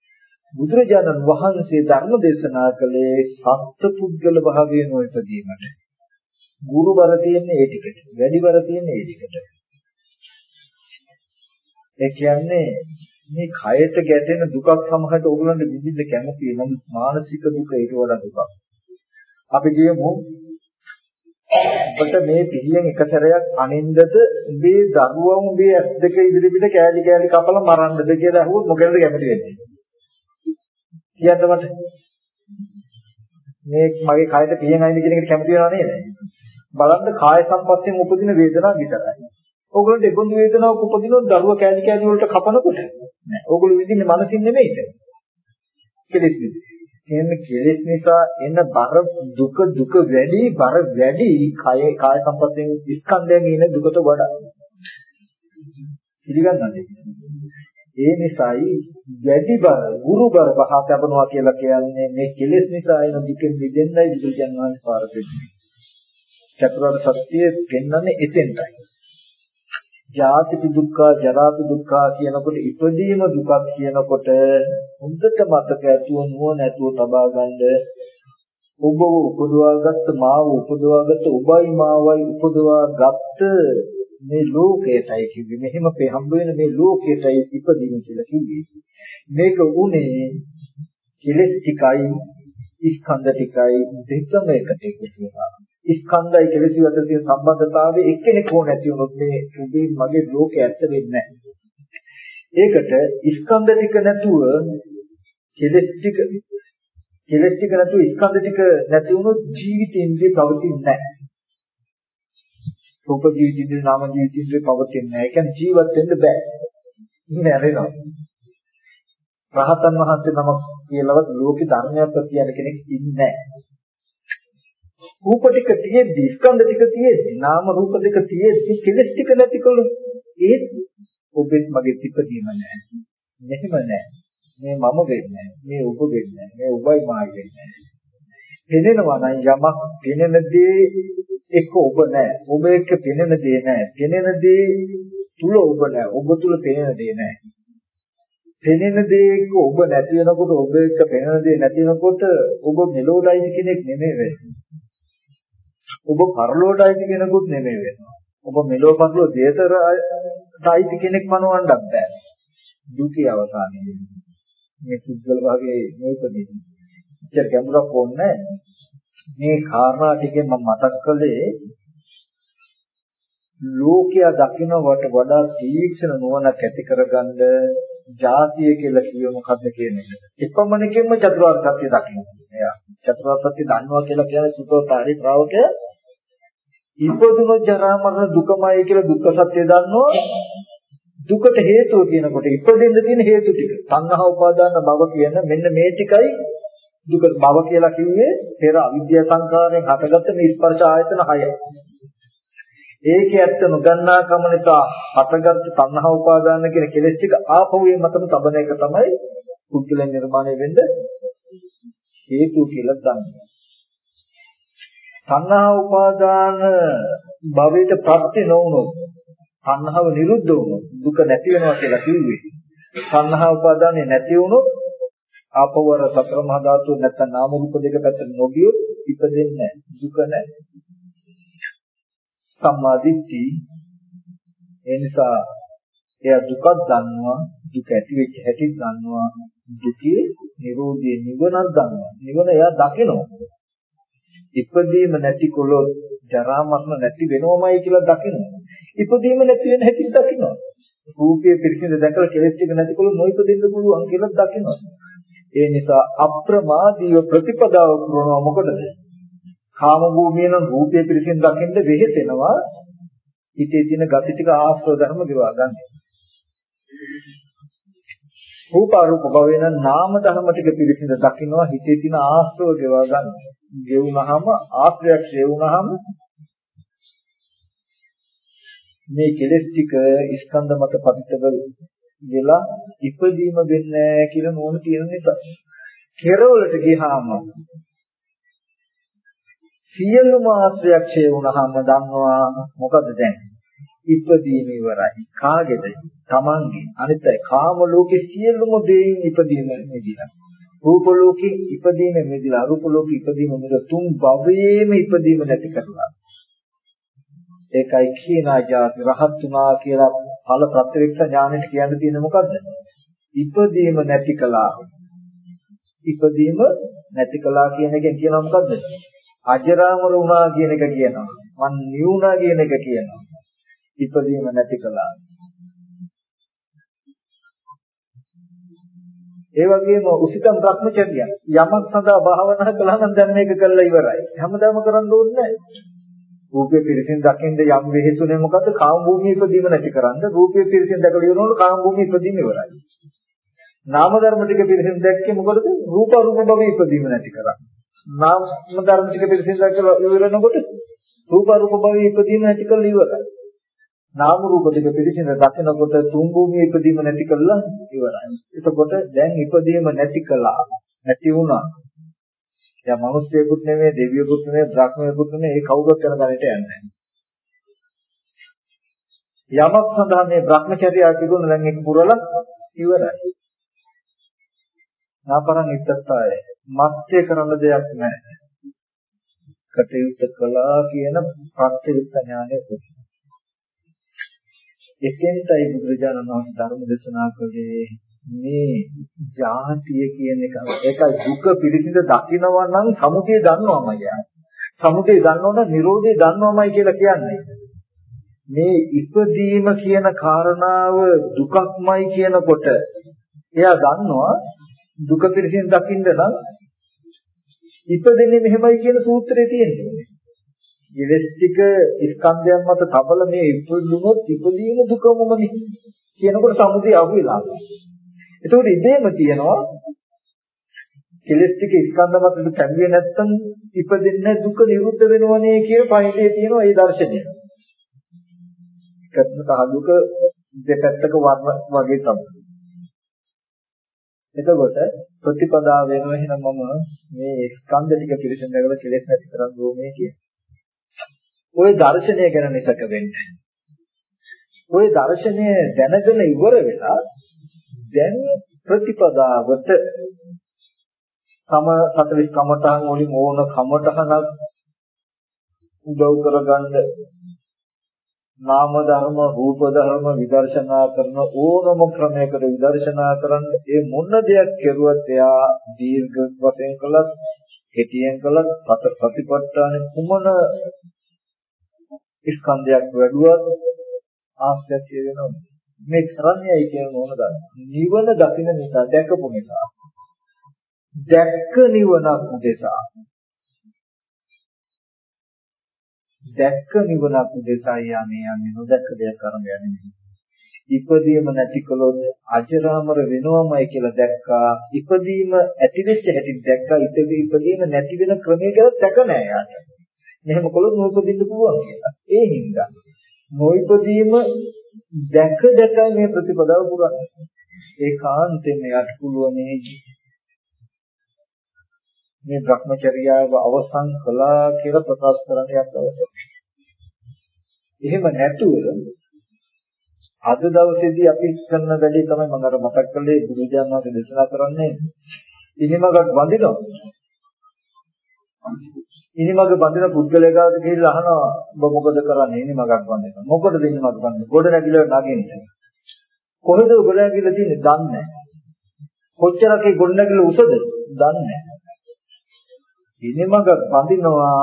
බුදුරජාණන් වහන්සේ ධර්ම දේශනා කළේ සත්පුද්ගල භාවයෙන් උපදීමට. ගුරුවර තියෙන්නේ ඒ ටිකට. වැඩිවර තියෙන්නේ ඒ ටිකට. ඒ කියන්නේ මේ කයට ගැටෙන දුකක් සමහරට ඕගොල්ලන්ට විඳින්න කැමති නම් මානසික දුක ඊට වඩා දුකක්. අපි කියමු ඔබට මේ පිළියෙන් එක සැරයක් අනින්දද උඹේ දරුවා උඹේ ඇස් දෙක ඉදිරි පිට කෑලි කෑලි කපලා මරන්නද කියලා අහුවොත් මොකද කැමති වෙන්නේ? කියන්න මට. මේ මගේ කයට පිළියෙන් අයින් කියන එකට කැමති වෙනව නේද? බලන්න කාය සම්පස්යෙන් උපදින වේදනාව විතරයි. ඕගොල්ලන්ට ඒබඳු වේදනාවක් උපදිනොත් දරුවා කෑලි කෑලි වලට කපනකොට නෑ. ඕගොල්ලෝ විඳින්නේ මනසින් නෙමෙයිද? කෙලෙස් විඳින්නේ. කියන්නේ කෙලෙස් නිසා එන බර දුක දුක වැඩි බර වැඩි කය කාය සම්පස්යෙන් ස්කන්ධයෙන් එන දුකට වඩා පිළිගන්නද ඒ නිසායි වැඩි බර ගුරු බර පහ ලැබනවා කියලා කියන්නේ මේ කෙලෙස් නිසා එන දුකෙන් මිදෙන්නයි බුදුජන් වහන්සේ පාර දෙන්නේ. චතුරාර්ය සත්‍ය පෙන්වන්නේ එතෙන්ටයි. ජාතිපි දුක්ඛ ජරාපි දුක්ඛ කියනකොට ඉපදීම දුකක් කියනකොට හොඳට මතක ඇතුව නුවණ ඇතුව තබා ගන්න. ඔබ උපදවාගත්ත මාව උපදවාගත්ත ඔබයි මාවයි උපදවාගත්ත මේ ලෝකයටයි කිව්වේ. මෙහෙම හම්බ වෙන මේ ලෝකයටයි ඉපදීම කියලා කිව්වේ. මේක උනේ කෙලෙස් ටිකයි ස්කන්ධ ටිකයි දෙකම එකට එකතු වෙනවා ස්කන්ධයි කෙලෙසි අතර තියෙන සම්බන්ධතාවය එක්කෙනෙක් හෝ නැති වුණොත් මේ උඹේ මගේ ලෝකේ ඇත්ත වෙන්නේ ඒකට ස්කන්ධ ටික නැතුව කෙලෙස් ටික කෙලෙස් ටික නැතුව ස්කන්ධ ටික නැති වුණොත් ජීවිතේන්ද්‍රය පවතින්නේ නැහැ. රූප ජීවිතේන්ද්‍රය නාම ජීවිතේන්ද්‍රය පවතින්නේ නැහැ. ඒ කියන්නේ ජීවත් වෙන්න බෑ. ඉන්නේ රහතන් වහන්සේ නමක් කියලාවත් ලෝකේ ධර්මයක් කියන කෙනෙක් ඉන්නේ නැහැ. රූප ටික තියෙද්දි ස්කන්ධ ටික තියෙද්දි නාම රූප දෙක තියෙද්දි කෙලස් ටික නැතිකොළු ඒත් ඔබෙත් මගේ තිපදීම නැහැ. මෙහෙම නැහැ. මේ මම වෙන්නේ මේ ඔබ වෙන්නේ මේ ඔබයි මායි වෙන්නේ පෙනෙනවා නම් යමක් පෙනෙන දේ එක්ක ඔබ නැහැ. ඔබ එක්ක පෙනෙන දේ නැහැ. පෙනෙන දේ තුල ඔබ නැහැ. ඔබ තුල පෙනෙන දේ නැහැ. පෙනෙන දේ එක්ක ඔබ නැති වෙනකොට ඔබ එක්ක පෙනෙන දේ නැති වෙනකොට ඔබ මෙලෝඩයින් කෙනෙක් නෙමෙයි වෙන්නේ. ඔබ පරලෝට අයිති කෙනෙකුත් නෙමෙයි වෙනවා. ඔබ මෙලෝ පරලෝ දේතරට අයිති කෙනෙක් මනවන්නත් බෑ. දුකේ අවසානයේදී. මේ පුද්ගල භාගයේ නෝපදී. ඉතින් ගැඹුරක් ඕනේ මේ කාරණා ටිකෙන් මම මතක් කළේ ලෝකයා දකින්නවට වඩා තීක්ෂණ නුවණක් ඇති කරගන්න ජාතිය කියලා කියව මොකද්ද කියන එක. එපමණකින්ම චතුරාර්ය සත්‍ය දකින්න. එයා චතුරාර්ය සත්‍ය දන්නවා කියලා කියන්නේ සුතෝතාරි ශ්‍රාවකයා ඉපදුන ජරා මරණ දුකමයි කියලා දුක්ඛ සත්‍ය දන්නවා දුකට හේතුව කියනකොට ඉපදෙන්න තියෙන හේතු ටික තණ්හා උපාදාන භව කියන මෙන්න මේ ටිකයි දුක භව කියලා කිව්වේ පෙර අවිද්‍යා සංකාරයෙන් හටගත්ත මේ ස්පර්ශ ආයතන 6. ඒකේ ඇත්ත නොගන්නා කම නිසා හටගත්ත තණ්හා උපාදාන කියන කෙලෙස් ටික ආපහු ඒ මතම තබන එක තමයි පුද්ගල නිර්මාණය වෙන්න හේතු කියලා දන්නේ. තණ්හා උපාදාන භවයට ප්‍රත්‍ය නොවුනොත් තණ්හාව නිරුද්ධ වුණොත් දුක නැති වෙනවා කියලා කිව්වේ. තණ්හා උපාදානේ නැති වුණොත් ආපවර සතර මහා ධාතු නැත්නම් නාම රූප දෙක පැත්තට නොගියොත් ඉපදෙන්නේ නැහැ. දුක නැහැ. සම්මා දිට්ඨි ඒ නිසා එයා දුකක් දන්නවා දුක ඇති වෙච්ච හැටි දන්නවා දුකේ නිරෝධයේ නිවනක් දන්නවා නිවන එයා දකිනවා ඉපදීම නැති කොළොත් ජරා මරණ නැති වෙනවමයි කියලා දකිනවා. ඉපදීම නැති වෙන හැටි දකිනවා. රූපයේ පිරිසිදු දැකලා කෙලෙස් ටික නැති කොළොත් නොඉපදෙන්න පුළුවන් කියලා දකිනවා. ඒ නිසා අප්‍රමාදීව ප්‍රතිපදාව කරනවා මොකටද? කාම භූමියේ නම් රූපයේ පිරිසිදු දකින්න වෙහෙසෙනවා. හිතේ තියෙන gati ටික ආශ්‍රව ධර්ම ගෙවා ගන්න. රූප අරූප භවෙන නාම ධර්ම ටික පිරිසිදු දකින්නවා හිතේ තියෙන ආශ්‍රව ගෙවා ගන්න. ගෙවුනහම ආශ්‍රයක් ගෙවුනහම මේ කෙලෙස් ටික ස්කන්ධ මත පතිත වෙලා ඉපදීම වෙන්නේ කියලා නෝන තියෙන නිසා. කෙරවලට ගියාම සියලුම ආශ්‍රයක් ඡේ වුණාම දන්නවා මොකද දැන්? ඉපදීම ඉවරයි. කාගේද? තමන්ගේ. අනිත්යි කාම ලෝකේ සියලුම දේයින් ඉපදීම මෙදිලා. රූප ලෝකේ ඉපදීම මෙදිලා. අරූප ලෝකේ ඉපදීම මෙදිලා තුන් භවයේම ඉපදීම නැති කරලා. ඒකයි කියනා જાති රහත් වුණා කියලා ඵල ප්‍රත්‍යක්ෂ ඥානෙට කියන්න තියෙන්නේ මොකද්ද? ඉපදීම නැති කළා. ඉපදීම නැති කළා කියන එකෙන් කියනවා මොකද්ද? අජරාමර වුණා කියන එක කියනවා. මන් නිවුණා කියන එක කියනවා. ඉපදීම නැති කළා. ඒ වගේම උසිතම් භ්‍රමචර්ය යමක් සඳහා භාවනා කළා නම් දැන් මේක කළා ඉවරයි. හැමදාම කරන්න ඕනේ නැහැ. රූපේ පිරිසින් දකින්න යම් වෙහෙසුනේ මොකද්ද? කාම භූමිය ඉදීම නැති කරන්න. රූපේ පිරිසින් දැකලා ඉවරනකොට කාම භූමිය ඉදීම ඉවරයි. නාම ධර්ම ටික පිරිසින් දැක්කේ මොකටද? රූප රූප භවයේ ඉදීම නැති කරන්න. නාම ධර්ම ටික පිරිසින් දැකලා ඉවරනකොට රූප රූප භවයේ ඉදීම නැති කරලා ඉවරයි. නාම රූප දෙක පිරිසිදු දකිනකොට තුන් භූමිය ඉදීම නැති කළා ඉවරයි. එතකොට දැන් ඉදීම නැති කළා. නැති වුණා. දැන් මිනිස්සෙකුත් නෙමෙයි, දෙවියෙකුත් නෙමෙයි, බ්‍රහ්මයෙකුත් නෙමෙයි, ඒ කවුරුත් කරන ගණයට යන්නේ යමක් සඳහා මේ Brahmacharya තිබුණ දැන් ඒක පුරලා ඉවරයි. නාපරං ඉත්තත්තාය. මත්ය කරන්න දෙයක් නැහැ. කටයුත්ත කළා කියන ප්‍රත්‍යක්ෂ ඥානය පුදුම. එතෙන්ටයි බුදුරජාණන් වහන්සේ ධර්ම දේශනා කළේ මේ ජාතිය කියන එක ඒකයි දුක පිළිසිඳ දකිනවා නම් සමුදය දන්නවමයි යා. සමුදය දන්නවනම් නිරෝධය දන්නවමයි කියලා කියන්නේ. මේ ඉපදීම කියන කාරණාව දුකක්මයි කියනකොට එයා දන්නවා දුක පිළිසිඳ දකින්න නම් ඉපදෙන්නේ මෙහෙමයි කියන සූත්‍රය තියෙනවා. කෙලස් ටික ස්කන්ධයන් මත තබල මේ ඉපදුනොත් ඉපදීම දුකමමනේ කියනකොට සමුදය අහුවෙලා. ඒකෝට ඉබේම තියෙනවා කෙලස් ටික ස්කන්ධ මත තැඹුවේ නැත්තම් ඉපදෙන්නේ දුක නිරුද්ධ වෙනවනේ කියන පණිවිඩය තියෙනවා ඒ දර්ශනය. එකත්ම කහදුක දෙපැත්තක වර්ණ වගේ තමයි. එතකොට ප්‍රතිපදාව වෙනවා එහෙනම් මම මේ ස්කන්ධ ටික පිළිසඳ කරලා කෙලෙස් නැති කරන්න ඕනේ කියන්නේ. ওই දර්ශනය ගැන නිසක වෙන්නේ. ওই දර්ශනය දැනගෙන ඉවර වෙලා දැන් ප්‍රතිපදාවට සම 40 කමඨාන් වලින් ඕන කමඨහනක් උදව් කරගන්න නාම ධර්ම රූප ධර්ම විදර්ශනා කරන ඕනම ක්‍රමයකට විදර්ශනා කරන්න ඒ මොන දෙයක් කෙරුවත් එයා දීර්ඝ වශයෙන් කළත් කෙටියෙන් කළත් ප්‍රතිපත්තානේ කුමන ස්කන්ධයක් වැඩුවත් ආශ්‍රය වෙනවා. මේ කරන්නේයි කියන මොන දන්න. නිවන දකින්න නිසා දැකපු නිසා. දැක්ක නිවනක් උදෙසා. දැක්ක නිවනක් උදෙසා යන්නේ යන්නේ නොදැක්ක දෙයක් කරන්න යන්නේ නෙමෙයි. ඉපදීම නැති කළොත් අජරාමර වෙනවමයි කියලා දැක්කා. ඉපදීම ඇති වෙච්ච හැටි දැක්කා. ඉපදීම නැති වෙන ක්‍රමය ගැන දැක නෑ යාට. මෙහෙම කළොත් නොඉපදින්න පුළුවන් කියලා. ඒ හින්දා නොඉපදීම දැක දැක මේ ප්‍රතිපදාව පුරන්නේ. ඒකාන්තයෙන් යට පුළුවන් මේ භ්‍රමචර්යාව අවසන් කළා කියලා ප්‍රකාශ කරන්න යක් අවශ්‍යයි. එහෙම නැතුව අද දවසේදී අපි කරන වැඩේ තමයි මම අර මතක් කළේ බුදුජානක දේශනා කරන්නේ ඉනිමගක් වඳිනවා ඉනිමග බඳින පුද්ගලයාට ගිහිල්ලා අහනවා ඔබ මොකද කරන්නේ ඉනිමගක් බඳිනවා. මොකටද ඉනිමග බඳින්නේ? ගොඩ නැගිල නගින්න. කොහෙද ගොඩ නැගිල තියෙන්නේ? දන්නේ නැහැ. කොච්චරක ගොඩ නැගිල උසද? දන්නේ නැහැ. ඉනිමග බඳිනවා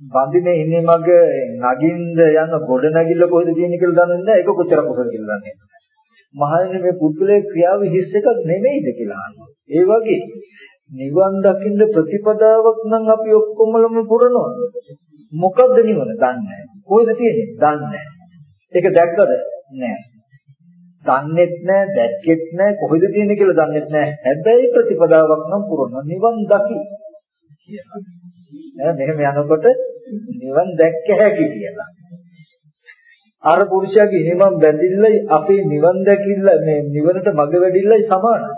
බඳින ඉනිමග නගින්ද යන ගොඩ නැගිල්ල කොහෙද තියෙන්නේ කියලා දන්නේ නැහැ. ඒක කොච්චර කොහෙද කියලා දන්නේ නැහැ. මහන්නේ මේ පුද්ගලයේ ක්‍රියාව හිස් එකක් නෙමෙයිද කියලා අහනවා. ඒ වගේ නිවන් දකින්න ප්‍රතිපදාවක් නම් අපි ඔක්කොමලම පුරනවා. මොකද්ද නිවන? දන්නේ නැහැ. කොහෙද තියෙන්නේ? දන්නේ නැහැ. ඒක දැක්කද? නැහැ. දන්නේත් නැහැ, දැක්කෙත් නැහැ, කොහෙද තියෙන්නේ කියලා දන්නේත් නැහැ. හැබැයි ප්‍රතිපදාවක් නම් පුරනවා. නිවන් දකි කියලා. ඈ මෙහෙම යනකොට නිවන් දැක්ක හැකි කියලා. අර පුරුෂයාගේ නිවන් බැඳිල්ලයි අපේ නිවන් දැකිල්ල මේ නිවනට මඟ වැඩිල්ලයි සමානයි.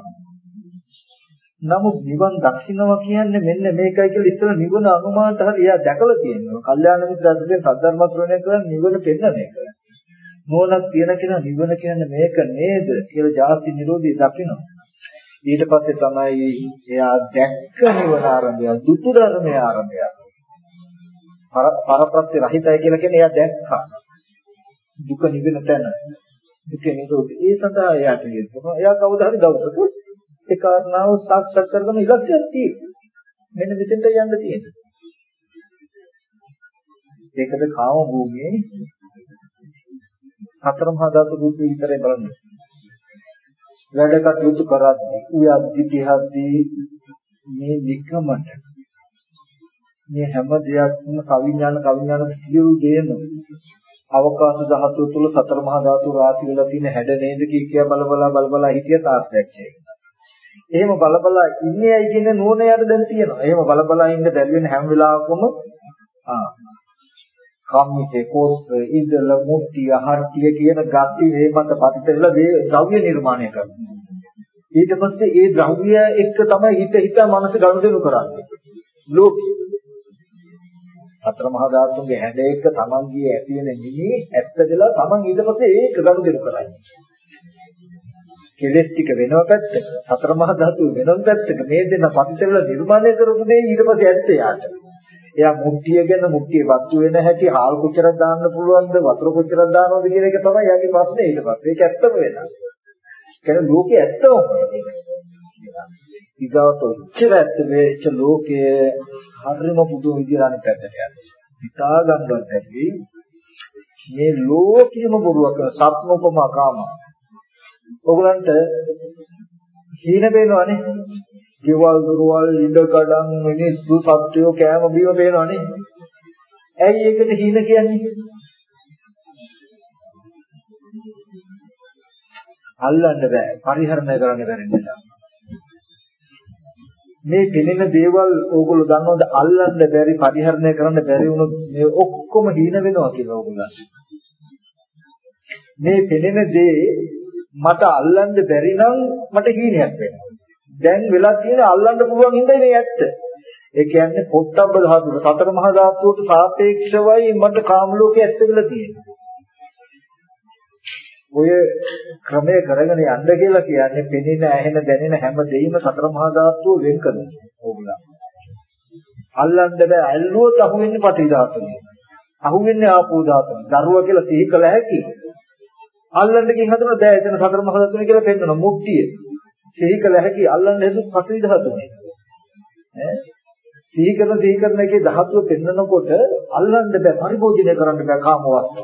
නමුත් නිවන් දකින්නවා කියන්නේ මෙන්න මේකයි කියලා ඉස්සර නිවන අනුමානට හරි එයා දැකලා තියෙනවා. කල්යාණ මිත්‍ර අධිපති සද්ධර්ම ශ්‍රවණය කරන නිවන පෙන්නන එක. නුවණක් තියෙන කෙනා නිවන කියන්නේ මේක නේද කියලා ජාති නිරෝධී දකිනවා. ඊට පස්සේ තමයි එයා දැක්ක නිවන ආරම්භය, දුතු ධර්මයේ ආරම්භය. පරප්‍රත්‍ය රහිතයි කියලා කියන්නේ එයා දැක්කා. දුක නිවෙන තැන. දුක නිරෝධී. ඒ සඳහා එයාට කියනවා. එයා කවදා හරි දවසක ඒ කාරණාව සාක්ෂාත් කරගන්න ඉලක්කයක් තියෙනවා. මෙන්න මෙතෙන්ට යන්න තියෙනවා. ඒකද කාම භූමියේ සතර මහා ධාතු රූපේ විතරයි බලන්නේ. වැඩ කටයුතු කරද්දී, උයද්දී, දිහද්දී මේ නිකමට මේ හැම දෙයක්ම කවිඥාන කවිඥාන සියලු දේම අවකාශ ධාතුව තුල සතර මහා ධාතු රාශි වෙලා තියෙන හැඩ නේද කිය කිය බල බල බල බල හිටිය තාක්ෂණය. එහෙම බල බල ඉන්නේයි කියන නුවණ යට දැන් තියෙනවා. එහෙම බල බල ඉන්න බැරි වෙන හැම වෙලාවකම ආ කම්මිතේ කෝස් ඉදල මුට්ටි අහර්තිය කියන ගති මේ මත පතිත වෙලා දේ ද්‍රව්‍ය නිර්මාණය කරනවා. ඊට පස්සේ ඒ ද්‍රව්‍ය එක්ක තමයි හිත හිත මනස ගනුදෙනු කරන්නේ. ලෝකේ අතර මහා ධාතුන්ගේ හැඩ එක්ක තමන්ගේ ඇති වෙන නිමේ ඇත්ත දෙලා තමන් ඊට පස්සේ ඒක ගනුදෙනු කරන්නේ. කෙලෙස් ටික වෙනව පැත්තක, අතර මහා ධාතු වෙනව පැත්තක මේ දෙන්න පතිත වෙලා නිර්මාණය කරපු දේ ඊට පස්සේ ඇත්ත යාට. එයා මුට්ටිය ගැන මුට්ටිය වත්තු වෙන හැටි හාල් කොච්චරක් දාන්න පුළුවන්ද වතුර කොච්චරක් දානවද කියන එක තමයි යාගේ ප්‍රශ්නේ ඊට පස්සේ ඒක ඇත්තම වෙනවා. කියන්නේ ලෝකේ ඇත්තම ඊගාවට උච්චර ඇත්ත වෙච්ච ලෝකයේ හරිම පුදුම විදිහට අනිත් පැත්තට යනවා. හිතා ගන්නවත් ඇති මේ ලෝකෙම බොරුවක් කරන සත්නෝපමා කාම. ඔයගලන්ට හීන පේනවනේ. ගෙවල් දොරවල් ඉඩ කඩන් මිනිස්සු සත්වෝ කෑම බීම පේනවනේ. ඇයි ඒකට හීන කියන්නේ? අල්ලන්න බෑ. පරිහරණය කරන්න බැරි නිසා. මේ පෙනෙන දේවල් ඕගොල්ලෝ දන්නවද අල්ලන්න බැරි පරිහරණය කරන්න බැරි වුණොත් මේ ඔක්කොම හීන වෙනවා කියලා ඕගොල්ලෝ. මේ පෙනෙන දේ මට අල්ලන්න බැරි නම් මට හීනයක් වෙනවා. දැන් වෙලා තියෙන අල්ලන්න පුළුවන් හින්දා මේ ඇත්ත. ඒ කියන්නේ පොට්ටබ්බ ධාතුව සතර මහා ධාතුවට සාපේක්ෂවයි මට කාම ලෝකයේ ඇත්ත කියලා තියෙන්නේ. ඔය ක්‍රමය කරගෙන යන්න කියලා කියන්නේ පෙනෙන ඇහෙන දැනෙන හැම දෙයක්ම සතර මහා ධාතුව වෙන් කරනවා. ඕගොල්ලෝ. අල්ලන්න බෑ ඇල්ලුවොත් අහුවෙන්නේ පටි ධාතුවේ. අහුවෙන්නේ ආපෝ ධාතුවේ. දරුවා කියලා සිහි කළ හැකි. අල්ලන්න ගින් හදන බෑ එතන සතර මහා ධාතුවේ කියලා පෙන්වන මුක්තිය. සිහි කළ හැකි අල්ලන්න හදු පටි ධාතුවේ. ඈ සිහි කරන සිහි කරන එකේ ධාතුව පෙන්වනකොට අල්ලන්න බෑ පරිභෝජනය කරන්න බෑ කාම වස්තු.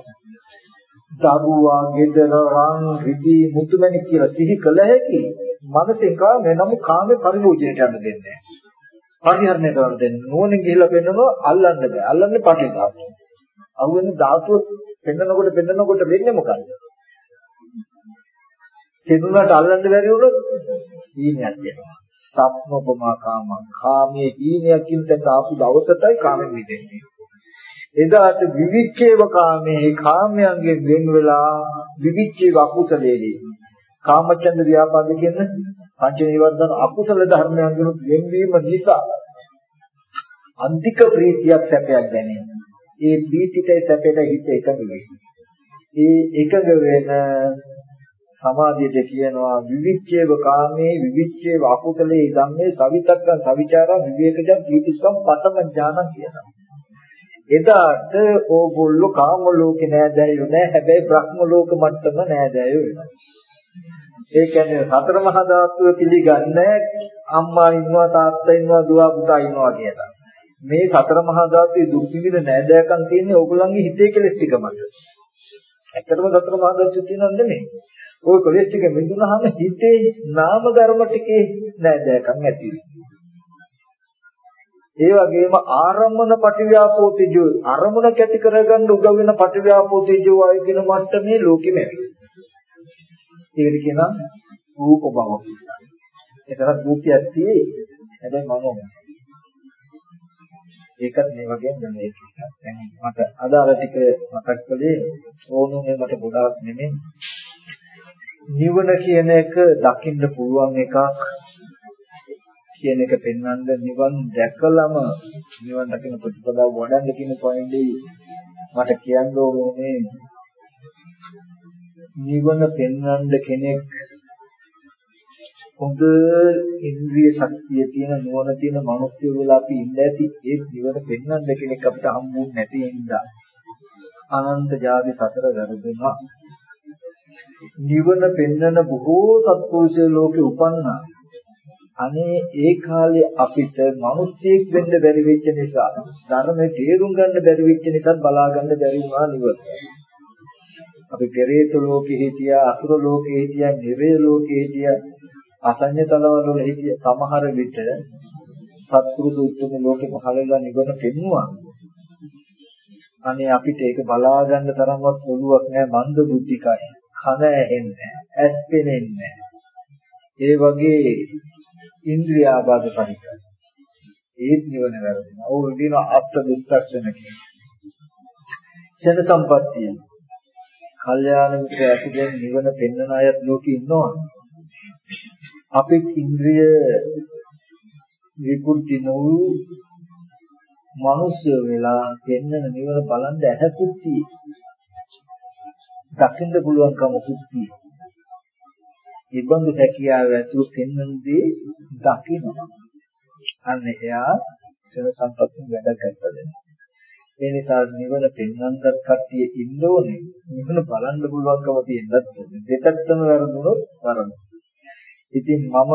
දරුවා, ගෙදර, රන්, රිදී, මුතුමැණික් කියලා සිහි කළ හැකි මනසෙන් කාමේ නම් කාමේ පරිභෝජනයට යන්න දෙන්නේ නැහැ. පරිහරණය කරන්න දෙන්නේ. නෝනින් ගිහිල්ලා පෙන්නනවා අල්ලන්න බෑ. අල්ලන්නේ පටි ධාතුව. අහුවෙන ධාතුව පෙන්නනකොට පෙන්නනකොට වෙන්නේ මොකද්ද? කෙනුනට අල්ලන්න බැරි වුණොත් හීනයක් වෙනවා. සප්නෝපමා කාම. කාමයේ හීනයකින් තක ආපු දවසටයි කාමෙන් මිදෙන්නේ. එදාට විවිච්ඡේව කාමයේ කාමයන්ගෙන් වෙන් වෙලා විවිච්ඡේව අකුසලයේදී කාමචන්ද ව්‍යාපාද කියන පංච නිවර්තන අකුසල ධර්මයන්ගෙන් වෙන්වීම නිසා අන්තික ප්‍රීතියක් සැපයක් දැනේ. ඒ ප්‍රීතිතේ සැපයට හිත එකඟ වෙයි. ඒ එකඟ වෙන සමාධියට කියනවා විවිච්ඡේව කාමේ විවිච්ඡේව අකුසලේ ධම්මේ සවිතක්කං සවිචාරං විවේකජං ප්‍රීතිස්සං පඨම ඥානං කියනවා. එදාට ඕගොල්ලෝ කාම ලෝකේ නෑදෑයෝ නෑ හැබැයි බ්‍රහ්ම ලෝක මට්ටම නෑදෑයෝ වෙනවා. ඒ කියන්නේ සතර මහා ධාතුව පිළිගන්නේ අම්මා ඉන්නවා තාත්තා ඉන්නවා දුව පුතා ඉන්නවා කියලා. මේ සතර මහා ධාතුවේ දුක් විඳින නෑදෑකම් තියෙන්නේ ඕගොල්ලන්ගේ හිතේ කෙලෙස් ටික මත. ඇත්තටම සතර මහා ධාතුව තියෙනව නෙමෙයි. ওই කෙලෙස් ටික මිදුනහම හිතේ නාම ධර්ම ටිකේ නෑදෑකම් ඇති වෙනවා. ඒ වගේම ආරම්මන පටිව්‍යාපෝ තේජෝ අරමුණ කැටි කරගන්න උගව වෙන පටිව්‍යාපෝ තේජෝ ආය කියන මට්ටමේ ලෝකෙම ඇති. ඒකට කියනවා රූප භව. ඒතරත් රූපයක් තියෙයි. හැබැයි මනෝමය. ඒකත් මේ වගේම නෙමෙයි. දැන් මට අදාළ ටික මතක් කළේ ඕනුනේ මට ගොඩාක් නෙමෙයි. නිවන කියන එක දකින්න පුළුවන් එකක්. කියන එක පෙන්වන්න නිවන් දැකලම නිවන් දකින ප්‍රතිපදාව වඩන්න කියන පොයින්ට් මට කියන්න ඕනේ නිවන පෙන්වන්න කෙනෙක් හොඳ ඉන්ද්‍රිය ශක්තිය තියෙන නුවණ තියෙන මිනිස්සු වෙලා අපි ඉඳ ඇති ඒ නිවන පෙන්වන්න කෙනෙක් අපිට හම්බුනේ නැති හින්දා. අනන්ත ජාති සතර වැරදුනා. නිවන පෙන්වන බොහෝ සත්පුරුෂය ලෝකේ උපන්නා. අනේ ඒ කාලේ අපිට මිනිස්සෙක් වෙන්න බැරි වෙච්ච නිසා ධර්මයේ තේරුම් ගන්න බැරි වෙච්ච නිසා බලා ගන්න බැරි වුණා නිවන. අපි පෙරේත ලෝකෙ හිටියා අසුර ලෝකෙ හිටියා නිරේ ලෝකෙ හිටියා අසඤ්ඤ තලවල වල හිටිය සමහර විට සත්පුරුදු උත්තම ලෝකෙ පහළලා නිවන පෙන්නවා අනේ අපිට ඒක බලා ගන්න තරම්වත් ඔළුවක් නැහැ මන්ද බුද්ධිකයි. කන ඇහෙන්නේ ඇස් පෙනෙන්නේ ඒ වගේ ඉන්ද්‍රිය ආබාධ පරිකර ඒත් නිවන වැරදිනවා. ඕක කියන අත්ත දුක්ඛක්ෂණ කියන චන සම්පත්තිය. කල්යාණ මිත්‍ර ඇසුරෙන් නිවන පෙන්වන අයත් ලෝකේ ඉන්නවා. අපේ ඉන්ද්‍රිය විකෘති නොවු මිනිස්සු වෙලා පෙන්වන නිවන බලන්න ඇහැකුත් දකින්න පුළුවන්කමකුත් ඉබඳු හැකියාව ඇතුළු පෙන්වන දේ දකිනවා. අන්න එයා සර සම්පත්තිය වැඩ කරතද ඒ නිසා නිවන පෙන්වන්නත් කට්ටිය ඉන්න ඕනේ. නිවන බලන්න පුළුවන්කම තියෙනත් දෙපැත්තම වැරදුනොත් වරදයි. ඉතින් මම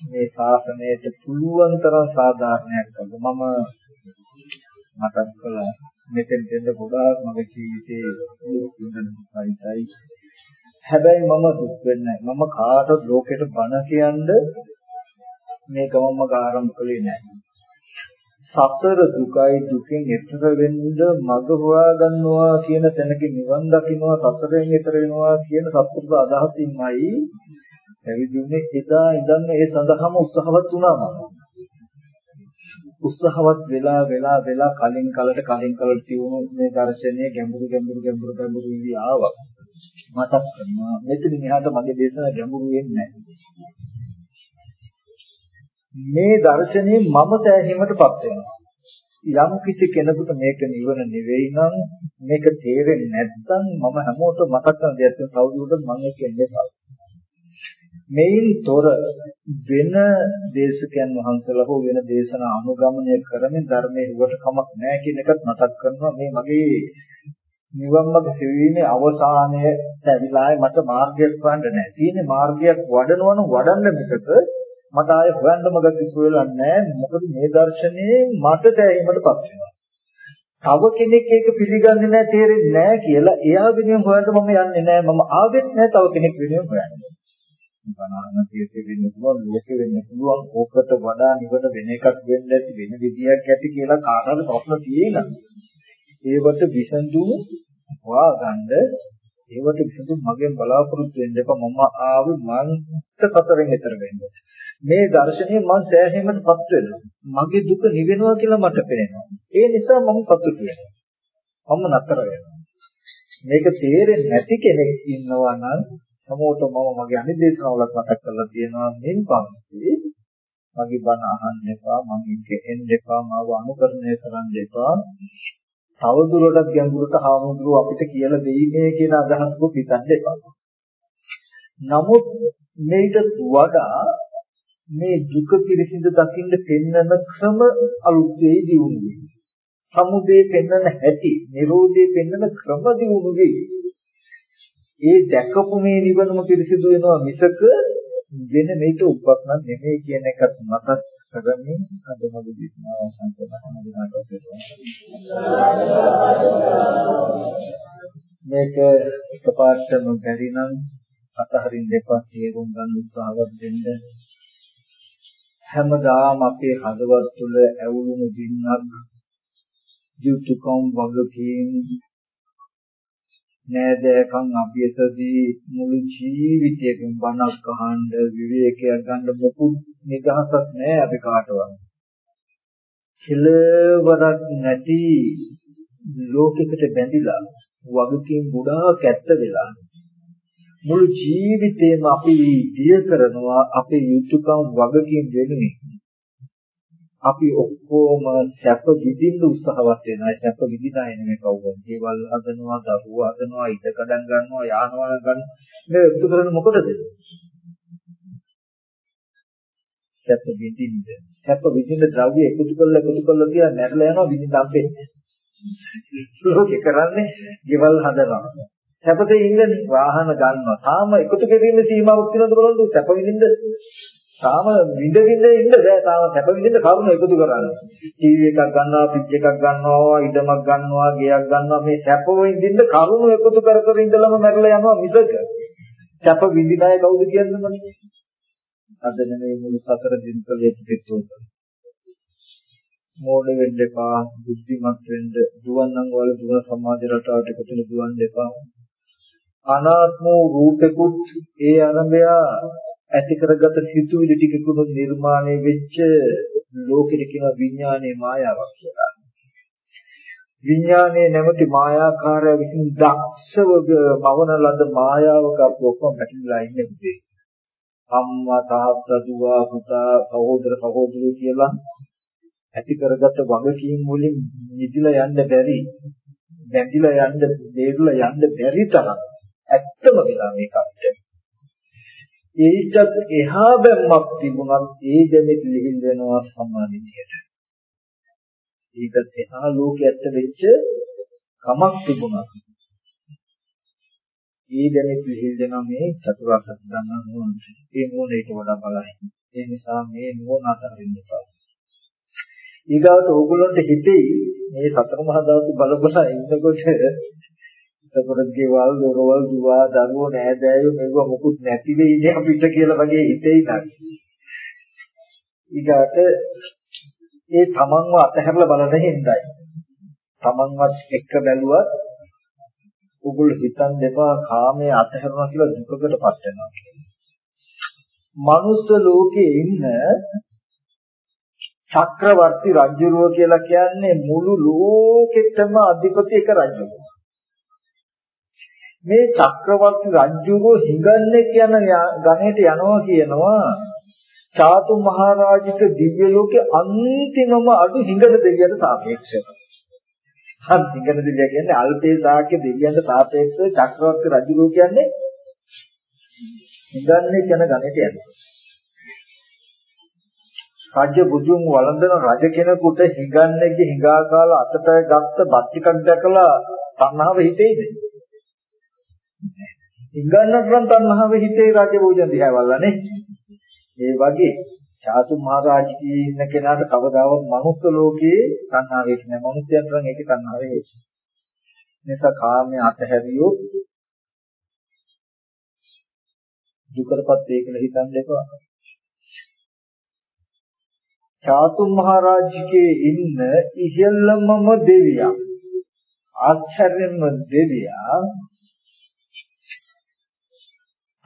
මේ ශාසනයට පුළුවන් තරම් සාධාරණයක් කරලා මම මතක් කළා. මෙතෙන් දෙන්න ගොඩාක් මගේ ජීවිතේ දුකින් පරිසයි හැබැයි මම දුක් වෙන්නේ මම කාටවත් ලෝකෙට බන කියන්න මේ ගමම ආරම්භ කළේ නැහැ. සසර දුකයි දුකෙන් එතර වෙන්න මඟ හොයා ගන්නවා කියන තැනක නිවන් දකින්නවා සසරෙන් එතර වෙනවා කියන සත්පුරුෂ අදහසින්මයි පැවිදිුනේ එදා ඉඳන් ඒ සඳහාම උත්සාහවත් වුණා මම. උත්සාහවත් වෙලා වෙලා වෙලා කලින් කලට කලින් කලට තියුණු මේ දර්ශනය ගැඹුරු ගැඹුරු ගැඹුරු ගැඹුරු වී ආවා. මතක් කරනවා මෙතනින් එහාට මගේ දේශන ගැඹුරු වෙන්නේ මේ දර්ශනේ මම සෑහීමටපත් වෙනවා. යම් කිසි කෙනෙකුට මේක නිවන නෙවෙයි නම් මේක තේරෙන්නේ නැත්නම් මම හැමෝටම මතක් කරන දෙයක් තමයි කවුරුද මම කියන්නේ මේන් තොර වෙන දේශකයන් වහන්සේලා හෝ වෙන දේශනා අනුගමනය කරමින් ධර්මයේ හුවට කමක් නැහැ කියන එකත් මතක් කරනවා මේ මගේ නිවන් මඟ සෙවීමේ අවසානය ලැබිලායි මට මාර්ගයක් හොයන්න නැහැ. තියෙන මාර්ගයක් වඩනවන වඩන්න මිසක මට ආයෙ හොයන්න මඟ කිසි වෙලා නැහැ. මොකද මේ දර්ශනේ මට තැවීමටපත් වෙනවා. තව කෙනෙක් ඒක පිළිගන්නේ නැහැ තේරෙන්නේ නැහැ කියලා එයා වෙනුවෙන් හොයන්න මම යන්නේ නැහැ. මම ආවෙත් නැහැ තව කෙනෙක් වෙනුවෙන් හොයන්න. බණහන තියෙති වෙන්න පුළුවන් ලෝකෙ වෙන්න පුළුවන් ඕකට වඩා නිවන වෙන එකක් වෙන්න ඇති වෙන විදියක් ඇති කියලා කාටද ප්‍රශ්න තියෙනවා ඒවට විසඳුම හොයාගන්න ඒවට විසඳුම මගෙන් බලාපොරොත්තු වෙන්න එපා මම ආවේ මන්ත කතරෙන් ඈතර වෙන්න මේ දර්ශනය මම සෑහීමටපත් වෙනවා මගේ දුක නිවෙනවා කියලා මට පේනවා ඒ නිසා මම සතුටු වෙනවා මම නතර වෙනවා මේක තේරෙන්නේ නැති කෙනෙක් ඉන්නවා නම් හැමෝටම මම මගේ අනිත් දේශනාවලත් මතක් කරලා තියෙනවා. මෙන් පස්සේ මගේ බණ අහන්න එපා මම එක්ක එන්න එපා මාව අනුකරණය කරන්න එපා. තව දුරටත් ගැඹුරට හාමුදුරුව අපිට කියලා දෙයිනේ කියන අදහසක් හිතන්න එපා. නමුත් මේකට වඩා මේ දුක පිළිසිඳ දකින්න පෙන්වන ක්‍රම අලුත් වෙයි දියුණුවේ. සමුදේ පෙන්වන හැටි නිරෝධේ පෙන්වන ක්‍රම දියුණුවේ. ඒ දැකපු මේ නිවනම පිරිසිදු වෙනවා මිසක වෙන මේක උපක්නම් නෙමෙයි කියන එකත් මතක් කරගමින් අද මගේ දේශනාව සම්පූර්ණ දිනකට මේක එකපාරටම බැරි නම් අතහරින්න දෙපා තේරුම් ගන්න උත්සාහවත් වෙන්න. හැමදාම අපේ හදවත් තුළ ඇවුලුණු දින්නක් යුතුයකම් වගකීම් නෑදෑකම් අභියසදී මුළු ජීවිතයකම බණක් අහන්න විවේකයක් ගන්න මොකුත් නිදහසක් නෑ අපි කාටවත්. කෙලවරක් නැති ලෝකයකට බැඳිලා වගකීම් ගොඩාක් ඇත්ත වෙලා මුළු ජීවිතේම අපි දිය කරනවා අපේ යුතුයකම් වගකීම් වෙනුවෙන් අපි ඔක්කොම සැප විඳින්න උත්සාහවත් වෙනවා. සැප විඳින අය නෙමෙයි කවුරුත්. දේවල් හදනවා, දරුවෝ හදනවා, ඉඩ කඩම් ගන්නවා, යාන වාහන ගන්න. මේ එකතු කරන්නේ මොකටද? සැප විඳින්න. සැප විඳින්න ද්‍රව්‍ය එකතු කරලා එකතු කරලා තියා නැරලා යනවා විඳින්න හම්බෙන්නේ. ලෝකේ කරන්නේ ගෙවල් හදනවා. සැපතේ ඉන්නේ වාහන ගන්නවා. තාම එකතු කිරීමේ සීමාවක් තියෙනවද බලන්න සැප විඳින්න තාම විඳ විඳ ඉන්න බෑ තාම සැප විඳින්න කරුණ එකතු කරන්න. ටීවී එකක් ගන්නවා, ෆ්‍රිජ් එකක් ගන්නවා, ඉඩමක් ගන්නවා, ගෙයක් ගන්නවා මේ සැප විඳින්න කරුණ එකතු කර කර ඉඳලම මැරලා යනවා මිසක සැප විඳින අය කවුද කියන්නේ මොන්නේ? අද නෙමෙයි මුළු සතර දිනකලේ පිටුත්. මෝඩ වෙන්න එපා, බුද්ධිමත් වෙන්න, දුවන්නම් වල දුව සමාජ රටාවට එකතු දුවන්න එපා. අනාත්ම රූපෙකුත් ඒ අරඹයා ඇති කරගත සිතුවිලි ටිකකුත් නිර්මාණය වෙච්ච ලෝකෙට කියන විඥානයේ මායාවක් කියලා. විඥානයේ නැමැති මායාකාරය විසින් දක්ෂව මවන ලද මායාවක ඔක්කොම පැටලලා ඉන්නේ පුතේ. අම්මා තාත්තා දුව පුතා සහෝදර සහෝදරියෝ කියලා ඇති කරගත වගකීම් වලින් නිදිලා යන්න බැරි බැඳිලා යන්න දෙවිලා යන්න බැරි තරම් ඇත්තම වෙලා මේකට ඒකත් එහා බැම්මක් තිබුණත් ඒ දෙමෙත් ලිහිල් වෙනවා සම්මාදිතියට. ඒකත් එහා ලෝකයට වෙච්ච කමක් තිබුණා. ඒ දෙමෙත් ලිහිල් වෙනවා මේ චතුරාර්ය සත්‍ය දන්නා නෝන. ඒ නෝන ඊට වඩා බලයි. ඒ නිසා මේ නෝන අතරින් ඉපා. ඊගාට ඕගොල්ලන්ට හිතෙයි මේ සතර මහා ධාතු බල බල ඉන්නකොට එතකොට ගෙවල් දොරවල් දුවා දරුවෝ නෑදෑයෝ මේව මොකුත් නැති වෙයිනේ අපිට කියලා වගේ හිතේ ඉතින්. ඊගාට ඒ තමන්ව අතහැරලා බලන හිඳයි. තමන්වත් එක්ක බැලුවත් උගුල් හිතන් දෙපා කාමයේ අතහැරනවා කියලා දුකකටපත් වෙනවා කියන්නේ. මනුස්ස ලෝකේ ඉන්න චක්‍රවර්ති රජුරුව කියලා කියන්නේ මුළු ලෝකෙටම අධිපති එක රජුරුව. මේ චක්‍රවර්ති රජුගේ හිඟන්නේ කියන ගණයට යනවා කියනවා චාතු මහරජික දිව්‍ය ලෝකේ අන්තිමම අඩු හිඟන දෙවියන්ට සාපේක්ෂව. හරි හිඟන දෙවිය කියන්නේ අල්පේ ශාක්‍ය දෙවියන්ට සාපේක්ෂව චක්‍රවර්ති රජුගේ කියන්නේ හිඟන්නේ කියන ගණයට යනවා. රජ බුදුන් වළඳන රජ කෙනෙකුට හිඟන්නේගේ හිඟා කාලා අතට ගත්ත බත් ටිකක් දැකලා තණ්හාව හිතේද? ඉංගන්නට නම් තණ්හාව හිතේ රාජ්‍ය භෝජන දිහා බලලානේ. ඒ වගේ චාතු මහරජකී ඉන්න කෙනාට කවදාවත් මනුස්ස ලෝකේ තණ්හාව වෙන්නේ නැහැ. මනුස්සයන්ට නම් ඒකේ තණ්හාව වෙන්නේ. නිසා කාමයේ අතහැරියොත් දුකටපත් වේ කියලා හිතන්න එපා. චාතු මහරජකේ ඉන්න ඉහළමම දෙවියා ආශ්චර්යම දෙවියා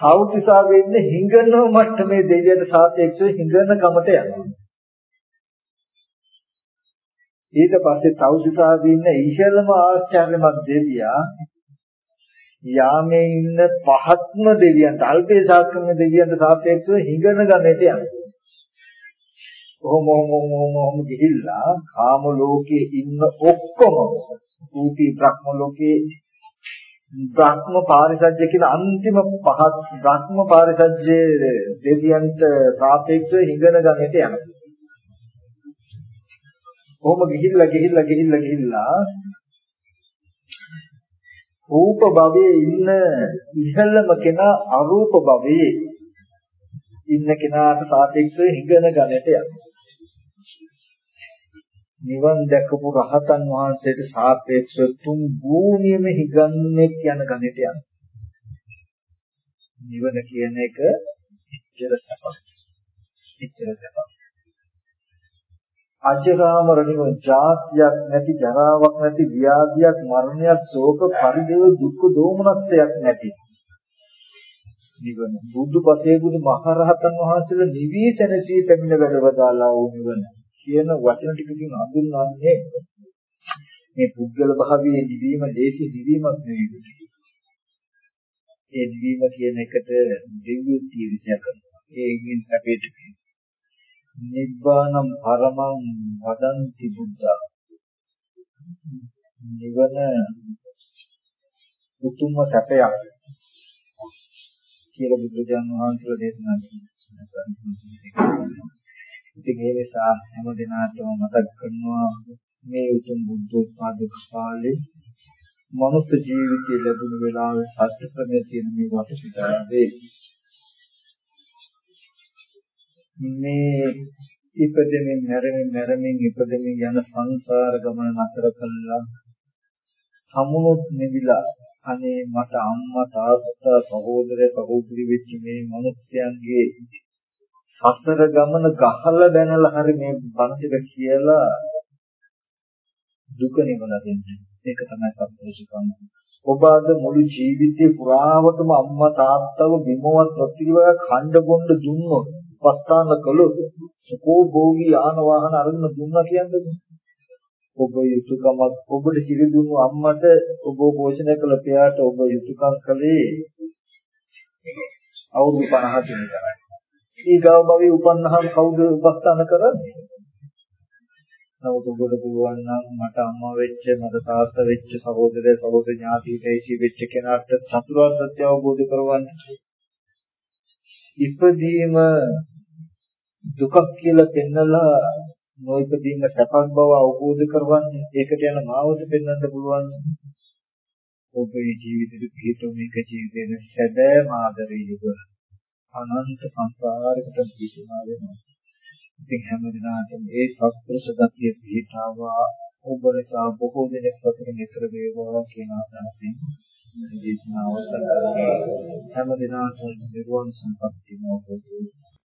කෞතිසාවේ ඉන්න හිඟන මට්ටමේ දෙවියන්ට සාපේක්ෂව හිඟන කමට යනවා. ඊට පස්සේ කෞතිසාවේ ඉන්න ඉහළම ආශ්චර්යමත් දෙවියා යාමේ ඉන්න පහත්ම දෙවියන්ට අල්පේ ශාක්‍රම දෙවියන්ට සාපේක්ෂව හිඟන ගණයට යනවා. ඔහොම ඔහොම ඔහොම ගිහිල්ලා කාම ලෝකේ ඉන්න ඔක්කොම රූපී බ්‍රහ්ම ලෝකේ බ්‍රහ්ම පාරිසජ්‍ය කියන අන්තිම පහත් බ්‍රහ්ම පාරිසජ්‍යයේ දෙවියන්ට සාපේක්ෂව හිඟන ගණයට යනවා. කොහොම ගිහිල්ලා ගිහිල්ලා ගිහිල්ලා ගිහිල්ලා රූප භවයේ ඉන්න ඉහළම කෙනා අරූප භවයේ ඉන්න කෙනාට සාපේක්ෂව හිඟන ගණයට යනවා. නිවන් දැකපු රහතන් වහන්සේට සාපේක්ෂව තුන් භූමියම හිගන්නේ කියන ගණිතය යනවා. නිවන කියන එක ඉච්ඡර සපක්. ඉච්ඡර සපක්. අජරාමර නිවන ජාතියක් නැති ජරාවක් නැති ව්‍යාධියක් මරණයක් ශෝක පරිදේව දුක් දෝමනස්යක් නැති නිවන බුදු පසේ බුදු මහරහතන් වහන්සේලා නිවිසනසී පැමිණ වැඩවදාලා වූ නිවන කියන වචන ටිකකින් හඳුන්වන්නේ මේ පුද්ගල භාවයේ නිවීම දේශි නිවීමක් නෙවෙයි. ඒ නිවීම කියන එකට දෙවියෝ තීරණය කරනවා. ඒකින් අපේට නිබ්බානම් පරමං වදන්ති බුද්ධා නිවන උතුම්ම සැපයක් කියලා බුදුජාන විශ්වවිද්‍යාල දේශනා කරනවා. ඉතින් ඒ නිසා හැම දිනකටම මතක් කරනවා මේ උතුම් බුද්ධෝත්පාදක කාලේ මනුස්ස ජීවිතය ලැබුණු වෙලාවේ සත්‍ය ක්‍රමයේ තියෙන මේ වටපිටාවේ. මේ ඉපදෙමින් මැරෙමින් මැරෙමින් ඉපදෙමින් යන සංසාර ගමන නතර කළා. සමුනොත් නිවිලා අනේ මට අම්මා තාත්තා සහෝදර සහෝදරි වෙච්ච මේ මිනිස්යන්ගේ සසර ගමන ගහලා බැනලා හරි මේ බන්තික කියලා දුක නිවලා දෙන්නේ. ඒක තමයි සත්‍යශිකම්. ඔබ අද මුළු ජීවිතේ පුරාවටම අම්මා තාත්තව බිමවත් නොතිරිව ඛණ්ඩ බොණ්ඩ දුන්නොත්, පස්තාන කළොත්, සකෝ භෝගී යාන වාහන අරගෙන දුන්නා කියන්නේ ඔබ යුතුයකමක් ඔබට කිරි දුන්නු අම්මට ඔබ පෝෂණය කළ පියාට ඔබ යුතුයකම් කළේ අවුරුදු 50 විතරයි. ඊගාව භවයේ උපන්නහම කවුද උපස්ථාන කරන්නේ? නමුත් ඔබට පුළුවන් නම් මට අම්මා වෙච්ච මට තාත්තා වෙච්ච සහෝදරය සහෝදර ඥාති දෙයිසි වෙච්ච කෙනාට චතුරාර්ය සත්‍ය අවබෝධ කරවන්න. ඉපදීම දුකක් කියලා පෙන්නලා නොයිපදීම සැපක් බව අවබෝධ කරවන්නේ ඒකට යන මාවත පෙන්වන්න පුළුවන් ඔබේ ජීවිතේ පිටු මේක ජීවිතේ සැබෑ මාදරේ යුග අනන්ත සංසාරයකට පිටුනා වෙනවා. ඉතින් හැම දිනකටම ඒ සත්පුරුෂ ගතිය පිටාවා ඔබ නිසා බොහෝ දෙනෙක් සතුටින් නිතර වේවා කියන අදහසින් මේ දේශනාව කරනවා. හැම දිනකටම නිර්වාණ සම්පත්තිය මොකද